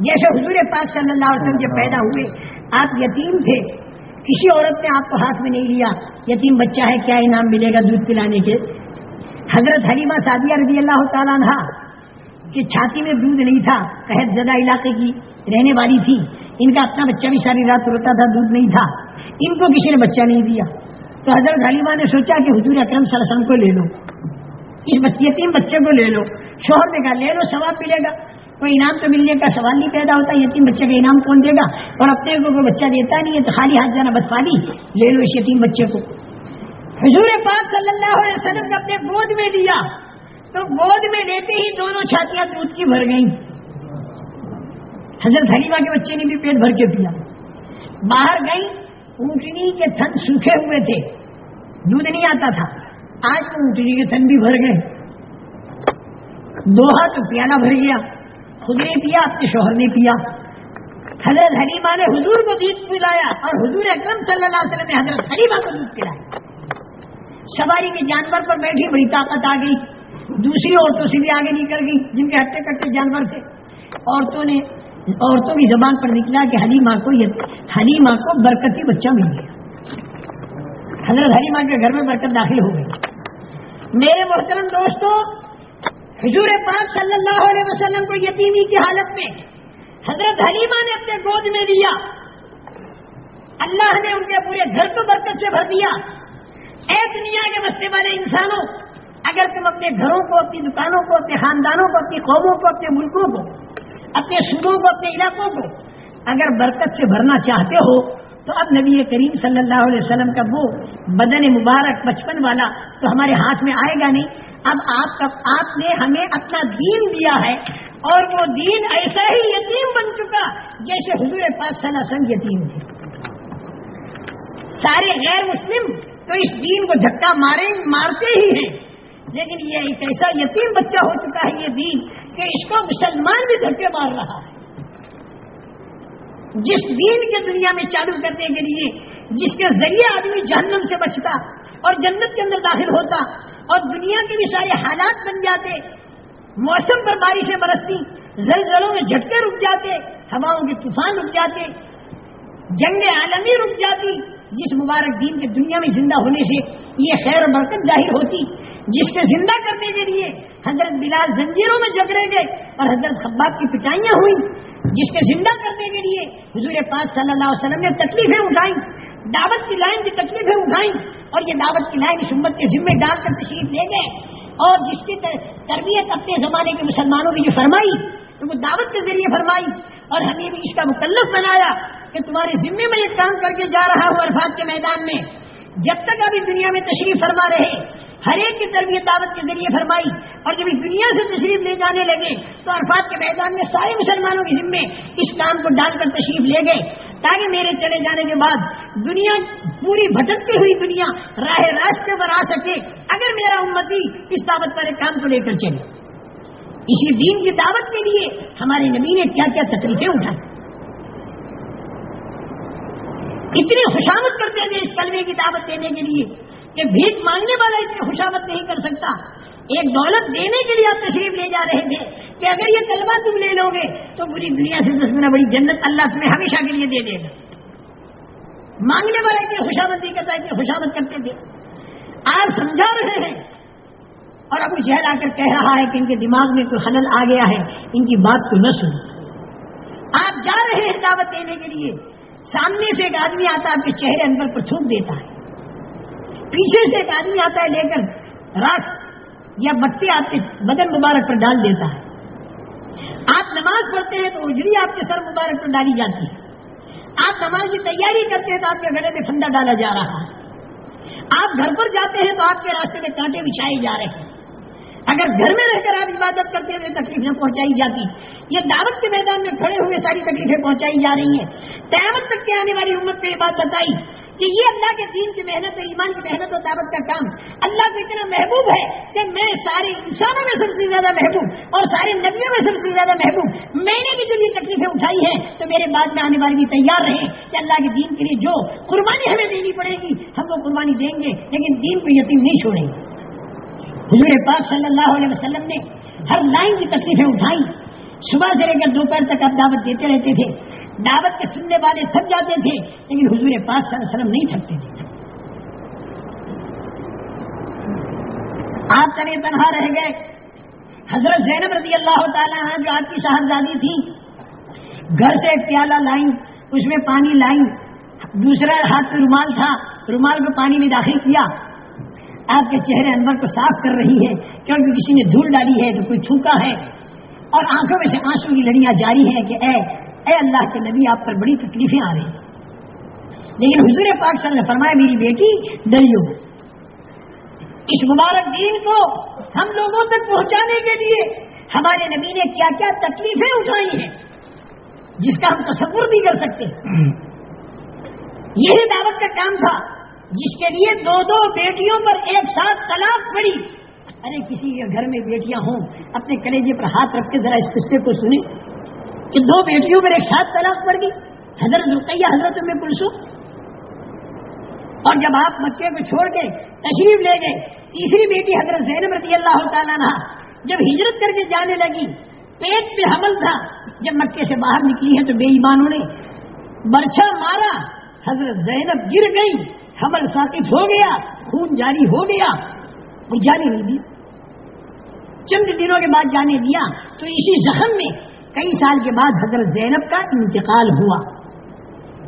جیسے حضور پاک صلی اللہ علیہ وسلم جب پیدا ہوئے، آپ یتیم تھے۔ کسی عورت نے آپ کو ہاتھ میں نہیں لیا۔ یتیم بچہ ہے، کیا انعام ملے گا دودھ پلانے کے؟ حضرت حلیمہ سعدیہ رضی اللہ تعالیٰ عنہ کہ چھاتی میں دودھ نہیں تھا۔ قحط زدہ علاقے کی رہنے والی تھی۔ ان کا اپنا بچہ بھی ساری رات روتا تھا، دودھ نہیں تھا۔ ان کو کسی نے بچہ نہیں دیا۔ تو حضرت حلیمہ نے سوچا کہ حضور اکرم صلی اللہ علیہ وسلم کو لے لو۔ اس بچے یتیم بچے کو لے لو۔ شوہر نے کہا، لے لو، ثواب ملے گا۔ کوئی انعام تو ملنے کا سوال نہیں پیدا ہوتا یتیم بچے کا انعام کون دے گا؟ اور اپنے کو کوئی بچہ دیتا نہیں ہے تو خالی ہاتھ جانا بدفالی لے لو اس یتیم بچے کو۔ حضور پاک صلی اللہ علیہ وسلم نے اپنے گود میں دیا تو گود میں لیتے ہی دونوں چھاتیاں دودھ کی بھر گئیں۔ حضرت حلیمہ کے بچے نے بھی پیٹ بھر کے پیا۔ باہر گئی اونٹنی کے تھن سوکھے ہوئے تھے۔ دودھ نہیں آتا تھا۔ آج تو اونٹنی کے تھن بھی بھر گئے۔ دوہا تو پیالہ بھر گیا۔ خود نے پیا، اپنے شوہر نے پیا۔ حضرت حلیمہ نے حضور کو دودھ پلایا اور حضور اکرم صلی اللہ علیہ وسلم نے حضرت حلیمہ کو دودھ پلایا۔ سواری کے جانور پر بیٹھی، بڑی طاقت آ گئی۔ دوسری عورتوں سے بھی آگے نکل گئی، جن کے ہٹے کٹے جانور تھے۔ عورتوں نے عورتوں کی زبان پر نکلا کہ حلیمہ کو حلیمہ کو برکتی بچہ مل گیا۔ حضرت حلیمہ کے گھر میں برکت داخل ہو گئی۔ میرے محترم دوستوں حضور پاک صلی اللہ علیہ وسلم کو یتیمی کی حالت میں حضرت حلیمہ نے اپنے گود میں دیا اللہ نے ان کے پورے گھر کو برکت سے بھر دیا۔ اے دنیا کے بستے والے انسانوں، اگر تم اپنے گھروں کو، اپنی دکانوں کو، اپنے خاندانوں کو، اپنی قوموں کو، اپنے ملکوں کو اپنے صوبوں کو اپنے علاقوں کو۔ اگر برکت سے بھرنا چاہتے ہو، تو اب نبی کریم صلی اللہ علیہ وسلم کا وہ بدن مبارک بچپن والا تو ہمارے ہاتھ میں آئے گا نہیں۔ اب آپ آپ نے ہمیں اپنا دین دیا ہے اور وہ دین ایسا ہی یتیم بن چکا جیسے حضور پاک صلی اللہ علیہ وسلم یتیم تھے۔ سارے غیر مسلم تو اس دین کو جھٹکا مارے مارتے ہی ہیں۔ لیکن یہ ایک ایسا یتیم بچہ ہو چکا ہے، یہ دین کہ اس کو مسلمان بھی دھکے مار رہا ہے۔ جس دین کے دنیا میں چالو کرنے کے لیے، جس کے ذریعے آدمی جہنم سے بچتا اور جنت کے اندر داخل ہوتا اور دنیا کے بھی سارے حالات بن جاتے، موسم پر بارشیں برستی، زلزلوں میں جھٹکے رک جاتے، ہواؤں کے طوفان رک جاتے، جنگ عالمی رک جاتی، جس مبارک دین کے دنیا میں زندہ ہونے سے یہ خیر و برکت ظاہر ہوتی۔ جس کے زندہ کرنے کے لیے حضرت بلال زنجیروں میں جگڑے گئے اور حضرت خباب کی پٹائیاں ہوئی جس کے زندہ کرنے کے لیے حضور پاک صلی اللہ علیہ وسلم نے تکلیفیں اٹھائیں، دعوت کی لائن کی تکلیفیں اٹھائیں اور یہ دعوت کی لائن اس امت کے ذمے ڈال کر تشریف لے گئے اور جس کی تربیت اپنے زمانے کے مسلمانوں کی جو فرمائی تو وہ دعوت کے ذریعے فرمائی اور ہمیں بھی اس کا مکلف بنایا کہ تمہارے ذمے میں ایک کام کر کے جا رہا ہوں عرفات کے میدان میں۔ جب تک ابھی دنیا میں تشریف فرما رہے ہر ایک کی تربیت دعوت کے ذریعے فرمائی اور جب اس دنیا سے تشریف لے جانے لگے تو عرفات کے میدان میں سارے مسلمانوں کے ذمے اس کام کو ڈال کر تشریف لے گئے تاکہ میرے چلے جانے کے بعد دنیا پوری بھٹکتی ہوئی دنیا راہ راستے پر آ سکے اگر میرا امتی اس دعوت پر ایک کام کو لے کر چلے۔ اسی دین کی دعوت کے لیے ہمارے نبی نے کیا کیا تکلیفیں اٹھائی اتنی خوشامد کرتے تھے اس کلمے کی دعوت دینے کے لیے۔ کہ بھیک مانگنے والا اتنی خوشامد نہیں کر سکتا۔ ایک دولت دینے کے لیے آپ تشریف لے جا رہے تھے کہ اگر یہ کلمہ تم لے لو گے تو پوری دنیا سے دس گنا بڑی جنت اللہ تمہیں ہمیشہ کے لیے دے دے گا۔ مانگنے والے کی خوشامد نہیں کرتا، اتنی خوشامد کرتے تھے۔ آپ سمجھا رہے ہیں۔ اور ابو جہل آ کر کہہ رہا ہے کہ ان کے دماغ میں کوئی خلل آ گیا ہے، ان کی بات کو نہ سنو۔ آپ جا رہے ہیں دعوت دینے کے لیے۔ سامنے سے ایک آدمی آتا ہے آپ کے چہرے اندر پر تھوک دیتا ہے۔ پیچھے سے ایک آدمی آتا ہے لے کر رکھ یا بتی آپ کے بدن مبارک پر ڈال دیتا ہے۔ آپ نماز پڑھتے ہیں تو اجڑی آپ کے سر مبارک پر ڈالی جاتی ہے۔ آپ نماز کی تیاری کرتے ہیں تو آپ کے گلے میں پھندا ڈالا جا رہا ہے۔ آپ گھر پر جاتے ہیں تو آپ کے راستے میں کانٹے بچھائے جا رہے ہیں۔ اگر گھر میں رہ کر آپ عبادت کرتے ہیں تو تکلیفیں پہنچائی جاتی، یہ دعوت کے میدان میں کھڑے ہوئے ساری تکلیفیں پہنچائی جا رہی ہیں۔ قیامت تک کے آنے والی امت کو یہ بات بتائی کہ یہ اللہ کے دین کی محنت اور ایمان کی محنت و طاقت کا کام اللہ کو اتنا محبوب ہے کہ میں سارے انسانوں میں سب سے زیادہ محبوب اور سارے نبیوں میں سب سے زیادہ محبوب میں نے بھی جب یہ تکلیفیں اٹھائی ہیں تو میرے بعد میں آنے والے بھی تیار رہے کہ اللہ کے دین کے لیے جو قربانی ہمیں دینی پڑے گی، ہم وہ قربانی دیں گے، لیکن دین کو یتیم نہیں چھوڑیں گے۔ حضور پاک صلی اللہ علیہ وسلم نے ہر لائن کی تکلیفیں اٹھائی۔ صبح سے لے کر دوپہر تک آپ دعوت دیتے رہتے تھے۔ دعوت کے سننے والے تھک جاتے تھے، لیکن حضور پاک صلی اللہ علیہ وسلم نہیں تھکتے تھے۔ آپ کبھی تنہا رہ گئے۔ حضرت زینب رضی اللہ تعالیٰ جو آپ کی صاحبزادی تھی، گھر سے ایک پیالہ لائی اس میں پانی لائی دوسرا ہاتھ میں رومال تھا، رومال کو پانی میں داخل کیا۔ آپ کے چہرے اندر کو صاف کر رہی ہے کیونکہ کسی نے دھول ڈالی ہے تو کوئی تھوکا ہے۔ اور آنکھوں میں سے آنسو کی لڑیاں جاری ہیں کہ اے اے اللہ کے نبی، آپ پر بڑی تکلیفیں آ رہی ہیں۔ لیکن حضور پاک صلی اللہ نے فرمایا، میری بیٹی، ڈریو۔ اس مبارک دین کو ہم لوگوں تک پہنچانے کے لیے ہمارے نبی نے کیا کیا تکلیفیں اٹھائی ہیں، جس کا ہم تصور بھی کر سکتے یہی دعوت کا کام تھا۔ جس کے لیے دو دو بیٹیوں پر ایک ساتھ طلاق پڑی۔ ارے، کسی کے گھر میں بیٹیاں ہوں، اپنے کلیجے پر ہاتھ رکھ کے ذرا اس قصے کو سنیں کہ دو بیٹیوں پر ایک ساتھ طلاق پڑ گئی۔ حضرت رقیہ، حضرت میں پلسو اور جب آپ مکے کو چھوڑ کے تشریف لے گئے، تیسری بیٹی حضرت زینب رضی اللہ تعالیٰ نہ جب ہجرت کر کے جانے لگی، پیٹ پہ حمل تھا۔ جب مکے سے باہر نکلی ہے تو بے ایمانوں نے برچھا مارا، حضرت زینب گر گئی حمل ثابت ہو گیا، خون جاری ہو گیا وہ جانے نہیں دی۔ چند دنوں کے بعد جانے دیا۔ تو اسی زخم میں کئی سال کے بعد حضرت زینب کا انتقال ہوا۔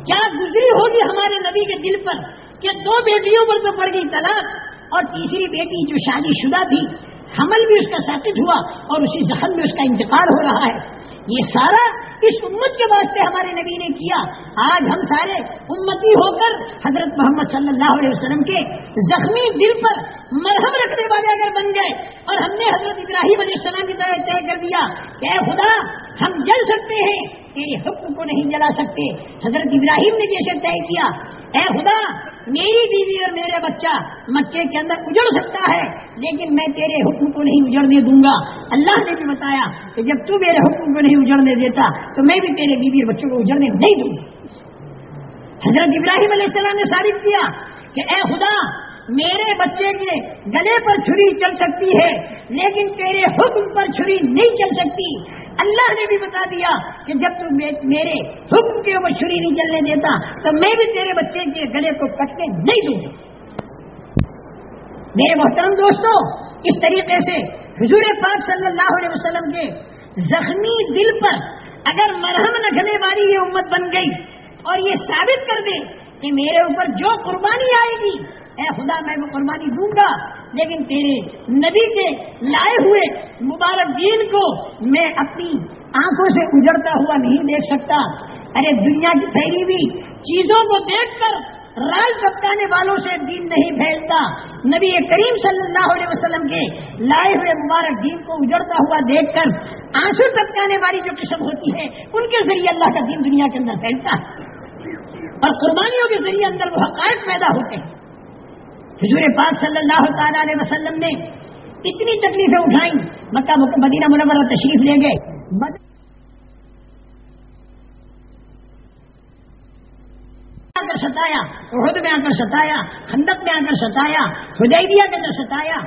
کیا گزری ہوگی ہمارے نبی کے دل پر کہ دو بیٹیوں پر تو پڑ گئی طلاق اور تیسری بیٹی جو شادی شدہ تھی، حمل بھی اس کا ثابت ہوا اور اسی زخم میں اس کا انتقال ہو رہا ہے۔ یہ سارا اس امت کے واسطے ہمارے نبی نے کیا۔ آج ہم سارے امتی ہو کر حضرت محمد صلی اللہ علیہ وسلم کے زخمی دل پر مرہم رکھنے والے اگر بن گئے اور ہم نے حضرت ابراہیم علیہ السلام کی طرح طے کر دیا کہ اے خدا، ہم جل سکتے ہیں، تیرے حکم کو نہیں جلا سکتے۔ حضرت ابراہیم نے جیسے طے کیا، اے خدا، میری بیوی اور میرے بچہ مکے کے اندر اجڑ سکتا ہے، لیکن میں تیرے حکم کو نہیں اجڑنے دوں گا۔ اللہ نے بھی بتایا کہ جب تو میرے حکم کو نہیں اجڑنے دیتا، تو میں بھی تیرے بیوی اور بچوں کو اجڑنے نہیں دوں۔ حضرت ابراہیم علیہ السلام نے ثابت کیا کہ اے خدا، میرے بچے کے گلے پر چھری چل سکتی ہے، لیکن تیرے حکم پر چھری نہیں چل سکتی۔ اللہ نے بھی بتا دیا کہ جب تم میرے حکم کے اوپر چھری نہیں چلنے دیتا، تو میں بھی تیرے بچے کے گلے کو کٹ کے نہیں دوں۔ گا میرے محترم دوستوں اس طریقے سے حضور پاک صلی اللہ علیہ وسلم کے زخمی دل پر اگر مرہم رکھنے والی یہ امت بن گئی اور یہ ثابت کر دے کہ میرے اوپر جو قربانی آئے گی، اے خدا، میں وہ قربانی دوں گا۔ لیکن تیرے نبی کے لائے ہوئے مبارک دین کو میں اپنی آنکھوں سے اجڑتا ہوا نہیں دیکھ سکتا۔ ارے، دنیا کی پھیلی ہوئی چیزوں کو دیکھ کر رائے ٹپکانے والوں سے دین نہیں پھیلتا۔ نبی کریم صلی اللہ علیہ وسلم کے لائے ہوئے مبارک دین کو اجڑتا ہوا دیکھ کر آنسو ٹپکانے والی جو قسم ہوتی ہے، ان کے ذریعے اللہ کا دین دنیا کے اندر پھیلتا ہے۔ اور قربانیوں کے ذریعے اندر وہ حقائق پیدا ہوتے ہیں۔ حضور پاک صلی اللہ تعالی علیہ وسلم نے اتنی تکلیفیں اٹھائیں مکہ مدینہ منورہ تشریف لے گئے۔ کر ستایا عہد میں آ کر ستایا، خندق میں آ کر ستایا ہدیبیہ کے اندر ستایا،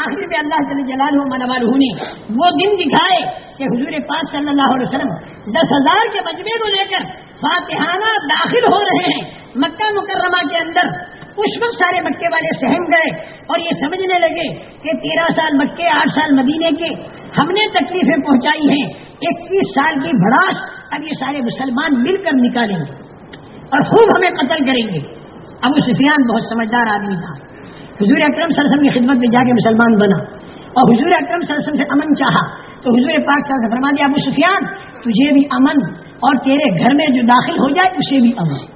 آخر میں اللہ تعالی جلال منوال نے وہ دن دکھائے کہ حضور پاک صلی اللہ علیہ وسلم دس ہزار کے مجمے کو لے کر فاتحانہ داخل ہو رہے ہیں مکہ مکرمہ کے اندر۔ اس وقت سارے مکے والے سہم گئے اور یہ سمجھنے لگے کہ تیرہ سال مکے، آٹھ سال مدینے کے ہم نے تکلیفیں پہنچائی ہیں، اکیس سال کی بھڑاس اب یہ سارے مسلمان مل کر نکالیں۔ گے اور خوب ہمیں قتل کریں گے۔ ابو سفیان بہت سمجھدار آدمی تھا۔ حضور اکرم صلی اللہ علیہ وسلم کی خدمت میں جا کے مسلمان بنا۔ اور حضور اکرم صلی اللہ علیہ وسلم سے امن چاہا۔ تو حضور پاک صلی اللہ علیہ وسلم فرما دیا، ابو سفیان، تجھے بھی امن اور تیرے گھر میں جو داخل ہو جائے، اسے بھی امن۔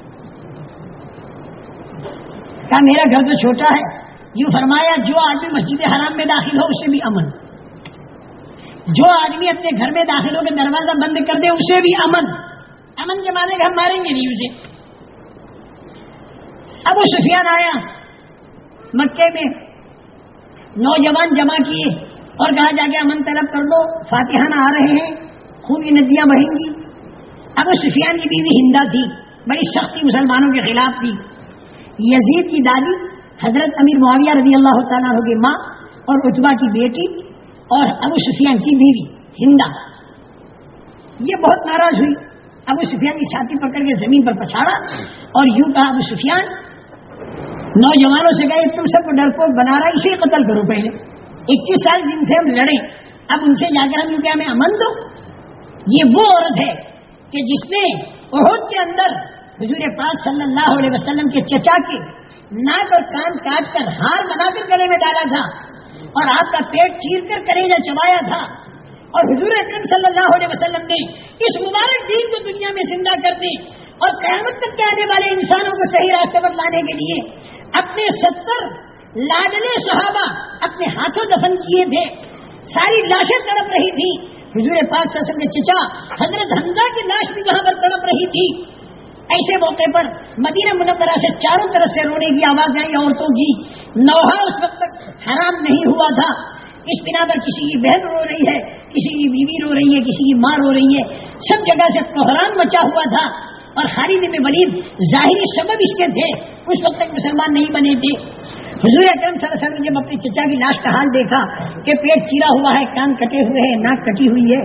کہا، میرا گھر تو چھوٹا ہے۔ یوں فرمایا، جو آدمی مسجد حرام میں داخل ہو، اسے بھی امن۔ جو آدمی اپنے گھر میں داخل ہو کے دروازہ بند کر دے، اسے بھی امن۔ امن کے معنی ہم ماریں گے نہیں اسے۔ ابو سفیان آیا۔ مکے میں نوجوان جمع کیے اور کہا، جا کے امن طلب کر لو فاتحان آ رہے ہیں خون کی ندیاں بہیں گی۔ ابو سفیان کی بیوی ہندا تھی، بڑی سختی مسلمانوں کے خلاف تھی۔ یزید کی دادی حضرت امیر معاویہ رضی اللہ تعالیٰ کی ماں اور اتبا کی بیٹی اور ابو سفیان کی بیوی ہندا یہ بہت ناراض ہوئی۔ ابو سفیان کی چھاتی پکڑ کے زمین پر پچھاڑا اور یوں کہا، ابو سفیان نوجوانوں سے گئے تم سب کو ڈرپوک بنا رہا اسے قتل کرو پہلے۔ اکیس سال جن سے ہم لڑے اب ان سے جا کر ہم کیا میں امن دو۔ یہ وہ عورت ہے کہ جس نے عہد کے اندر حضور پاک صلی اللہ علیہ وسلم کے چچا کے ناک اور کان کاٹ کر ہار بنا کر گلے میں ڈالا تھا اور آپ کا پیٹ چیر کر کریجا چبایا تھا۔ اور حضور اکرم صلی اللہ علیہ وسلم نے اس مبارک دین کو دنیا میں زندہ کر دی اور قیامت تک کے آنے والے انسانوں کو صحیح راستے پر لانے کے لیے اپنے ستر لاڈلے صحابہ اپنے ہاتھوں دفن کیے تھے۔ ساری لاشیں تڑپ رہی تھی۔ حضور پاک سسم کے چچا حضرت حمزہ کی لاش بھی وہاں پر تڑپ رہی تھی۔ ایسے موقع پر مدینہ منورہ سے چاروں طرف سے رونے کی آواز آئی عورتوں کی۔ نوحہ اس وقت تک حرام نہیں ہوا تھا۔ اس بنا پر کسی کی بہن رو رہی ہے، کسی کی بیوی رو رہی ہے، کسی کی ماں رو رہی ہے۔ سب جگہ سے کوحران مچا ہوا تھا۔ اور خالد میں ولید ظاہری سبب اس کے تھے۔ اس وقت تک مسلمان نہیں بنے تھے۔ حضور اکرم صلی اللہ علیہ وسلم نے جب اپنی چچا کی لاش کا حال دیکھا کہ پیٹ چیرا ہوا ہے، کان کٹے ہوئے ہیں، ناک کٹی ہوئی ہے۔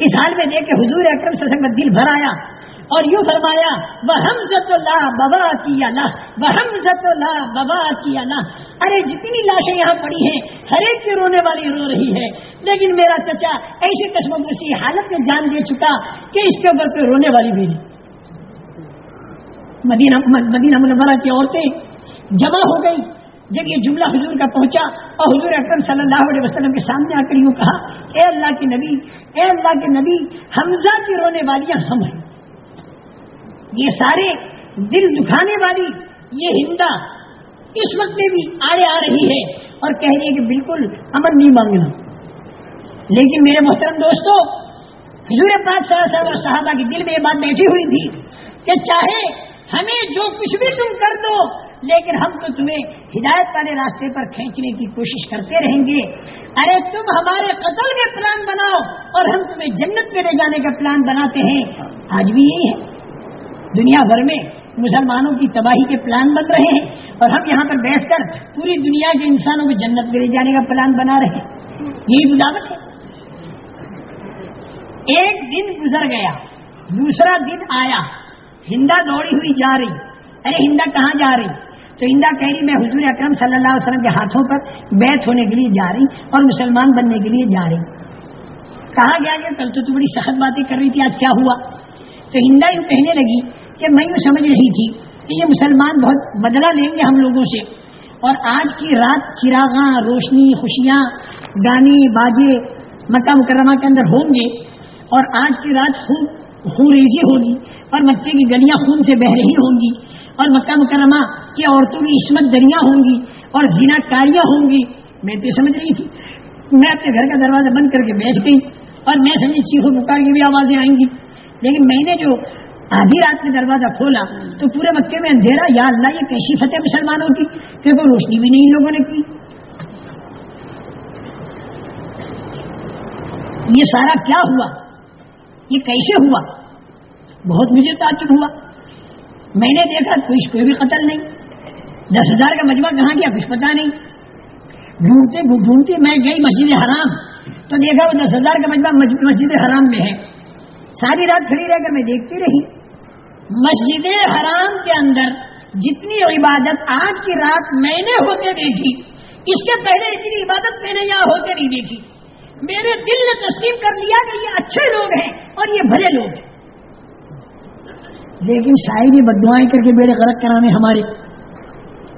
اس حال میں دیکھ کے حضور اکرم صلی اللہ علیہ وسلم کا دل بھر آیا اور یوں فرمایا وہ حمزت اللہ ببا کی اللہ وہ حمزت اللہ ببا کی اللہ ارے جتنی لاشیں یہاں پڑی ہیں، ہر ایک کی رونے والی رو رہی ہے۔ لیکن میرا چچا ایسی قسم دوسری حالت میں جان دے چکا کہ اس کے اوپر کوئی رونے والی بھی نہیں۔ مدینہ مدینہ منورہ کی عورتیں جمع ہو گئی جب یہ جملہ حضور کا پہنچا اور حضور اکرم صلی اللہ علیہ وسلم کے سامنے آ کر یوں کہا، اے اللہ کے نبی، اے اللہ کے نبی، حمزہ کی رونے والیاں ہم ہیں۔ یہ سارے دل دکھانے والی، یہ ہندا اس وقت میں بھی آڑے آ رہی ہے اور کہہ رہی ہے کہ بالکل امن نہیں مانگنا۔ لیکن میرے محترم دوستو، حضور پاک صلی اللہ علیہ وسلم صحابہ کے دل میں یہ بات بیٹھی ہوئی تھی کہ چاہے ہمیں جو کچھ بھی تم کر دو، لیکن ہم تو تمہیں ہدایت والے راستے پر کھینچنے کی کوشش کرتے رہیں گے۔ ارے، تم ہمارے قتل میں پلان بناؤ اور ہم تمہیں جنت میں لے جانے کا پلان بناتے ہیں۔ آج بھی یہی ہے۔ دنیا بھر میں مسلمانوں کی تباہی کے پلان بن رہے ہیں اور ہم یہاں پر بیٹھ کر پوری دنیا کے انسانوں کو جنت میں لے جانے کا پلان بنا رہے ہیں۔ یہی بلاوٹ ہے۔ ایک دن گزر گیا، دوسرا دن آیا۔ ہندا دوڑی ہوئی جا رہی۔ ارے، ہندا کہاں جا رہی؟ تو ہندا کہہ رہی، میں حضور اکرم صلی اللہ علیہ وسلم کے ہاتھوں پر بیت ہونے کے لیے جا رہی اور مسلمان بننے کے لیے جا رہی۔ کہا گیا کہ کل تو تو بڑی سخت باتیں کر رہی تھی، آج کیا ہوا؟ تو ہندا یوں کہنے لگی کہ میں یوں سمجھ رہی تھی کہ یہ مسلمان بہت بدلا لیں گے ہم لوگوں سے۔ اور آج کی رات چراغاں، روشنی، خوشیاں، گانے باجے مکہ مکرمہ کے اندر ہوں گے۔ اور آج کی رات خون خونریزی ہوگی اور مکے کی گلیاں خون سے بہ رہی ہوں گی اور مکہ مکرمہ کی عورتوں کی عصمت دریا ہوں گی اور جینا کاریاں ہوں گی میں تو سمجھ رہی تھی۔ میں اپنے گھر کا دروازہ بند کر کے بیٹھ گئی اور میں سمجھی چیخو پکار کی بھی آوازیں آئیں گی۔ لیکن میں نے جو آدھی رات میں دروازہ کھولا تو پورے مکے میں اندھیرا یا اللہ یہ کیسی فتح مسلمانوں کی؟ کہ کوئی روشنی بھی نہیں ان لوگوں نے کی۔ یہ سارا کیا ہوا؟ یہ کیسے ہوا؟ بہت مجھے تعجب ہوا۔ میں نے دیکھا کچھ کوئی بھی قتل نہیں۔ دس ہزار کا مجمع کہاں گیا؟ کچھ پتا نہیں۔ ڈھونڈتے ڈھونڈتے میں گئی مسجد حرام۔ تو دیکھا وہ دس ہزار کا مجمع مسجد حرام میں ہے۔ ساری رات کھڑی رہ کر میں دیکھتی رہی۔ مسجد حرام کے اندر جتنی عبادت آج کی رات میں نے ہوتے دیکھی، اس کے پہلے اتنی عبادت میں نے یہاں ہوتے نہیں دیکھی۔ میرے دل نے تسلیم کر لیا کہ یہ اچھے لوگ ہیں اور یہ بھلے لوگ ہیں۔ لیکن شاید یہ بد دعائیں کر کے بیڑے غلط کرانے ہمارے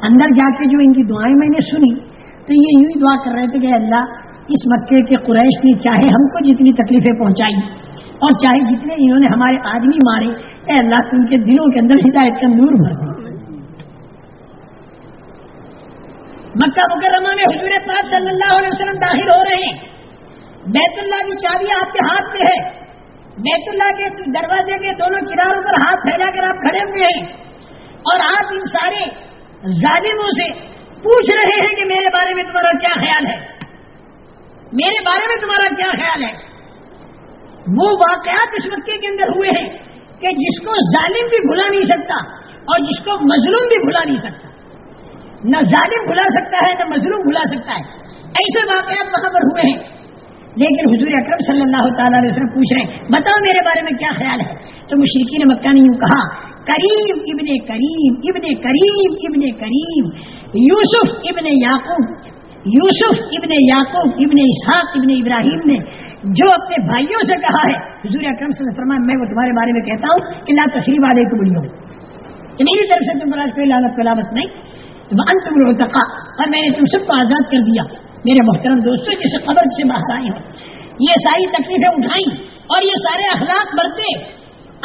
اندر جا کے جو ان کی دعائیں میں نے سنی، تو یہ یوں ہی دعا کر رہے تھے کہ اللہ، اس مکے کے قریش نے چاہے ہم کو جتنی تکلیفیں پہنچائی اور چاہے جتنے انہوں نے ہمارے آدمی مارے، اے اللہ ان کے دلوں کے اندر ہدایت کا نور بھر دیں مکہ مکرمہ میں حضور پاک صلی اللہ علیہ وسلم داخل ہو رہے ہیں۔ بیت اللہ کی چابی آپ کے ہاتھ میں ہے۔ بیت اللہ کے دروازے کے دونوں کناروں پر ہاتھ پھیلا کر آپ کھڑے ہوئے ہیں۔ اور آپ ان سارے ظالموں سے پوچھ رہے ہیں کہ میرے بارے میں تمہارا کیا خیال ہے؟ میرے بارے میں تمہارا کیا خیال ہے؟ وہ واقعات اس وقت کے اندر ہوئے ہیں کہ جس کو ظالم بھی بھلا نہیں سکتا اور جس کو مظلوم بھی بھلا نہیں سکتا۔ نہ ظالم بھلا سکتا ہے، نہ مظلوم بھلا سکتا ہے۔ ایسے واقعات وہاں پر ہوئے ہیں۔ لیکن حضور اکرم صلی اللہ تعالیٰ علیہ وسلم پوچھ رہے ہیں، بتاؤ میرے بارے میں کیا خیال ہے؟ تو مشرقی نے مکہ نے یوں کہا، کریم ابن کریم ابن کریم ابن کریم، یوسف ابن یعقوب، یوسف ابن یعقوب، ابن اسحاق ابن ابراہیم نے جو اپنے بھائیوں سے کہا ہے، حضور اکرم صلی اللہ علیہ وسلم میں وہ تمہارے بارے میں کہتا ہوں کہ لا تشریف والے کو بڑی کہ میری طرف سے تم پر آج کوئی لالت قلابت نہیں۔ وان تم اور میں نے تم سب کو آزاد کر دیا۔ میرے محترم دوستوں جسے قبر سے باہر آئے ہوں یہ ساری تکلیفیں اٹھائیں اور یہ سارے اخلاق برتے،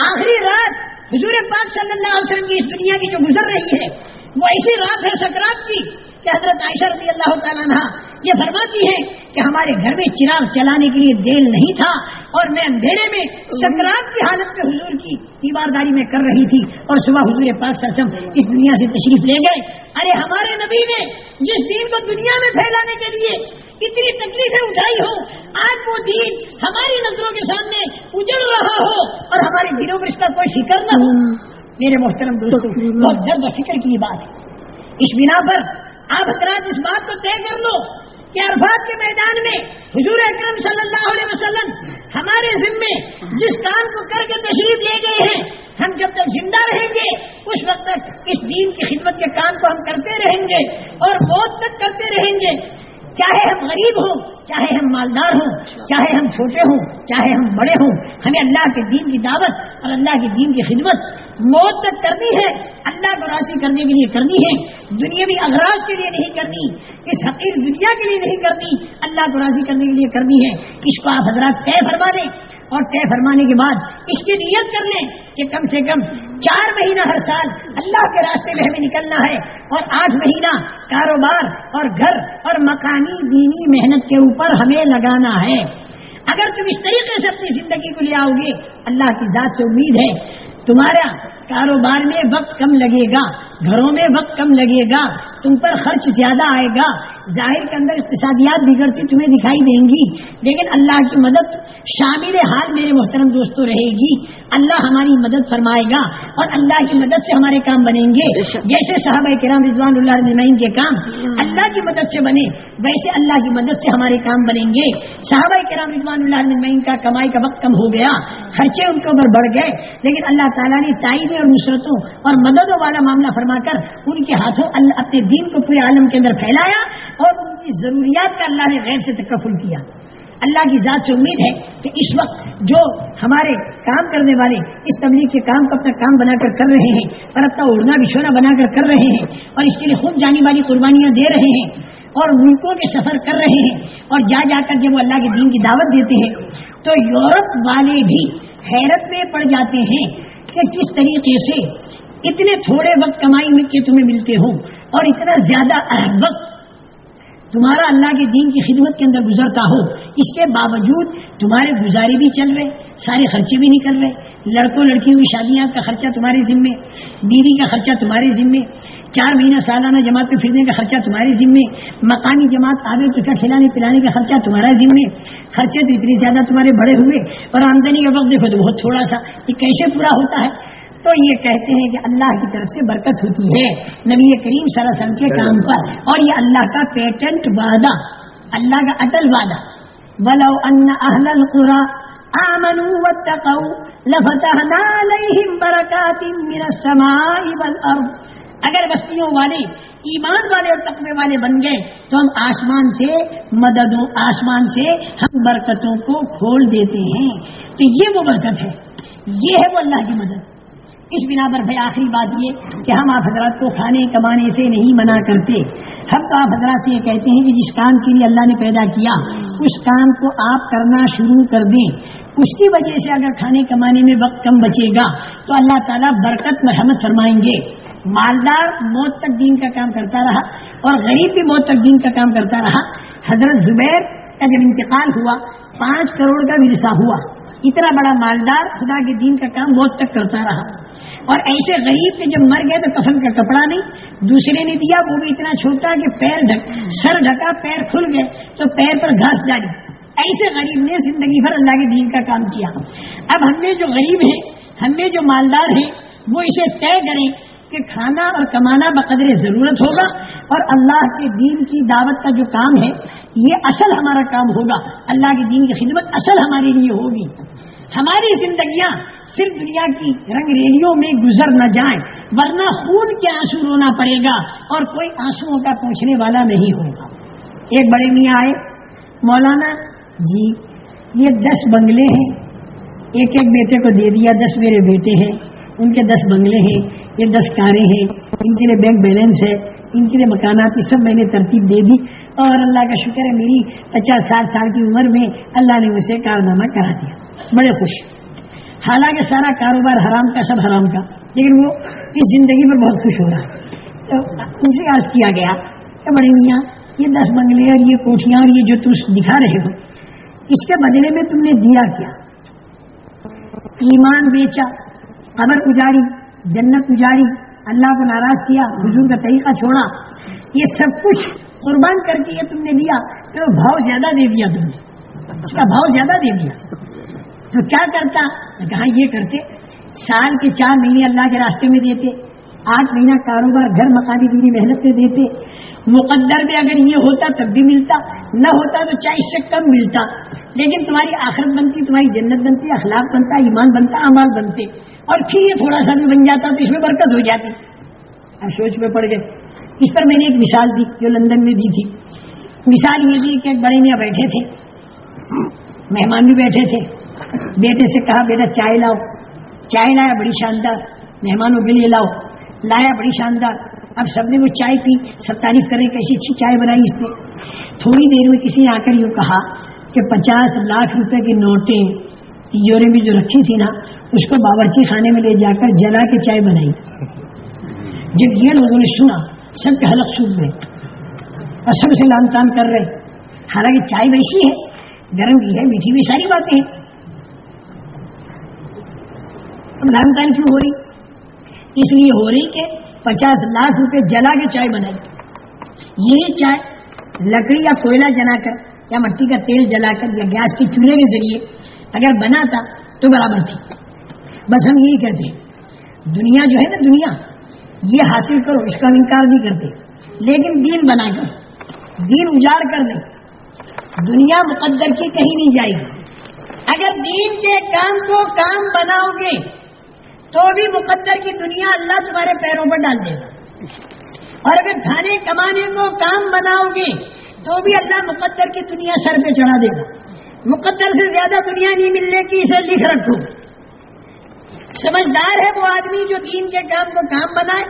آخری رات حضور پاک صلی اللہ علیہ وسلم کی اس دنیا کی جو گزر رہی ہے، وہ ایسی رات ہے سکرات کی کہ حضرت عائشہ رضی اللہ تعالیٰ یہ فرماتی ہے کہ ہمارے گھر میں چراغ چلانے کے لیے دل نہیں تھا اور میں اندھیرے میں سکرات کی حالت میں حضور کی دیوارداری میں کر رہی تھی اور صبح حضور پاک سرسم اس دنیا سے تشریف لے گئے۔ ارے ہمارے نبی نے جس دین کو دنیا میں پھیلانے کے لیے اتنی تکلیفیں اٹھائی ہو آج وہ دین ہماری نظروں کے سامنے اجڑ رہا ہو اور ہمارے دلوں میں اس کا کوئی فکر نہ ہو۔ میرے محترم دوستوں بہت درد و فکر کی بات ہے۔ اس بنا پر آپ حضرات اس بات کو طے کر لو کہ عرفات کے میدان میں حضور اکرم صلی اللہ علیہ وسلم ہمارے ذمے جس کام کو کر کے تشریف لے گئے ہیں، ہم جب تک زندہ رہیں گے، اس وقت تک اس دین کی خدمت کے کام کو ہم کرتے رہیں گے اور موت تک کرتے رہیں گے۔ چاہے ہم غریب ہوں چاہے ہم مالدار ہوں، چاہے ہم چھوٹے ہوں، چاہے ہم بڑے ہوں، ہمیں اللہ کے دین کی دعوت اور اللہ کے دین کی خدمت موت تک کرنی ہے، اللہ کو راضی کرنے کے لیے کرنی ہے، دنیاوی اغراض کے لیے نہیں کرنی، اس حقیر دنیا کے لیے نہیں کرنی، اللہ کو راضی کرنے کے لیے کرنی ہے۔ اس کو آپ حضرات طے فرما دیں اور طے فرمانے کے بعد اس کی نیت کر لیں کہ کم سے کم چار مہینہ ہر سال اللہ کے راستے میں ہمیں نکلنا ہے اور آٹھ مہینہ کاروبار اور گھر اور مکانی دینی محنت کے اوپر ہمیں لگانا ہے۔ اگر تم اس طریقے سے اپنی زندگی کو لے آؤ گے، اللہ کی ذات سے امید ہے، تمہارا کاروبار میں وقت کم لگے گا، گھروں میں وقت کم لگے گا، تم پر خرچ زیادہ آئے گا ظاہر کے اندر اقتصادیات بگڑتی تمہیں دکھائی دیں گی، لیکن اللہ کی مدد شامل حال میرے محترم دوستوں رہے گی۔ اللہ ہماری مدد فرمائے گا اور اللہ کی مدد سے ہمارے کام بنیں گے۔ جیسے صحابہ کرام رضوان اللہ نمائن کے کام اللہ کی مدد سے بنے ویسے اللہ کی مدد سے ہمارے کام بنیں گے۔ صحابہ کرام رضوان اللہ نمائن کا کمائی کا وقت کم ہو گیا خرچے ان کے اوپر بڑھ گئے لیکن اللہ تعالیٰ نے تائیدیں اور نصرتوں اور مددوں والا معاملہ فرما کر ان کے ہاتھوں اپنے دین کو پورے عالم کے اندر پھیلایا اور ان کی ضروریات کا اللہ نے غیر سے تکفل کیا۔ اللہ کی ذات سے امید ہے کہ اس وقت جو ہمارے کام کرنے والے اس تبلیغ کے کام کو اپنا کام بنا کر کر رہے ہیں اور اپنا اڑنا بچھونا بنا کر کر رہے ہیں اور اس کے لیے خوب جانی والی قربانیاں دے رہے ہیں اور ملکوں کے سفر کر رہے ہیں اور جا جا کر جب وہ اللہ کے دین کی دعوت دیتے ہیں، تو یورپ والے بھی حیرت میں پڑ جاتے ہیں کہ کس طریقے سے اتنے تھوڑے وقت کمائی میں کہ تمہیں ملتے ہوں اور اتنا زیادہ وقت تمہارا اللہ کے دین کی خدمت کے اندر گزرتا ہو، اس کے باوجود تمہارے گزارے بھی چل رہے، سارے خرچے بھی نکل رہے۔ لڑکوں، لڑکیوں کی شادیاں کا خرچہ تمہارے ذمے، بیوی کا خرچہ تمہارے ذمے، چار مہینہ سالانہ جماعت پہ پھرنے کا خرچہ تمہارے ذمے مکانی جماعت آگے کا کھلانے پلانے کا خرچہ تمہارا ذمے۔ خرچے تو اتنی زیادہ تمہارے بڑے ہوئے اور آمدنی کا وقت دیکھو تو بہت تھوڑا سا، یہ کیسے پورا ہوتا ہے؟ تو یہ کہتے ہیں کہ اللہ کی طرف سے برکت ہوتی ہے۔ نبی کریم صلی اللہ علیہ وسلم کے کام پر۔ اور یہ اللہ کا پیٹنٹ وعدہ، اللہ کا اٹل وعدہ۔ بلو ان اہل القرا آمنوا واتقوا لفتحنا عليهم بركات من السماء والارض اگر بستیوں والے، ایمان والے اور تقوی والے بن گئے، تو ہم آسمان سے مددوں، آسمان سے ہم برکتوں کو کھول دیتے ہیں۔ تو یہ وہ برکت ہے۔ یہ ہے وہ اللہ کی مدد۔ اس بنا پر بھائی آخری بات یہ کہ ہم آپ حضرات کو کھانے کمانے سے نہیں منع کرتے۔ ہم تو آپ حضرات سے یہ کہتے ہیں کہ جس کام کے لیے اللہ نے پیدا کیا، اس کام کو آپ کرنا شروع کر دیں۔ اس کی وجہ سے اگر کھانے کمانے میں وقت کم بچے گا، تو اللہ تعالیٰ برکت مرحمت فرمائیں گے۔ مالدار موت تک دین کا کام کرتا رہا اور غریب بھی موت تک دین کا کام کرتا رہا۔ حضرت زبیر کا جب انتقال ہوا، پانچ کروڑ کا ورثہ ہوا۔ اتنا بڑا مالدار خدا کے دین کا کام موت تک کرتا رہا۔ اور ایسے غریب کے جب مر گئے تو کفن کا کپڑا نہیں، دوسرے نے دیا، وہ بھی اتنا چھوٹا کہ پیر ڈھک، سر ڈھکا، پیر کھل گئے، تو پیر پر گھاس ڈالی۔ ایسے غریب نے زندگی بھر اللہ کے دین کا کام کیا۔ اب ہم نے جو غریب ہیں، ہم نے جو مالدار ہیں، وہ اسے طے کریں کہ کھانا اور کمانا بقدر ضرورت ہوگا اور اللہ کے دین کی دعوت کا جو کام ہے، یہ اصل ہمارا کام ہوگا۔ اللہ کے دین کی خدمت اصل ہمارے لیے ہوگی۔ ہماری زندگیاں صرف دنیا کی رنگ ریلیوں میں گزر نہ جائیں، ورنہ خون کے آنسو رونا پڑے گا اور کوئی آنسو کا پوچھنے والا نہیں ہوگا۔ ایک بڑے میاں آئے، مولانا جی یہ دس بنگلے ہیں۔ ایک ایک بیٹے کو دے دیا، دس میرے بیٹے ہیں۔ ان کے دس بنگلے ہیں، یہ دس کاریں ہیں۔ ان کے لیے بینک بیلنس ہے، ان کے لیے مکانات، یہ سب میں نے ترتیب دے دی۔ اور اللہ کا شکر ہے، میری پچاس ساٹھ سال کی عمر میں اللہ نے مجھے کارنامہ کرا دیا۔ بڑے خوش۔ حالانکہ سارا کاروبار حرام کا، سب حرام کا۔ لیکن وہ اس زندگی پر بہت خوش ہو رہا ہے۔ تو ان سے عرض کیا گیا کہ بڑے میاں، یہ دس بنگلے اور یہ کوٹیاں اور یہ جو تم دکھا رہے ہو، اس کے بدلے میں تم نے دیا کیا۔ ایمان بیچا، قبر اجاڑی جنت اجاڑی اللہ کو ناراض کیا، حضور کا طریقہ چھوڑا۔ یہ سب کچھ قربان کر کے یہ تم نے دیا تو بھاؤ زیادہ دے دیا تم نے۔ اس کا بھاؤ زیادہ دے دیا۔ تو کیا کرتا؟ کہا یہ کرتے، سال کے چار مہینے اللہ کے راستے میں دیتے، آٹھ مہینہ کاروبار، گھر مکانی دینی محنت سے دیتے۔ مقدر میں اگر یہ ہوتا تب بھی ملتا، نہ ہوتا تو چاہے اس سے کم ملتا۔ لیکن تمہاری آخرت بنتی، تمہاری جنت بنتی، اخلاق بنتا، ایمان بنتا امال بنتے۔ اور پھر یہ تھوڑا سا بھی بن جاتا تو اس میں برکت ہو جاتی۔ اب سوچ میں پڑ گئے۔ اس پر میں نے ایک مثال دی جو لندن میں دی تھی۔ مثال یہ دی کہ ایک بڑے میاں بیٹھے تھے۔ مہمان بھی بیٹھے تھے۔ بیٹے سے کہا، بیٹا، چائے لاؤ. چائے لایا، بڑی شاندار. مہمانوں کے لیے لاؤ. لایا، بڑی شاندار. اب سب نے وہ چائے پی. سب تعریف کریں کیسی اچھی چائے بنائی اس نے. تھوڑی دیر میں کسی نے آ کر یوں کہا کہ پچاس لاکھ روپے کی نوٹیں تجورے میں جو رکھی تھی نا، اس کو باورچی خانے میں لے جا کر جلا کے چائے بنائی. جب یہ لوگوں نے سنا، سب کے حلق سوکھ گئے. اور سب سے لان تان کر رہے. حالانکہ چائے ویسی ہے، گرم کی ہے، میٹھی بھی ساری باتیں ہیں. اب لان کیوں ہو رہی؟ اس لیے ہو رہی کہ پچاس لاکھ روپے جلا کے چائے بنائی یہ چائے لکڑی یا کوئلہ جلا کر یا مٹی کا تیل جلا کر یا گیس کے چولہے کے ذریعے اگر بنا تھا تو برابر تھی۔ بس ہم یہی کہتے ہیں۔ دنیا جو ہے نا دنیا، یہ حاصل کرو، اس کا انکار نہیں کرتے۔ لیکن دین بنا کر، دین اجاڑ کر دیں دنیا مقدر کی کہیں نہیں جائے گی۔ اگر دین کے کام کو کام بناؤ گے تو بھی مقدر کی دنیا اللہ تمہارے پیروں پر ڈال دے گا۔ اور اگر کھانے کمانے کو کام بناؤ گے، تو بھی اللہ مقدر کی دنیا سر پہ چڑھا دے گا۔ مقدر سے زیادہ دنیا نہیں ملنے کی اسے لکھ رکھو۔ سمجھدار ہے وہ آدمی جو دین کے کام کو کام بنائے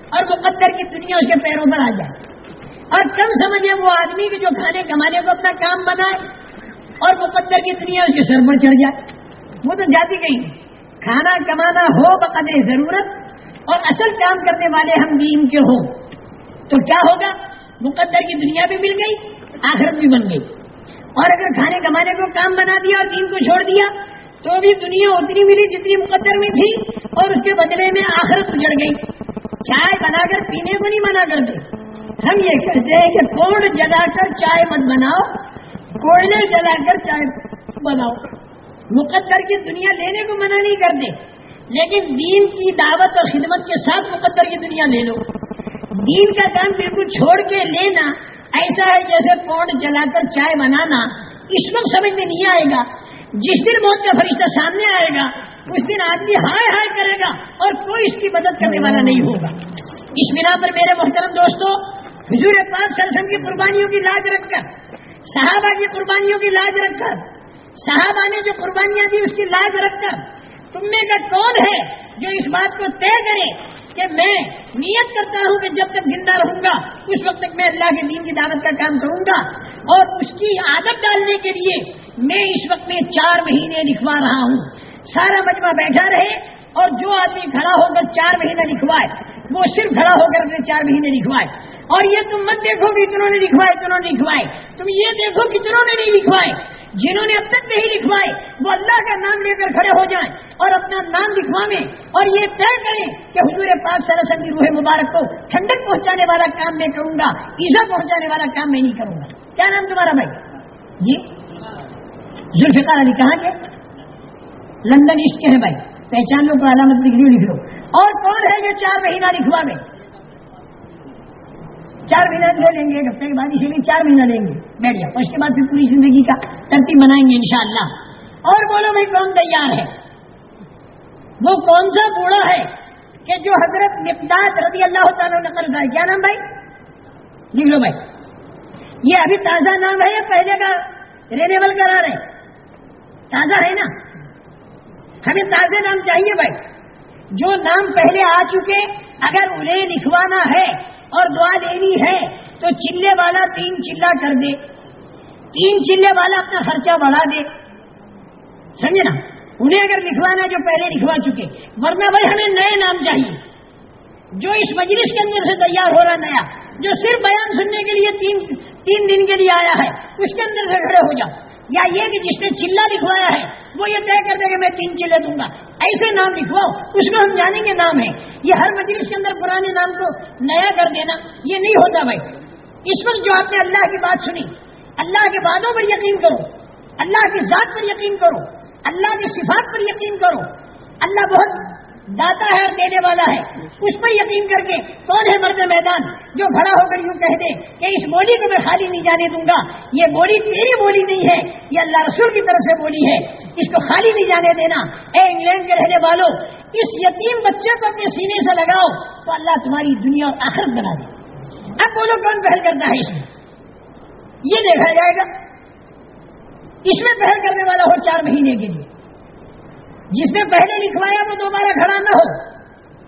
اور مقدر کی دنیا اس کے پیروں پر آ جائے۔ اور کم سمجھے وہ آدمی جو کھانے کمانے کو اپنا کام بنائے اور مقدر کی دنیا اس کے سر پر چڑھ جائے۔ وہ تو جاتی گئی کھانا کمانا ہو بقدر ضرورت اور اصل کام کرنے والے ہم دین کے ہوں۔ تو کیا ہوگا؟ مقدر کی دنیا بھی مل گئی، آخرت بھی بن گئی۔ اور اگر کھانے کمانے کو کام بنا دیا اور دین کو چھوڑ دیا، تو بھی دنیا اتنی ملی جتنی مقدر میں تھی اور اس کے بدلے میں آخرت اجڑ گئی۔ چائے بنا کر پینے کو نہیں منع کرتے۔ ہم یہ کہتے ہیں کہ کوڑ جلا کر چائے مت بناؤ کوئلے جلا کر چائے بناؤ۔ مقدر کی دنیا لینے کو منع نہیں کرتے لیکن دین کی دعوت اور خدمت کے ساتھ مقدر کی دنیا لے لو۔ دین کا کام بالکل چھوڑ کے لینا ایسا ہے جیسے پون جلا کر چائے بنانا۔ اس وقت سمجھ میں نہیں آئے گا۔ جس دن موت کا فرشتہ سامنے آئے گا، اس دن آدمی ہائے ہائے کرے گا اور کوئی اس کی مدد کرنے والا نہیں ہوگا۔ اس بنا پر میرے محترم دوستوں حضور پاک سرسن کی قربانیوں کی لاج رکھ کر، صحابہ کی قربانیوں کی لاج رکھ کر صحابہ نے جو قربانیاں دی، اس کی لاج رکھ کر۔ تم میں کا کون ہے جو اس بات کو طے کرے کہ میں نیت کرتا ہوں کہ جب تک زندہ رہوں گا، اس وقت تک میں اللہ کے دین کی دعوت کا کام کروں گا۔ اور اس کی عادت ڈالنے کے لیے میں اس وقت میں چار مہینے لکھوا رہا ہوں۔ سارا مجمع بیٹھا رہے اور جو آدمی کھڑا ہو کر چار مہینے لکھوائے، وہ صرف کھڑا ہو کر اپنے چار مہینے لکھوائے۔ اور یہ تم مت دیکھو کہ اتنوں نے لکھوائے، اتنوں نے لکھوائے۔ تم یہ دیکھو کتنوں نے نہیں لکھوائے۔ جنہوں نے اب تک نہیں لکھوائے، وہ اللہ کا نام لے کر کھڑے ہو جائیں اور اپنا نام لکھوائیں اور یہ طے کریں کہ حضور پاک صلی اللہ علیہ وسلم کی روح مبارک کو ٹھنڈک پہنچانے والا کام میں کروں گا، ایزا پہنچانے والا کام میں نہیں کروں گا۔ کیا نام تمہارا بھائی؟ جی؟ ذوالفقار علی، کہاں کے؟ لندن ایسٹ کے ہیں بھائی۔ پہچان لو تو علامت لکھ لو لکھ لو۔ اور کون ہے جو چار مہینہ لکھوا میں چار مہینہ لے لیں گے، ایک ہفتے کے بعد اسی لیے چار مہینہ لیں گے۔ بیٹھ جاؤ اس کے بعد پھر پوری زندگی کا ترتیب بنائیں گے انشاءاللہ۔ اور بولو بھائی، کون تیار ہے؟ وہ کون سا بوڑھا ہے کہ جو حضرت مقداد رضی اللہ تعالیٰ نقل ہوتا ہے کیا نام بھائی؟ لکھ لو بھائی۔ یہ ابھی تازہ نام ہے یا پہلے کا رینیبل کرا رہے تازہ ہے نا؟ ہمیں تازہ نام چاہیے بھائی۔ جو نام پہلے آ چکے، اگر انہیں لکھوانا ہے اور دعا لینی ہے تو چلے والا تین چلا کر دے۔ تین چلے والا اپنا خرچہ بڑھا دے۔ سمجھے نا؟ انہیں اگر لکھوانا جو پہلے لکھوا چکے۔ ورنہ بھائی ہمیں نئے نام چاہیے۔ جو اس مجلس کے اندر سے تیار ہو رہا نیا، جو صرف بیان سننے کے لیے تین تین دن کے لیے آیا ہے، اس کے اندر سے کھڑے ہو جاؤ۔ یا یہ کہ جس نے چلا لکھوایا ہے، وہ یہ طے کر دے کہ میں تین چلے دوں گا۔ ایسے نام لکھواؤ، اس میں ہم جانیں گے نام ہے یہ ہر مجلس کے اندر پرانے نام کو نیا کر دینا، یہ نہیں ہوتا بھائی۔ اس وقت جو آپ نے اللہ کی بات سنی، اللہ کے وعدوں پر یقین کرو، اللہ کی ذات پر یقین کرو، اللہ کی صفات پر یقین کرو۔ اللہ بہت داتا ہے اور دینے والا ہے۔ اس پر یقین کر کے کون ہے مرد میدان جو کھڑا ہو کر یوں کہہ دے کہ اس بولی کو میں خالی نہیں جانے دوں گا؟ یہ بولی تیری بولی نہیں ہے، یہ اللہ رسول کی طرف سے بولی ہے۔ اس کو خالی نہیں جانے دینا۔ اے انگلینڈ کے رہنے والوں اس یتیم بچے کو اپنے سینے سے لگاؤ تو اللہ تمہاری دنیا اور آخرت بنا دے۔ اب بولو کون پہل کرتا ہے اس میں؟ یہ دیکھا جائے گا۔ اس میں پہل کرنے والا ہو چار مہینے کے لیے۔ جس نے پہلے لکھوایا وہ دوبارہ کھڑا نہ ہو۔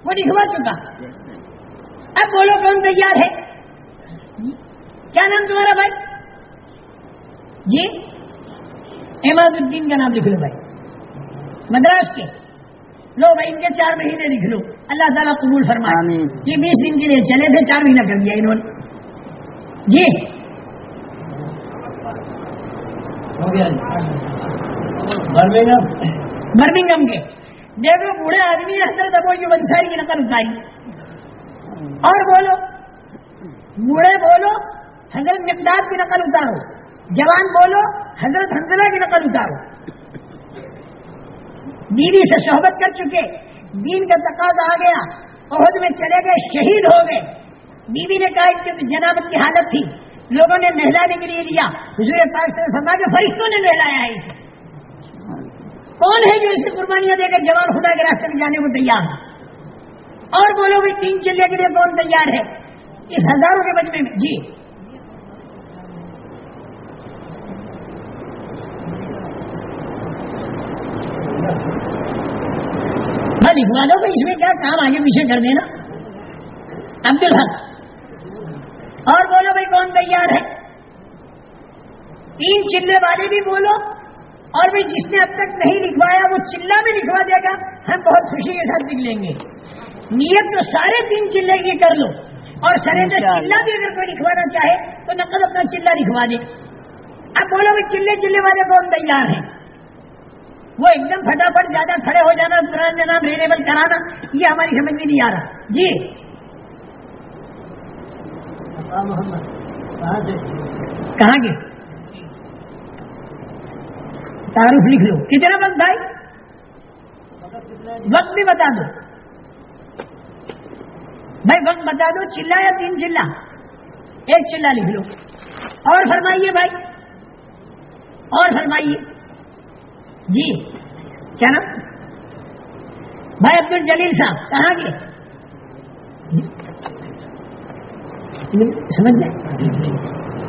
وہ لکھوا چکا۔ اب بولو کون تیار ہے؟ کیا نام تمہارا بھائی؟ جی؟ احمد الدین کا نام لکھ لو بھائی۔ مدراس کے۔ لو بھائی ان کے چار مہینے لکھ لو۔ اللہ تعالیٰ قبول فرما یہ بیس دن کے لیے چلے تھے چار مہینہ کر دیا انہوں نے۔ جی؟ ہو گیا۔ برمنگم کے دیکھو بوڑھے آدمی حضرت ابو جو بنساری کی نقل اتاری اور بولو بوڑھے بولو حضرت مقداد کی نقل اتارو جوان بولو حضرت حنزلہ کی نقل اتارو بیوی سے صحبت کر چکے دین کا تقاضا آ گیا عہد میں چلے گئے شہید ہو گئے بیوی نے کہا کہ جنابت کی حالت تھی لوگوں نے نہلانے کے لیے لیا حضور پاک سے فرما کے فرشتوں نے نہلایا ہے اسے کون ہے جو اسے قربانیاں دے کر جوان خدا کے راستے میں جانے کو تیار ہے؟ اور بولو بھائی تین چلے کے لیے کون تیار ہے؟ اس ہزاروں کے بجنے میں۔ جی۔ لکھوا دو بھائی، اس میں کیا کام آگے پیچھے کر دینا؟ عبد الحق اور بولو بھائی، کون تیار ہے؟ تین چلے والے بھی بولو۔ اور بھائی جس نے اب تک نہیں لکھوایا وہ چلا بھی لکھوا دے گا۔ ہم بہت خوشی کے ساتھ لکھ لیں گے۔ نیت تو سارے تین چلے کی کر لو۔ اور سرے سے چلا بھی اگر کوئی لکھوانا چاہے تو نقل اپنا چلا لکھوا دے۔ اب بولو بھائی چلے چلے والے کون تیار ہیں؟ وہ ایک دم فٹافٹ زیادہ کھڑے ہو جانا پرانے نام ریلیبل کرانا یہ ہماری سمجھ میں نہیں آ رہا۔ جی۔ کہاں کے تعارف لکھ لو۔ کتنا وقت بھائی وقت بھی بتا دو۔ بھائی وقت بتا دو، چلا یا تین چلا؟ ایک چلا لکھ لو۔ اور فرمائیے بھائی۔ اور فرمائیے۔ جی۔ کیا نا بھائی عبد الجلیل صاحب، کہاں کے سمجھ گئے؟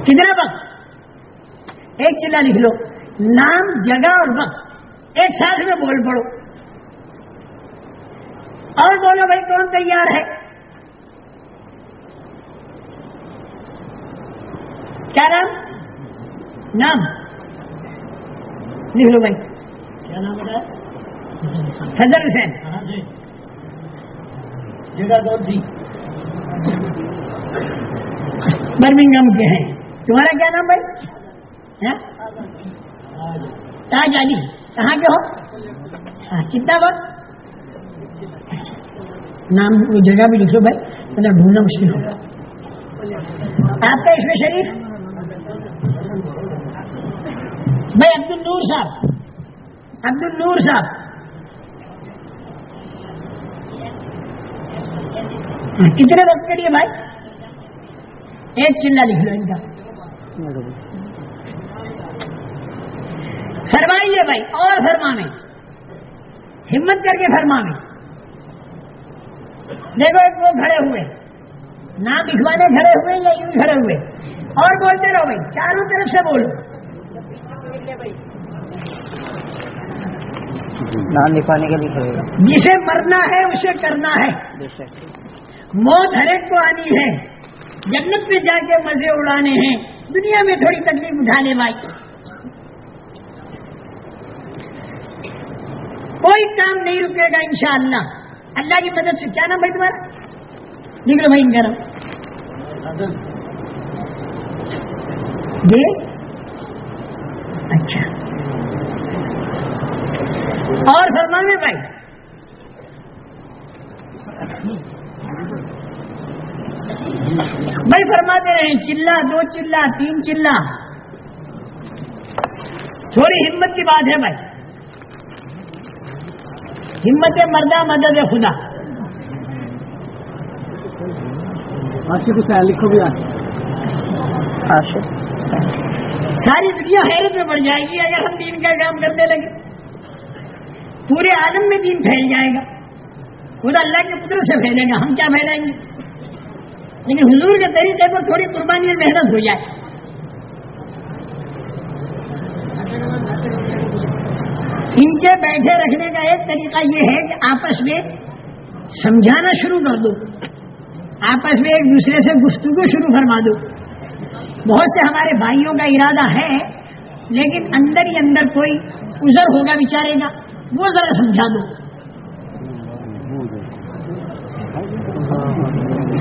کتنا وقت؟ ایک چلا لکھ لو۔ نام جگہ اور وقت ایک ساتھ میں بول پڑو اور بولو بھائی کون تیار ہے کیا نام نام لکھ لو بھائی کیا نام بتایا فضل حسین جگہ کون تھی برمنگم کے ہیں تمہارا کیا نام بھائی؟ تاج علی کہاں کے ہو کتنا وقت نام وہ جگہ بھی لکھو بھائی مطلب ڈھونڈنا مشکل ہوگا آپ کا اس میں شریف بھائی عبد النور صاحب عبد النور صاحب کتنے وقت کے لیے بھائی ایک چلا لکھ لو ان کا فرمائیے بھائی اور فرما میں ہمت کر کے فرما میں دیکھو ایک وہ کھڑے ہوئے۔ نام لکھوانے کھڑے ہوئے یا یوں کھڑے ہوئے۔ اور بولتے رہو بھائی چاروں طرف سے بولو۔ نام لکھوانے کے لیے جسے مرنا ہے اسے کرنا ہے۔ موت ہر ایک کو آنی ہے۔ جنت میں جا کے مزے اڑانے ہیں۔ دنیا میں تھوڑی تکلیف اٹھانے بھائی۔ کوئی کام نہیں رکے گا انشاءاللہ۔ اللہ کی مدد سے کیا نام بھائی تمہارا؟ لکھ لو بھائی کرو جی اچھا۔ اور فرمانے بھائی۔ بھائی فرماتے رہے چلا، دو چلا، تین چلا۔ تھوڑی ہمت کی بات ہے بھائی۔ ہمت مردہ مدد خدا۔ سے کچھ لکھو بھی ساری دنیا حیرت میں بڑھ جائے گی اگر ہم دین کا کام کرنے لگے پورے عالم میں دین پھیل جائے گا۔ خدا اللہ کے پتر سے پھیلے گا ہم کیا پھیلائیں گے؟ لیکن حضور کے طریقے پر تھوڑی قربانی اور محنت ہو جائے۔ ان کے بیٹھے رکھنے کا ایک طریقہ یہ ہے کہ آپس میں سمجھانا شروع کر دو۔ آپس میں ایک دوسرے سے گفتگو شروع فرما دو۔ بہت سے ہمارے بھائیوں کا ارادہ ہے، لیکن اندر ہی اندر کوئی ازر ہوگا بیچارے گا وہ ذرا سمجھا دو۔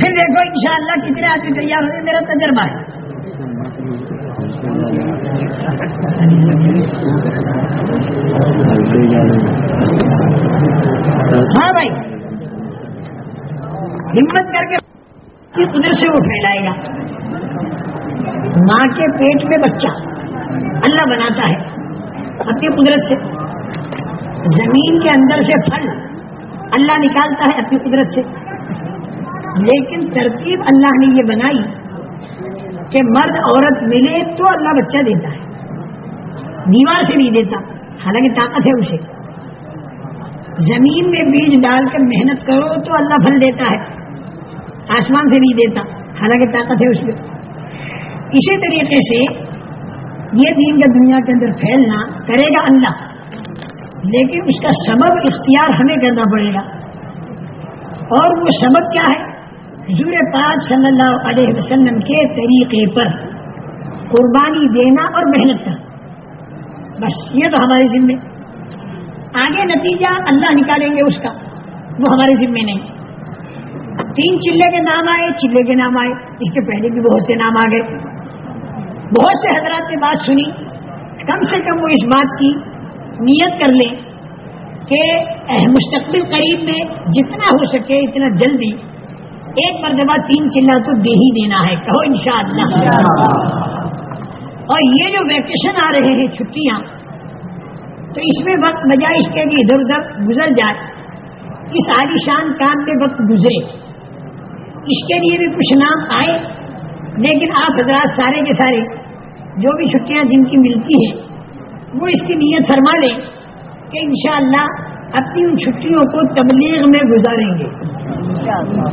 پھر دیکھو انشاءاللہ کتنے آدمی تیار ہوئے میرا تجربہ ہے۔ ہاں بھائی۔ ہمت کر کے ادھر سے وہ پھیلائے گا؟ ماں کے پیٹ میں بچہ اللہ بناتا ہے، اپنی قدرت سے۔ زمین کے اندر سے پھل اللہ نکالتا ہے اپنی قدرت سے۔ لیکن ترتیب اللہ نے یہ بنائی کہ مرد عورت ملے تو اللہ بچہ دیتا ہے۔ دیوار سے نہیں دیتا، حالانکہ طاقت ہے اسے۔ زمین میں بیج ڈال کر محنت کرو تو اللہ پھل دیتا ہے، آسمان سے نہیں دیتا، حالانکہ طاقت ہے اس میں۔ اسی طریقے سے یہ دین کا دنیا کے اندر پھیلنا کرے گا اللہ، لیکن اس کا سبب اختیار ہمیں کرنا پڑے گا۔ اور وہ سبب کیا ہے؟ حضور پاک صلی اللہ علیہ وسلم کے طریقے پر قربانی دینا اور محنت کرنا۔ بس، یہ تو ہمارے ذمے۔ آگے نتیجہ اللہ نکالیں گے اس کا، وہ ہمارے ذمے نہیں۔ تین چلے کے نام آئے، چلے کے نام آئے۔ اس کے پہلے بھی بہت سے نام آ گئے۔ بہت سے حضرات نے بات سنی۔ کم سے کم وہ اس بات کی نیت کر لیں کہ مستقبل قریب میں جتنا ہو سکے اتنا جلدی ایک مرتبہ تین چلا تو دے ہی دینا ہے، کہو انشاءاللہ۔ اور یہ جو ویکیشن آ رہے ہیں، چھٹیاں، تو اس میں وقت بجائے اس کے لیے ادھر ادھر گزر جائے۔ اس عالیشان کام میں وقت گزرے۔ اس کے لیے بھی کچھ نام آئے، لیکن آپ حضرات سارے کے سارے جو بھی چھٹیاں جن کی ملتی ہیں، وہ اس کی نیت فرما لیں کہ انشاءاللہ اپنی ان چھٹیوں کو تبلیغ میں گزاریں گے۔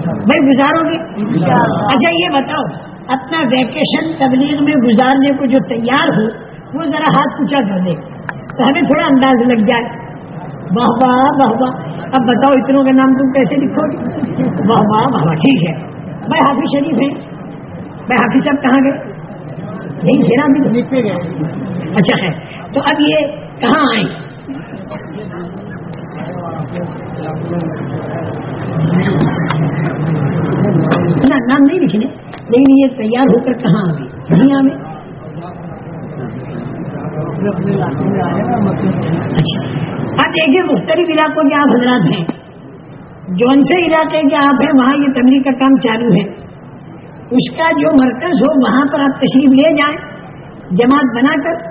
بھائی گزارو گے؟ اچھا یہ بتاؤ، اپنا ویکیشن تبلیغ میں گزارنے کو جو تیار ہو، وہ ذرا ہاتھ پوچھا کر دے۔ تو ہمیں تھوڑا انداز لگ جائے۔ واہ واہ واہ واہ۔ اب بتاؤ اتنوں کا نام تم کیسے لکھو گے؟ واہ واہ واہ واہ، ٹھیک ہے۔ بھائی حافظ شریف ہے بھائی حافظ صاحب کہاں گئے؟ نہیں پھر بھی تو لکھتے گئے اچھا ہے۔ تو اب یہ کہاں آئے؟ نام نہیں لکھنے۔ لیکن یہ تیار ہو کر کہاں آ گئی نہیں آ ہاں دیکھیے مختلف علاقوں کے آپ حضرات ہیں۔ جون سے علاقے کے آپ ہیں، وہاں یہ تبلیغ کا کام چالو ہے۔ اس کا جو مرکز ہو، وہاں پر آپ تشریف لے جائیں، جماعت بنا کر،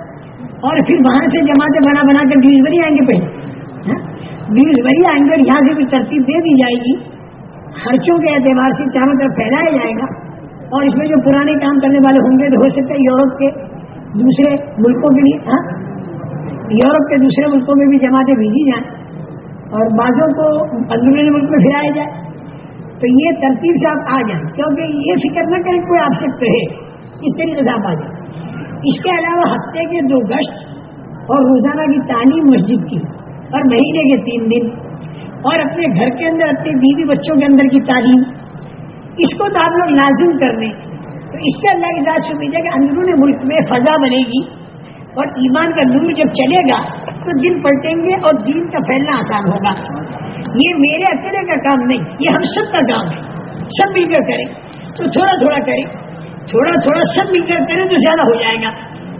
اور پھر وہاں سے جماعتیں بنا بنا کر ڈیلیوری آئیں گے پہلے۔ ہاں؟ ڈیلیوری آئیں گے یہاں سے بھی ترتیب دے دی جائے گی۔ خرچوں کے اعتبار سے چاروں طرف پھیلایا جائے گا۔ اور اس میں جو پرانے کام کرنے والے ہوں گے تو ہو سکتا ہے یورپ کے دوسرے ملکوں کے لیے ہاں؟ یورپ کے دوسرے ملکوں میں بھی جماعتیں بھیجی جائیں اور بعضوں کو اندرونی ملک میں پھرایا جائے۔ تو یہ ترتیب سے آپ آ جائیں۔ کیونکہ یہ فکر نہ کریں کوئی آپ سے کہے، اس طریقے سے آپ آ جائیں۔ اس کے علاوہ ہفتے کے دو گشت اور روزانہ کی تعلیم مسجد کی۔ اور مہینے کے تین دن اور اپنے گھر کے اندر اپنے بیوی بچوں کے اندر کی تعلیم، اس کو تو آپ لوگ لازم کر لیں۔ تو اس سے اللہ کی ذات امید ہے کہ اندرون ملک میں فضا بنے گی اور ایمان کا نور جب چلے گا تو دن پلٹیں گے اور دین کا پھیلنا آسان ہوگا۔ یہ میرے اکیلے کا کام نہیں، یہ ہم سب کا کام ہے۔ سب مل کر کریں۔ تو تھوڑا تھوڑا کریں۔ تھوڑا تھوڑا سب مل کر کریں تو زیادہ ہو جائے گا۔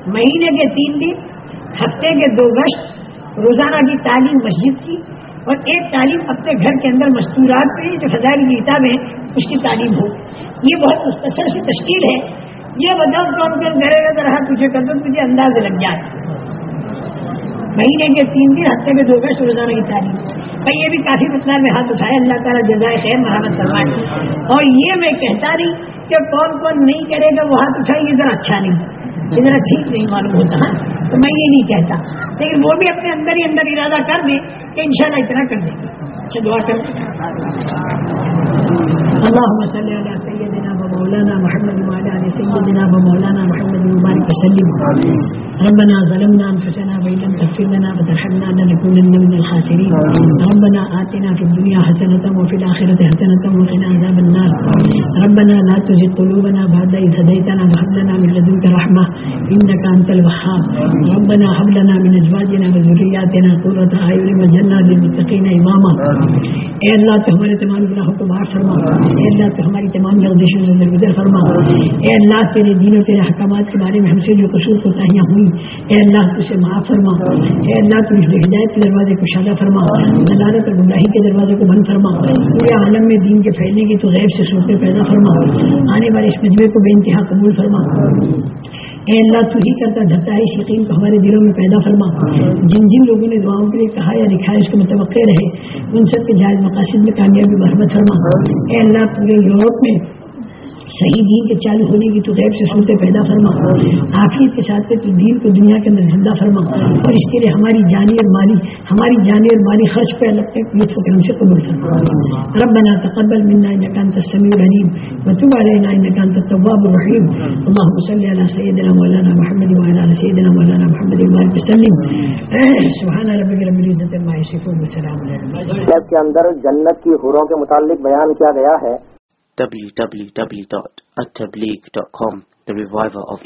مہینے کے تین دن، ہفتے کے دو گشت روزانہ کی تعلیم مسجد کی اور ایک تعلیم اپنے گھر کے اندر مستورات پہ جو فضائل کی کتابیں اس کی تعلیم ہو۔ یہ بہت مختصر سی تشکیل ہے۔ یہ بتاؤ کون کون کرے گا رہا تجھے کر دو تجھے انداز لگ جائے۔ مہینے کے تین دن، ہفتے کے دو گشت روزانہ کی تعلیم۔ بھائی، یہ بھی کافی مطلب میں ہاتھ اٹھایا اللہ تعالیٰ جزائے خیر مرحمت کروائے اور یہ میں کہتا نہیں کہ کون کون نہیں کرے گا، وہ ہاتھ اٹھائے یہ ذرا اچھا نہیں۔ ذرا ٹھیک نہیں معلوم ہوتا تو میں یہ نہیں کہتا۔ لیکن وہ بھی اپنے اندر ہی اندر ارادہ کر دیں کہ انشاءاللہ اتنا کر دیں۔ گے اچھا دعا کر اللهم صل محمد وعلى ال سيدنا ومولانا محمد وبارك وسلم ربنا ظلمنا انفسنا وان لم تغفر لنا وترحمنا لنكونن من الخاسرين. ربنا آتنا في الدنيا حسنة وفي الآخرة حسنة وقنا عذاب النار. ربنا لا تزغ قلوبنا بعد إذ هديتنا وهب لنا من لدنك رحمة إنك أنت الوهاب. ربنا هب لنا من أزواجنا وذرياتنا قرة أعين واجعلنا للمتقين إماما. اے اللہ تو ہمارے تمام گناہوں کو معاف فرما. اے اللہ تو ہماری تمام لغزشوں سے درگزر فرما، اے اللہ تیرے دین و تیرے احکامات کے بارے میں ہم سے جو قصور کوتاہیاں ہوئی اے اللہ تو اسے معاف فرما۔ اے اللہ تو اس ہدایت کے دروازے کو شادہ فرما۔ ضلالت اور گمراہی کے دروازے کو بند فرما۔ پورے عالم میں دین کے پھیلنے کی تو غیب سے صورتیں پیدا فرما۔ آنے والے اس مجمے کو بے انتہا قبول فرما۔ اے اللہ تو ہی کرتا دھرتا ہے، اس یقین کو ہمارے دلوں میں پیدا فرما۔ جن جن لوگوں نے دعاؤں کے لیے کہا یا لکھا ہے، اس کو متوقع رہے۔ ان سب کے جائز مقاصد میں کامیابی برحمت فرما۔ اے اللہ پورے یورپ میں صحیح دین کے چالو ہونے کی تو غیب سے صورتیں پیدا فرما۔ آخریت کے ساتھ تو دین کو دنیا کے اندر زندہ فرما۔ اور اس کے لیے ہماری جانی اور مالی ہماری جانی اور مالی خرچ پہ لگتے لطف و کرم سے قبول فرما۔ ربنا تقبل منا انك انت السميع العليم وتب علينا انك انت التواب الرحيم اللهم صل على سيدنا مولانا محمد وعلى ال سيدنا مولانا محمد وبارك وسلم۔ سبحان ربك رب العزه عما يصفون وسلام على المرسلين کے اندر جنت کی حوروں کے متعلق بیان کیا گیا ہے www.attableek.com The Reviver of